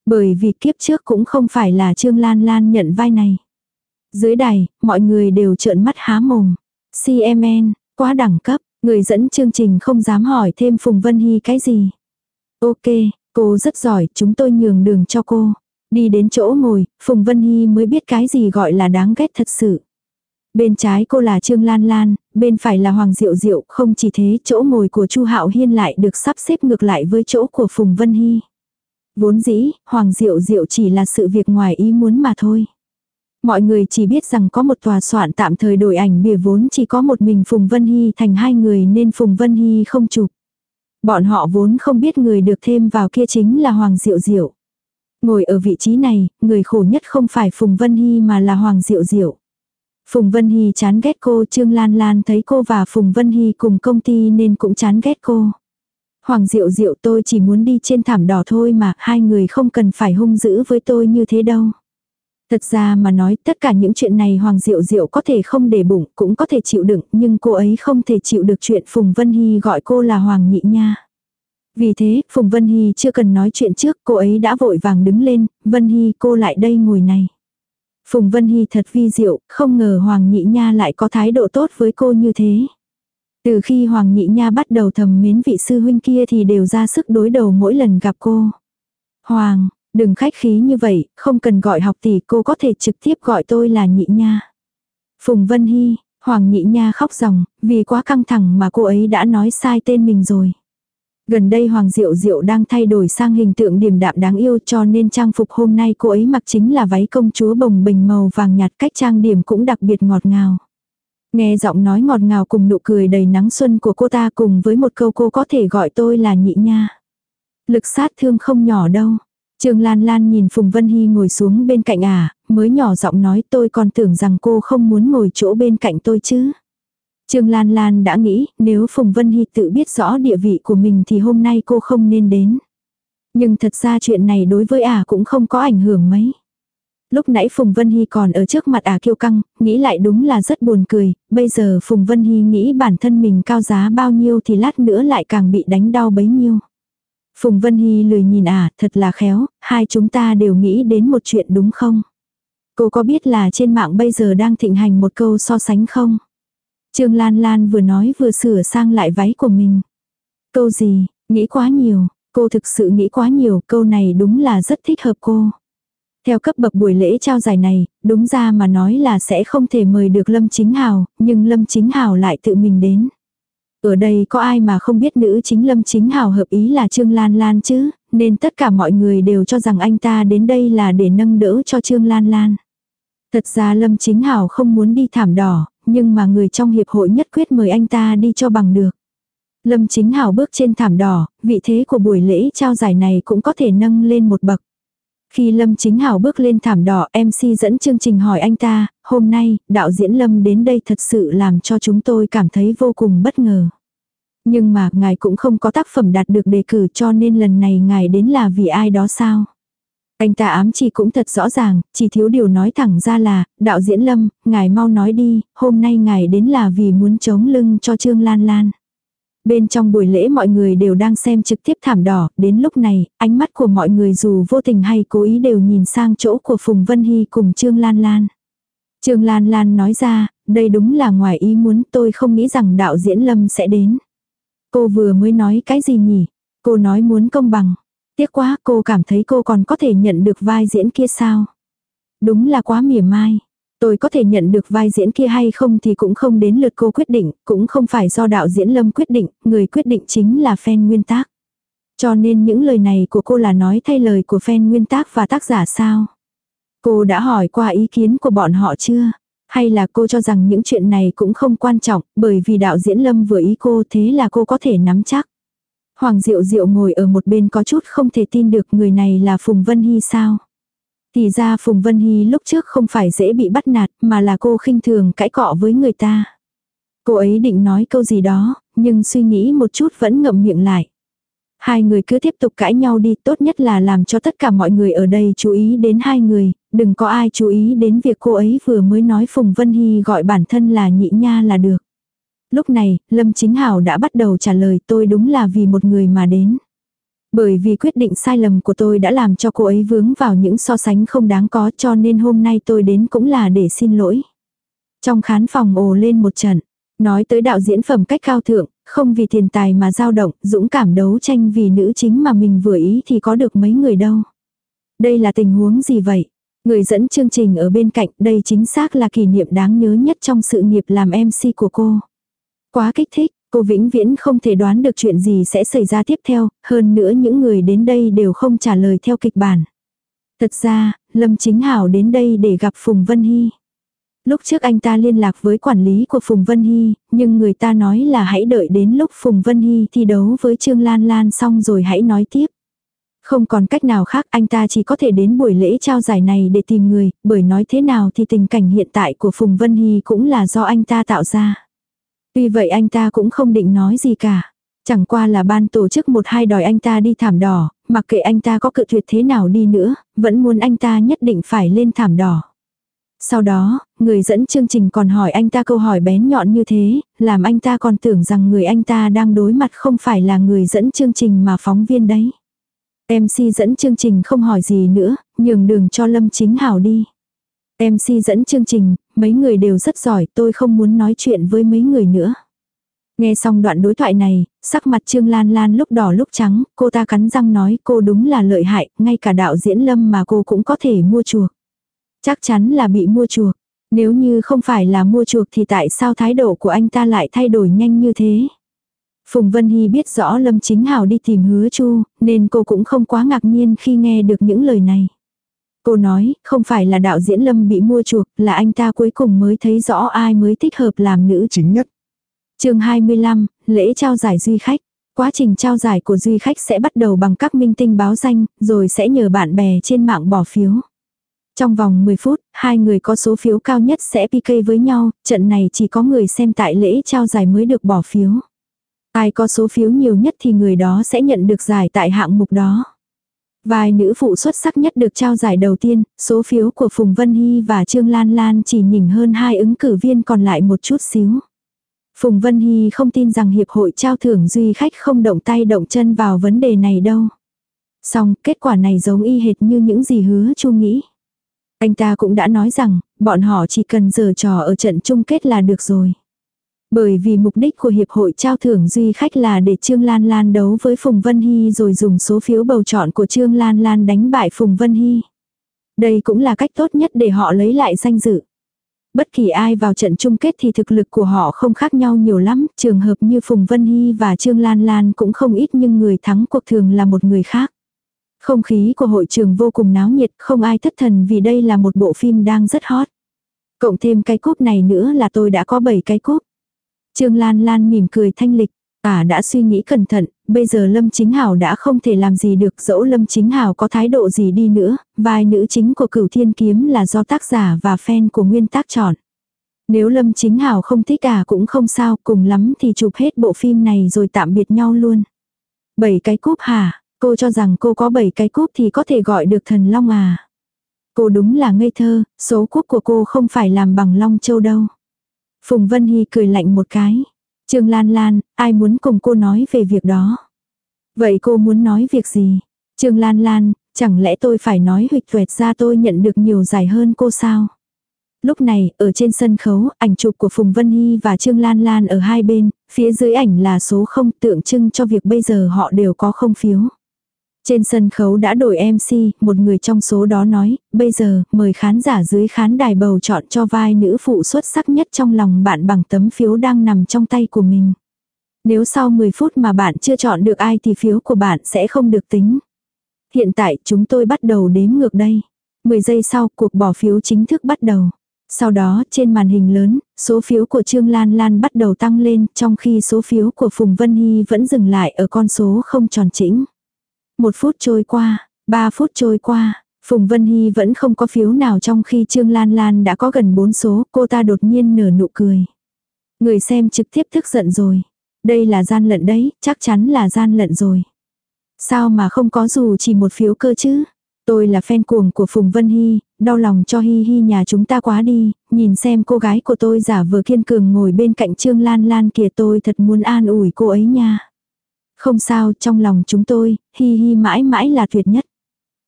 Bởi vì kiếp trước cũng không phải là Trương Lan Lan nhận vai này. Dưới đài, mọi người đều trợn mắt há mồm. CMN, quá đẳng cấp, người dẫn chương trình không dám hỏi thêm Phùng Vân Hy cái gì. Ok, cô rất giỏi, chúng tôi nhường đường cho cô. Đi đến chỗ ngồi, Phùng Vân Hy mới biết cái gì gọi là đáng ghét thật sự. Bên trái cô là Trương Lan Lan, bên phải là Hoàng Diệu Diệu, không chỉ thế, chỗ ngồi của Chu Hạo Hiên lại được sắp xếp ngược lại với chỗ của Phùng Vân Hy. Vốn dĩ, Hoàng Diệu Diệu chỉ là sự việc ngoài ý muốn mà thôi. Mọi người chỉ biết rằng có một tòa soạn tạm thời đổi ảnh bìa vốn chỉ có một mình Phùng Vân Hy thành hai người nên Phùng Vân Hy không chụp. Bọn họ vốn không biết người được thêm vào kia chính là Hoàng Diệu Diệu. Ngồi ở vị trí này, người khổ nhất không phải Phùng Vân Hy mà là Hoàng Diệu Diệu. Phùng Vân Hy chán ghét cô, Trương Lan Lan thấy cô và Phùng Vân Hy cùng công ty nên cũng chán ghét cô. Hoàng Diệu Diệu tôi chỉ muốn đi trên thảm đỏ thôi mà, hai người không cần phải hung dữ với tôi như thế đâu. Thật ra mà nói tất cả những chuyện này Hoàng Diệu Diệu có thể không để bụng cũng có thể chịu đựng nhưng cô ấy không thể chịu được chuyện Phùng Vân Hy gọi cô là Hoàng Nhị Nha. Vì thế Phùng Vân Hy chưa cần nói chuyện trước cô ấy đã vội vàng đứng lên, Vân Hy cô lại đây ngồi này. Phùng Vân Hy thật vi diệu, không ngờ Hoàng Nhị Nha lại có thái độ tốt với cô như thế. Từ khi Hoàng Nhị Nha bắt đầu thầm mến vị sư huynh kia thì đều ra sức đối đầu mỗi lần gặp cô. Hoàng, đừng khách khí như vậy, không cần gọi học tỷ cô có thể trực tiếp gọi tôi là Nhị Nha. Phùng Vân Hy, Hoàng Nhị Nha khóc ròng, vì quá căng thẳng mà cô ấy đã nói sai tên mình rồi. Gần đây Hoàng Diệu Diệu đang thay đổi sang hình tượng điềm đạm đáng yêu cho nên trang phục hôm nay cô ấy mặc chính là váy công chúa bồng bình màu vàng nhạt cách trang điểm cũng đặc biệt ngọt ngào. Nghe giọng nói ngọt ngào cùng nụ cười đầy nắng xuân của cô ta cùng với một câu cô có thể gọi tôi là nhị nha. Lực sát thương không nhỏ đâu. Trương Lan Lan nhìn Phùng Vân Hy ngồi xuống bên cạnh à, mới nhỏ giọng nói tôi còn tưởng rằng cô không muốn ngồi chỗ bên cạnh tôi chứ. Trương Lan Lan đã nghĩ nếu Phùng Vân Hy tự biết rõ địa vị của mình thì hôm nay cô không nên đến. Nhưng thật ra chuyện này đối với ả à cũng không có ảnh hưởng mấy. Lúc nãy Phùng Vân Hy còn ở trước mặt ả à kiêu căng, nghĩ lại đúng là rất buồn cười, bây giờ Phùng Vân Hy nghĩ bản thân mình cao giá bao nhiêu thì lát nữa lại càng bị đánh đau bấy nhiêu. Phùng Vân Hy lười nhìn à, thật là khéo, hai chúng ta đều nghĩ đến một chuyện đúng không? Cô có biết là trên mạng bây giờ đang thịnh hành một câu so sánh không? Trương Lan Lan vừa nói vừa sửa sang lại váy của mình. Câu gì, nghĩ quá nhiều, cô thực sự nghĩ quá nhiều, câu này đúng là rất thích hợp cô. Theo cấp bậc buổi lễ trao giải này, đúng ra mà nói là sẽ không thể mời được Lâm Chính Hào, nhưng Lâm Chính Hào lại tự mình đến. Ở đây có ai mà không biết nữ chính Lâm Chính Hào hợp ý là Trương Lan Lan chứ, nên tất cả mọi người đều cho rằng anh ta đến đây là để nâng đỡ cho Trương Lan Lan. Thật ra Lâm Chính Hào không muốn đi thảm đỏ, nhưng mà người trong hiệp hội nhất quyết mời anh ta đi cho bằng được. Lâm Chính Hào bước trên thảm đỏ, vị thế của buổi lễ trao giải này cũng có thể nâng lên một bậc. Khi Lâm Chính Hảo bước lên thảm đỏ, MC dẫn chương trình hỏi anh ta, hôm nay, đạo diễn Lâm đến đây thật sự làm cho chúng tôi cảm thấy vô cùng bất ngờ. Nhưng mà, ngài cũng không có tác phẩm đạt được đề cử cho nên lần này ngài đến là vì ai đó sao? Anh ta ám chỉ cũng thật rõ ràng, chỉ thiếu điều nói thẳng ra là, đạo diễn Lâm, ngài mau nói đi, hôm nay ngài đến là vì muốn chống lưng cho Trương Lan Lan. Bên trong buổi lễ mọi người đều đang xem trực tiếp thảm đỏ, đến lúc này, ánh mắt của mọi người dù vô tình hay cố ý đều nhìn sang chỗ của Phùng Vân Hy cùng Trương Lan Lan. Trương Lan Lan nói ra, đây đúng là ngoài ý muốn tôi không nghĩ rằng đạo diễn Lâm sẽ đến. Cô vừa mới nói cái gì nhỉ? Cô nói muốn công bằng. Tiếc quá cô cảm thấy cô còn có thể nhận được vai diễn kia sao? Đúng là quá mỉa mai. Tôi có thể nhận được vai diễn kia hay không thì cũng không đến lượt cô quyết định, cũng không phải do đạo diễn Lâm quyết định, người quyết định chính là fan nguyên tác. Cho nên những lời này của cô là nói thay lời của fan nguyên tác và tác giả sao? Cô đã hỏi qua ý kiến của bọn họ chưa? Hay là cô cho rằng những chuyện này cũng không quan trọng, bởi vì đạo diễn Lâm vừa ý cô thế là cô có thể nắm chắc. Hoàng Diệu Diệu ngồi ở một bên có chút không thể tin được người này là Phùng Vân Hy sao. Thì ra Phùng Vân Hy lúc trước không phải dễ bị bắt nạt mà là cô khinh thường cãi cọ với người ta. Cô ấy định nói câu gì đó, nhưng suy nghĩ một chút vẫn ngậm miệng lại. Hai người cứ tiếp tục cãi nhau đi, tốt nhất là làm cho tất cả mọi người ở đây chú ý đến hai người, đừng có ai chú ý đến việc cô ấy vừa mới nói Phùng Vân Hy gọi bản thân là nhị nha là được. Lúc này, Lâm Chính Hảo đã bắt đầu trả lời tôi đúng là vì một người mà đến. Bởi vì quyết định sai lầm của tôi đã làm cho cô ấy vướng vào những so sánh không đáng có cho nên hôm nay tôi đến cũng là để xin lỗi. Trong khán phòng ồ lên một trận, nói tới đạo diễn phẩm cách cao thượng, không vì tiền tài mà dao động, dũng cảm đấu tranh vì nữ chính mà mình vừa ý thì có được mấy người đâu. Đây là tình huống gì vậy? Người dẫn chương trình ở bên cạnh đây chính xác là kỷ niệm đáng nhớ nhất trong sự nghiệp làm MC của cô. Quá kích thích, cô vĩnh viễn không thể đoán được chuyện gì sẽ xảy ra tiếp theo, hơn nữa những người đến đây đều không trả lời theo kịch bản. Thật ra, Lâm Chính Hảo đến đây để gặp Phùng Vân Hy. Lúc trước anh ta liên lạc với quản lý của Phùng Vân Hy, nhưng người ta nói là hãy đợi đến lúc Phùng Vân Hy thi đấu với Trương Lan Lan xong rồi hãy nói tiếp. Không còn cách nào khác anh ta chỉ có thể đến buổi lễ trao giải này để tìm người, bởi nói thế nào thì tình cảnh hiện tại của Phùng Vân Hy cũng là do anh ta tạo ra. Tuy vậy anh ta cũng không định nói gì cả. Chẳng qua là ban tổ chức một hai đòi anh ta đi thảm đỏ, mặc kệ anh ta có cự tuyệt thế nào đi nữa, vẫn muốn anh ta nhất định phải lên thảm đỏ. Sau đó, người dẫn chương trình còn hỏi anh ta câu hỏi bén nhọn như thế, làm anh ta còn tưởng rằng người anh ta đang đối mặt không phải là người dẫn chương trình mà phóng viên đấy. MC dẫn chương trình không hỏi gì nữa, nhường đường cho Lâm Chính Hảo đi. MC dẫn chương trình, mấy người đều rất giỏi, tôi không muốn nói chuyện với mấy người nữa. Nghe xong đoạn đối thoại này, sắc mặt Trương Lan Lan lúc đỏ lúc trắng, cô ta cắn răng nói cô đúng là lợi hại, ngay cả đạo diễn lâm mà cô cũng có thể mua chuộc. Chắc chắn là bị mua chuộc. Nếu như không phải là mua chuộc thì tại sao thái độ của anh ta lại thay đổi nhanh như thế? Phùng Vân Hy biết rõ Lâm Chính Hảo đi tìm hứa chu, nên cô cũng không quá ngạc nhiên khi nghe được những lời này. Cô nói, không phải là đạo diễn Lâm bị mua chuộc, là anh ta cuối cùng mới thấy rõ ai mới thích hợp làm nữ chính nhất. chương 25, lễ trao giải duy khách. Quá trình trao giải của duy khách sẽ bắt đầu bằng các minh tinh báo danh, rồi sẽ nhờ bạn bè trên mạng bỏ phiếu. Trong vòng 10 phút, hai người có số phiếu cao nhất sẽ PK với nhau, trận này chỉ có người xem tại lễ trao giải mới được bỏ phiếu. Ai có số phiếu nhiều nhất thì người đó sẽ nhận được giải tại hạng mục đó. Vài nữ phụ xuất sắc nhất được trao giải đầu tiên, số phiếu của Phùng Vân Hy và Trương Lan Lan chỉ nhỉnh hơn hai ứng cử viên còn lại một chút xíu. Phùng Vân Hy không tin rằng Hiệp hội trao thưởng duy khách không động tay động chân vào vấn đề này đâu. Xong, kết quả này giống y hệt như những gì hứa chu nghĩ. Anh ta cũng đã nói rằng, bọn họ chỉ cần giở trò ở trận chung kết là được rồi. Bởi vì mục đích của Hiệp hội trao thưởng duy khách là để Trương Lan Lan đấu với Phùng Vân Hy rồi dùng số phiếu bầu chọn của Trương Lan Lan đánh bại Phùng Vân Hy. Đây cũng là cách tốt nhất để họ lấy lại danh dự. Bất kỳ ai vào trận chung kết thì thực lực của họ không khác nhau nhiều lắm, trường hợp như Phùng Vân Hy và Trương Lan Lan cũng không ít nhưng người thắng cuộc thường là một người khác. Không khí của hội trường vô cùng náo nhiệt, không ai thất thần vì đây là một bộ phim đang rất hot. Cộng thêm cái cúp này nữa là tôi đã có 7 cái cúp. Trương Lan Lan mỉm cười thanh lịch. À đã suy nghĩ cẩn thận, bây giờ Lâm Chính Hảo đã không thể làm gì được dẫu Lâm Chính Hảo có thái độ gì đi nữa, vai nữ chính của cửu thiên kiếm là do tác giả và fan của nguyên tác chọn. Nếu Lâm Chính Hảo không thích à cũng không sao, cùng lắm thì chụp hết bộ phim này rồi tạm biệt nhau luôn. Bảy cái cúp hả, cô cho rằng cô có bảy cái cúp thì có thể gọi được thần long à. Cô đúng là ngây thơ, số cúp của cô không phải làm bằng long châu đâu. Phùng Vân Hy cười lạnh một cái. Trương Lan Lan, ai muốn cùng cô nói về việc đó? Vậy cô muốn nói việc gì? Trương Lan Lan, chẳng lẽ tôi phải nói huyệt tuệt ra tôi nhận được nhiều giải hơn cô sao? Lúc này, ở trên sân khấu, ảnh chụp của Phùng Vân Hy và Trương Lan Lan ở hai bên, phía dưới ảnh là số không tượng trưng cho việc bây giờ họ đều có không phiếu. Trên sân khấu đã đổi MC, một người trong số đó nói, bây giờ, mời khán giả dưới khán đài bầu chọn cho vai nữ phụ xuất sắc nhất trong lòng bạn bằng tấm phiếu đang nằm trong tay của mình. Nếu sau 10 phút mà bạn chưa chọn được ai thì phiếu của bạn sẽ không được tính. Hiện tại chúng tôi bắt đầu đếm ngược đây. 10 giây sau cuộc bỏ phiếu chính thức bắt đầu. Sau đó trên màn hình lớn, số phiếu của Trương Lan Lan bắt đầu tăng lên trong khi số phiếu của Phùng Vân Hy vẫn dừng lại ở con số không tròn chỉnh. Một phút trôi qua, ba phút trôi qua, Phùng Vân Hy vẫn không có phiếu nào trong khi Trương Lan Lan đã có gần bốn số, cô ta đột nhiên nở nụ cười. Người xem trực tiếp thức giận rồi. Đây là gian lận đấy, chắc chắn là gian lận rồi. Sao mà không có dù chỉ một phiếu cơ chứ? Tôi là fan cuồng của Phùng Vân Hy, đau lòng cho Hy Hy nhà chúng ta quá đi, nhìn xem cô gái của tôi giả vờ kiên cường ngồi bên cạnh Trương Lan Lan kìa tôi thật muốn an ủi cô ấy nha. Không sao, trong lòng chúng tôi, hi hi mãi mãi là tuyệt nhất.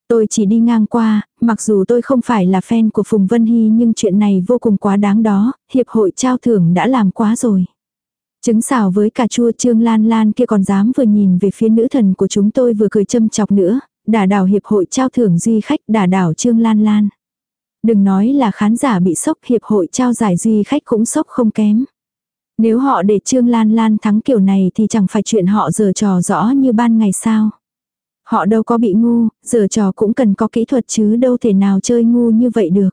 Tôi chỉ đi ngang qua, mặc dù tôi không phải là fan của Phùng Vân Hy nhưng chuyện này vô cùng quá đáng đó, hiệp hội trao thưởng đã làm quá rồi. Trứng xào với cà chua trương lan lan kia còn dám vừa nhìn về phía nữ thần của chúng tôi vừa cười châm chọc nữa, đả đảo hiệp hội trao thưởng duy khách đả đảo trương lan lan. Đừng nói là khán giả bị sốc hiệp hội trao giải duy khách cũng sốc không kém. Nếu họ để Trương Lan Lan thắng kiểu này thì chẳng phải chuyện họ giờ trò rõ như ban ngày sao. Họ đâu có bị ngu, giờ trò cũng cần có kỹ thuật chứ đâu thể nào chơi ngu như vậy được.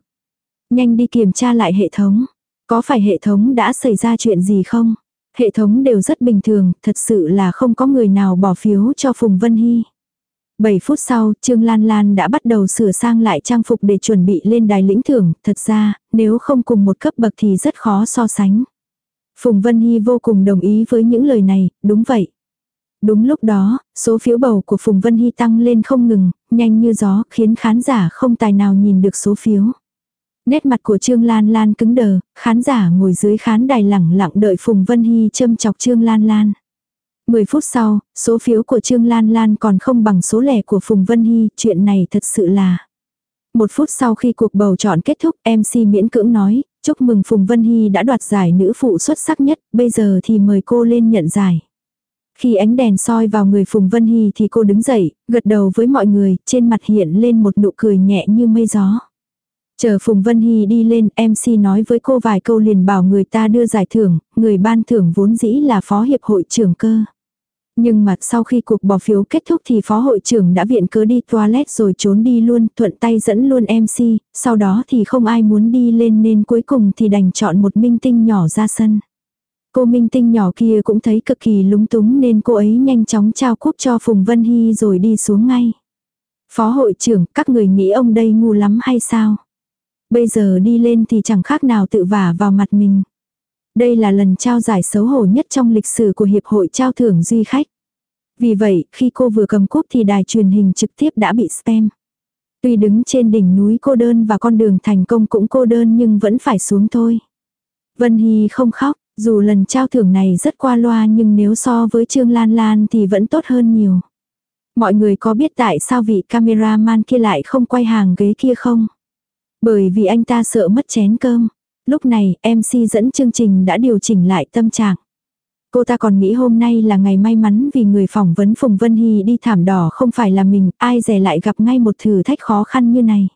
Nhanh đi kiểm tra lại hệ thống. Có phải hệ thống đã xảy ra chuyện gì không? Hệ thống đều rất bình thường, thật sự là không có người nào bỏ phiếu cho Phùng Vân Hy. 7 phút sau, Trương Lan Lan đã bắt đầu sửa sang lại trang phục để chuẩn bị lên đài lĩnh thưởng, thật ra, nếu không cùng một cấp bậc thì rất khó so sánh. Phùng Vân Hy vô cùng đồng ý với những lời này, đúng vậy. Đúng lúc đó, số phiếu bầu của Phùng Vân Hy tăng lên không ngừng, nhanh như gió, khiến khán giả không tài nào nhìn được số phiếu. Nét mặt của Trương Lan Lan cứng đờ, khán giả ngồi dưới khán đài lẳng lặng đợi Phùng Vân Hy châm chọc Trương Lan Lan. 10 phút sau, số phiếu của Trương Lan Lan còn không bằng số lẻ của Phùng Vân Hy, chuyện này thật sự là. Một phút sau khi cuộc bầu chọn kết thúc, MC miễn cưỡng nói, chúc mừng Phùng Vân Hy đã đoạt giải nữ phụ xuất sắc nhất, bây giờ thì mời cô lên nhận giải. Khi ánh đèn soi vào người Phùng Vân Hy thì cô đứng dậy, gật đầu với mọi người, trên mặt hiện lên một nụ cười nhẹ như mây gió. Chờ Phùng Vân Hy đi lên, MC nói với cô vài câu liền bảo người ta đưa giải thưởng, người ban thưởng vốn dĩ là phó hiệp hội trưởng cơ. Nhưng mà sau khi cuộc bỏ phiếu kết thúc thì phó hội trưởng đã viện cớ đi toilet rồi trốn đi luôn, thuận tay dẫn luôn MC, sau đó thì không ai muốn đi lên nên cuối cùng thì đành chọn một minh tinh nhỏ ra sân. Cô minh tinh nhỏ kia cũng thấy cực kỳ lúng túng nên cô ấy nhanh chóng trao cúp cho Phùng Vân Hy rồi đi xuống ngay. Phó hội trưởng, các người nghĩ ông đây ngu lắm hay sao? Bây giờ đi lên thì chẳng khác nào tự vả vào mặt mình. Đây là lần trao giải xấu hổ nhất trong lịch sử của Hiệp hội trao thưởng duy khách. Vì vậy, khi cô vừa cầm cúp thì đài truyền hình trực tiếp đã bị spam. Tuy đứng trên đỉnh núi cô đơn và con đường thành công cũng cô đơn nhưng vẫn phải xuống thôi. Vân Hy không khóc, dù lần trao thưởng này rất qua loa nhưng nếu so với Trương Lan Lan thì vẫn tốt hơn nhiều. Mọi người có biết tại sao vị cameraman kia lại không quay hàng ghế kia không? Bởi vì anh ta sợ mất chén cơm. Lúc này, MC dẫn chương trình đã điều chỉnh lại tâm trạng. Cô ta còn nghĩ hôm nay là ngày may mắn vì người phỏng vấn Phùng Vân Hy đi thảm đỏ không phải là mình, ai dè lại gặp ngay một thử thách khó khăn như này.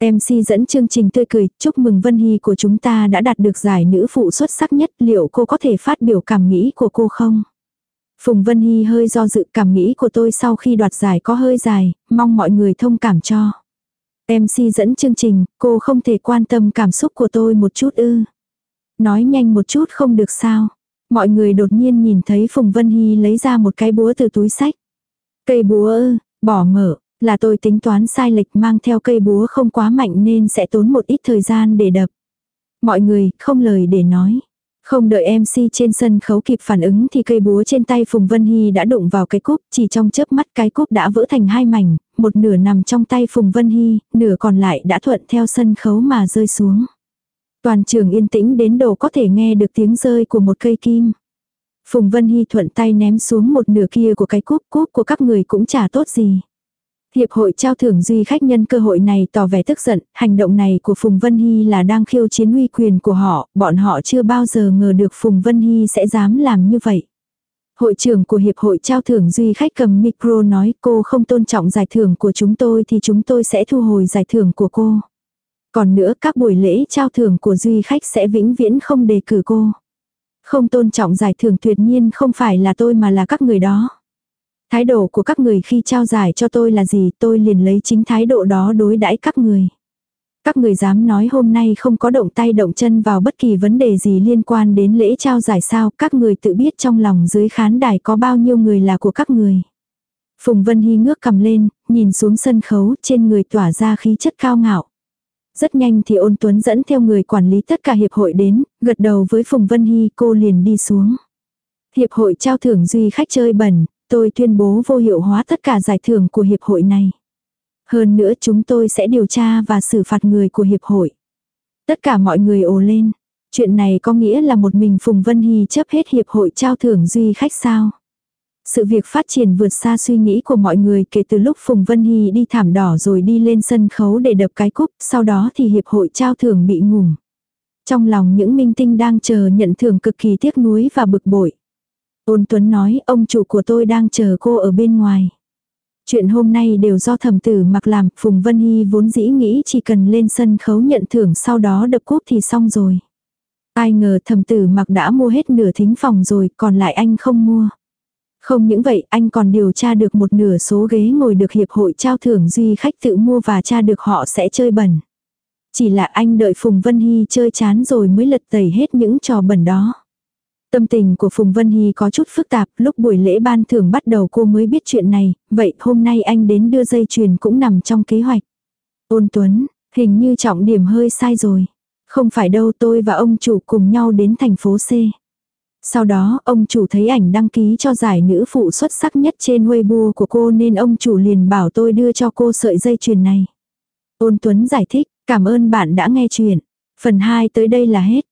MC dẫn chương trình tươi cười, chúc mừng Vân Hy của chúng ta đã đạt được giải nữ phụ xuất sắc nhất, liệu cô có thể phát biểu cảm nghĩ của cô không? Phùng Vân Hy hơi do dự cảm nghĩ của tôi sau khi đoạt giải có hơi dài, mong mọi người thông cảm cho. MC dẫn chương trình, cô không thể quan tâm cảm xúc của tôi một chút ư. Nói nhanh một chút không được sao. Mọi người đột nhiên nhìn thấy Phùng Vân Hy lấy ra một cái búa từ túi sách. Cây búa ư, bỏ mở, là tôi tính toán sai lệch mang theo cây búa không quá mạnh nên sẽ tốn một ít thời gian để đập. Mọi người, không lời để nói. Không đợi MC trên sân khấu kịp phản ứng thì cây búa trên tay Phùng Vân Hy đã đụng vào cái cúp, chỉ trong chớp mắt cái cúp đã vỡ thành hai mảnh, một nửa nằm trong tay Phùng Vân Hy, nửa còn lại đã thuận theo sân khấu mà rơi xuống. Toàn trường yên tĩnh đến độ có thể nghe được tiếng rơi của một cây kim. Phùng Vân Hy thuận tay ném xuống một nửa kia của cái cúp, cúp của các người cũng chả tốt gì. Hiệp hội trao thưởng duy khách nhân cơ hội này tỏ vẻ tức giận, hành động này của Phùng Vân Hy là đang khiêu chiến uy quyền của họ, bọn họ chưa bao giờ ngờ được Phùng Vân Hy sẽ dám làm như vậy. Hội trưởng của Hiệp hội trao thưởng duy khách cầm micro nói cô không tôn trọng giải thưởng của chúng tôi thì chúng tôi sẽ thu hồi giải thưởng của cô. Còn nữa các buổi lễ trao thưởng của duy khách sẽ vĩnh viễn không đề cử cô. Không tôn trọng giải thưởng tuyệt nhiên không phải là tôi mà là các người đó. Thái độ của các người khi trao giải cho tôi là gì tôi liền lấy chính thái độ đó đối đãi các người. Các người dám nói hôm nay không có động tay động chân vào bất kỳ vấn đề gì liên quan đến lễ trao giải sao, các người tự biết trong lòng dưới khán đài có bao nhiêu người là của các người. Phùng Vân Hy ngước cầm lên, nhìn xuống sân khấu, trên người tỏa ra khí chất cao ngạo. Rất nhanh thì ôn tuấn dẫn theo người quản lý tất cả hiệp hội đến, gật đầu với Phùng Vân Hy cô liền đi xuống. Hiệp hội trao thưởng duy khách chơi bẩn, tôi tuyên bố vô hiệu hóa tất cả giải thưởng của hiệp hội này. Hơn nữa chúng tôi sẽ điều tra và xử phạt người của hiệp hội. Tất cả mọi người ồ lên. Chuyện này có nghĩa là một mình Phùng Vân Hy chấp hết hiệp hội trao thưởng duy khách sao. Sự việc phát triển vượt xa suy nghĩ của mọi người kể từ lúc Phùng Vân Hy đi thảm đỏ rồi đi lên sân khấu để đập cái cúp, sau đó thì hiệp hội trao thưởng bị ngủm. Trong lòng những minh tinh đang chờ nhận thưởng cực kỳ tiếc nuối và bực bội. Ôn Tuấn nói ông chủ của tôi đang chờ cô ở bên ngoài. Chuyện hôm nay đều do thẩm tử mặc làm, Phùng Vân Hy vốn dĩ nghĩ chỉ cần lên sân khấu nhận thưởng sau đó đập cúp thì xong rồi. Ai ngờ thẩm tử mặc đã mua hết nửa thính phòng rồi, còn lại anh không mua. Không những vậy, anh còn điều tra được một nửa số ghế ngồi được hiệp hội trao thưởng duy khách tự mua và tra được họ sẽ chơi bẩn. Chỉ là anh đợi Phùng Vân Hy chơi chán rồi mới lật tẩy hết những trò bẩn đó. Tâm tình của Phùng Vân Hy có chút phức tạp, lúc buổi lễ ban thưởng bắt đầu cô mới biết chuyện này, vậy hôm nay anh đến đưa dây chuyền cũng nằm trong kế hoạch. Ôn Tuấn, hình như trọng điểm hơi sai rồi. Không phải đâu tôi và ông chủ cùng nhau đến thành phố C. Sau đó, ông chủ thấy ảnh đăng ký cho giải nữ phụ xuất sắc nhất trên Weibo của cô nên ông chủ liền bảo tôi đưa cho cô sợi dây chuyền này. Ôn Tuấn giải thích, cảm ơn bạn đã nghe chuyện. Phần 2 tới đây là hết.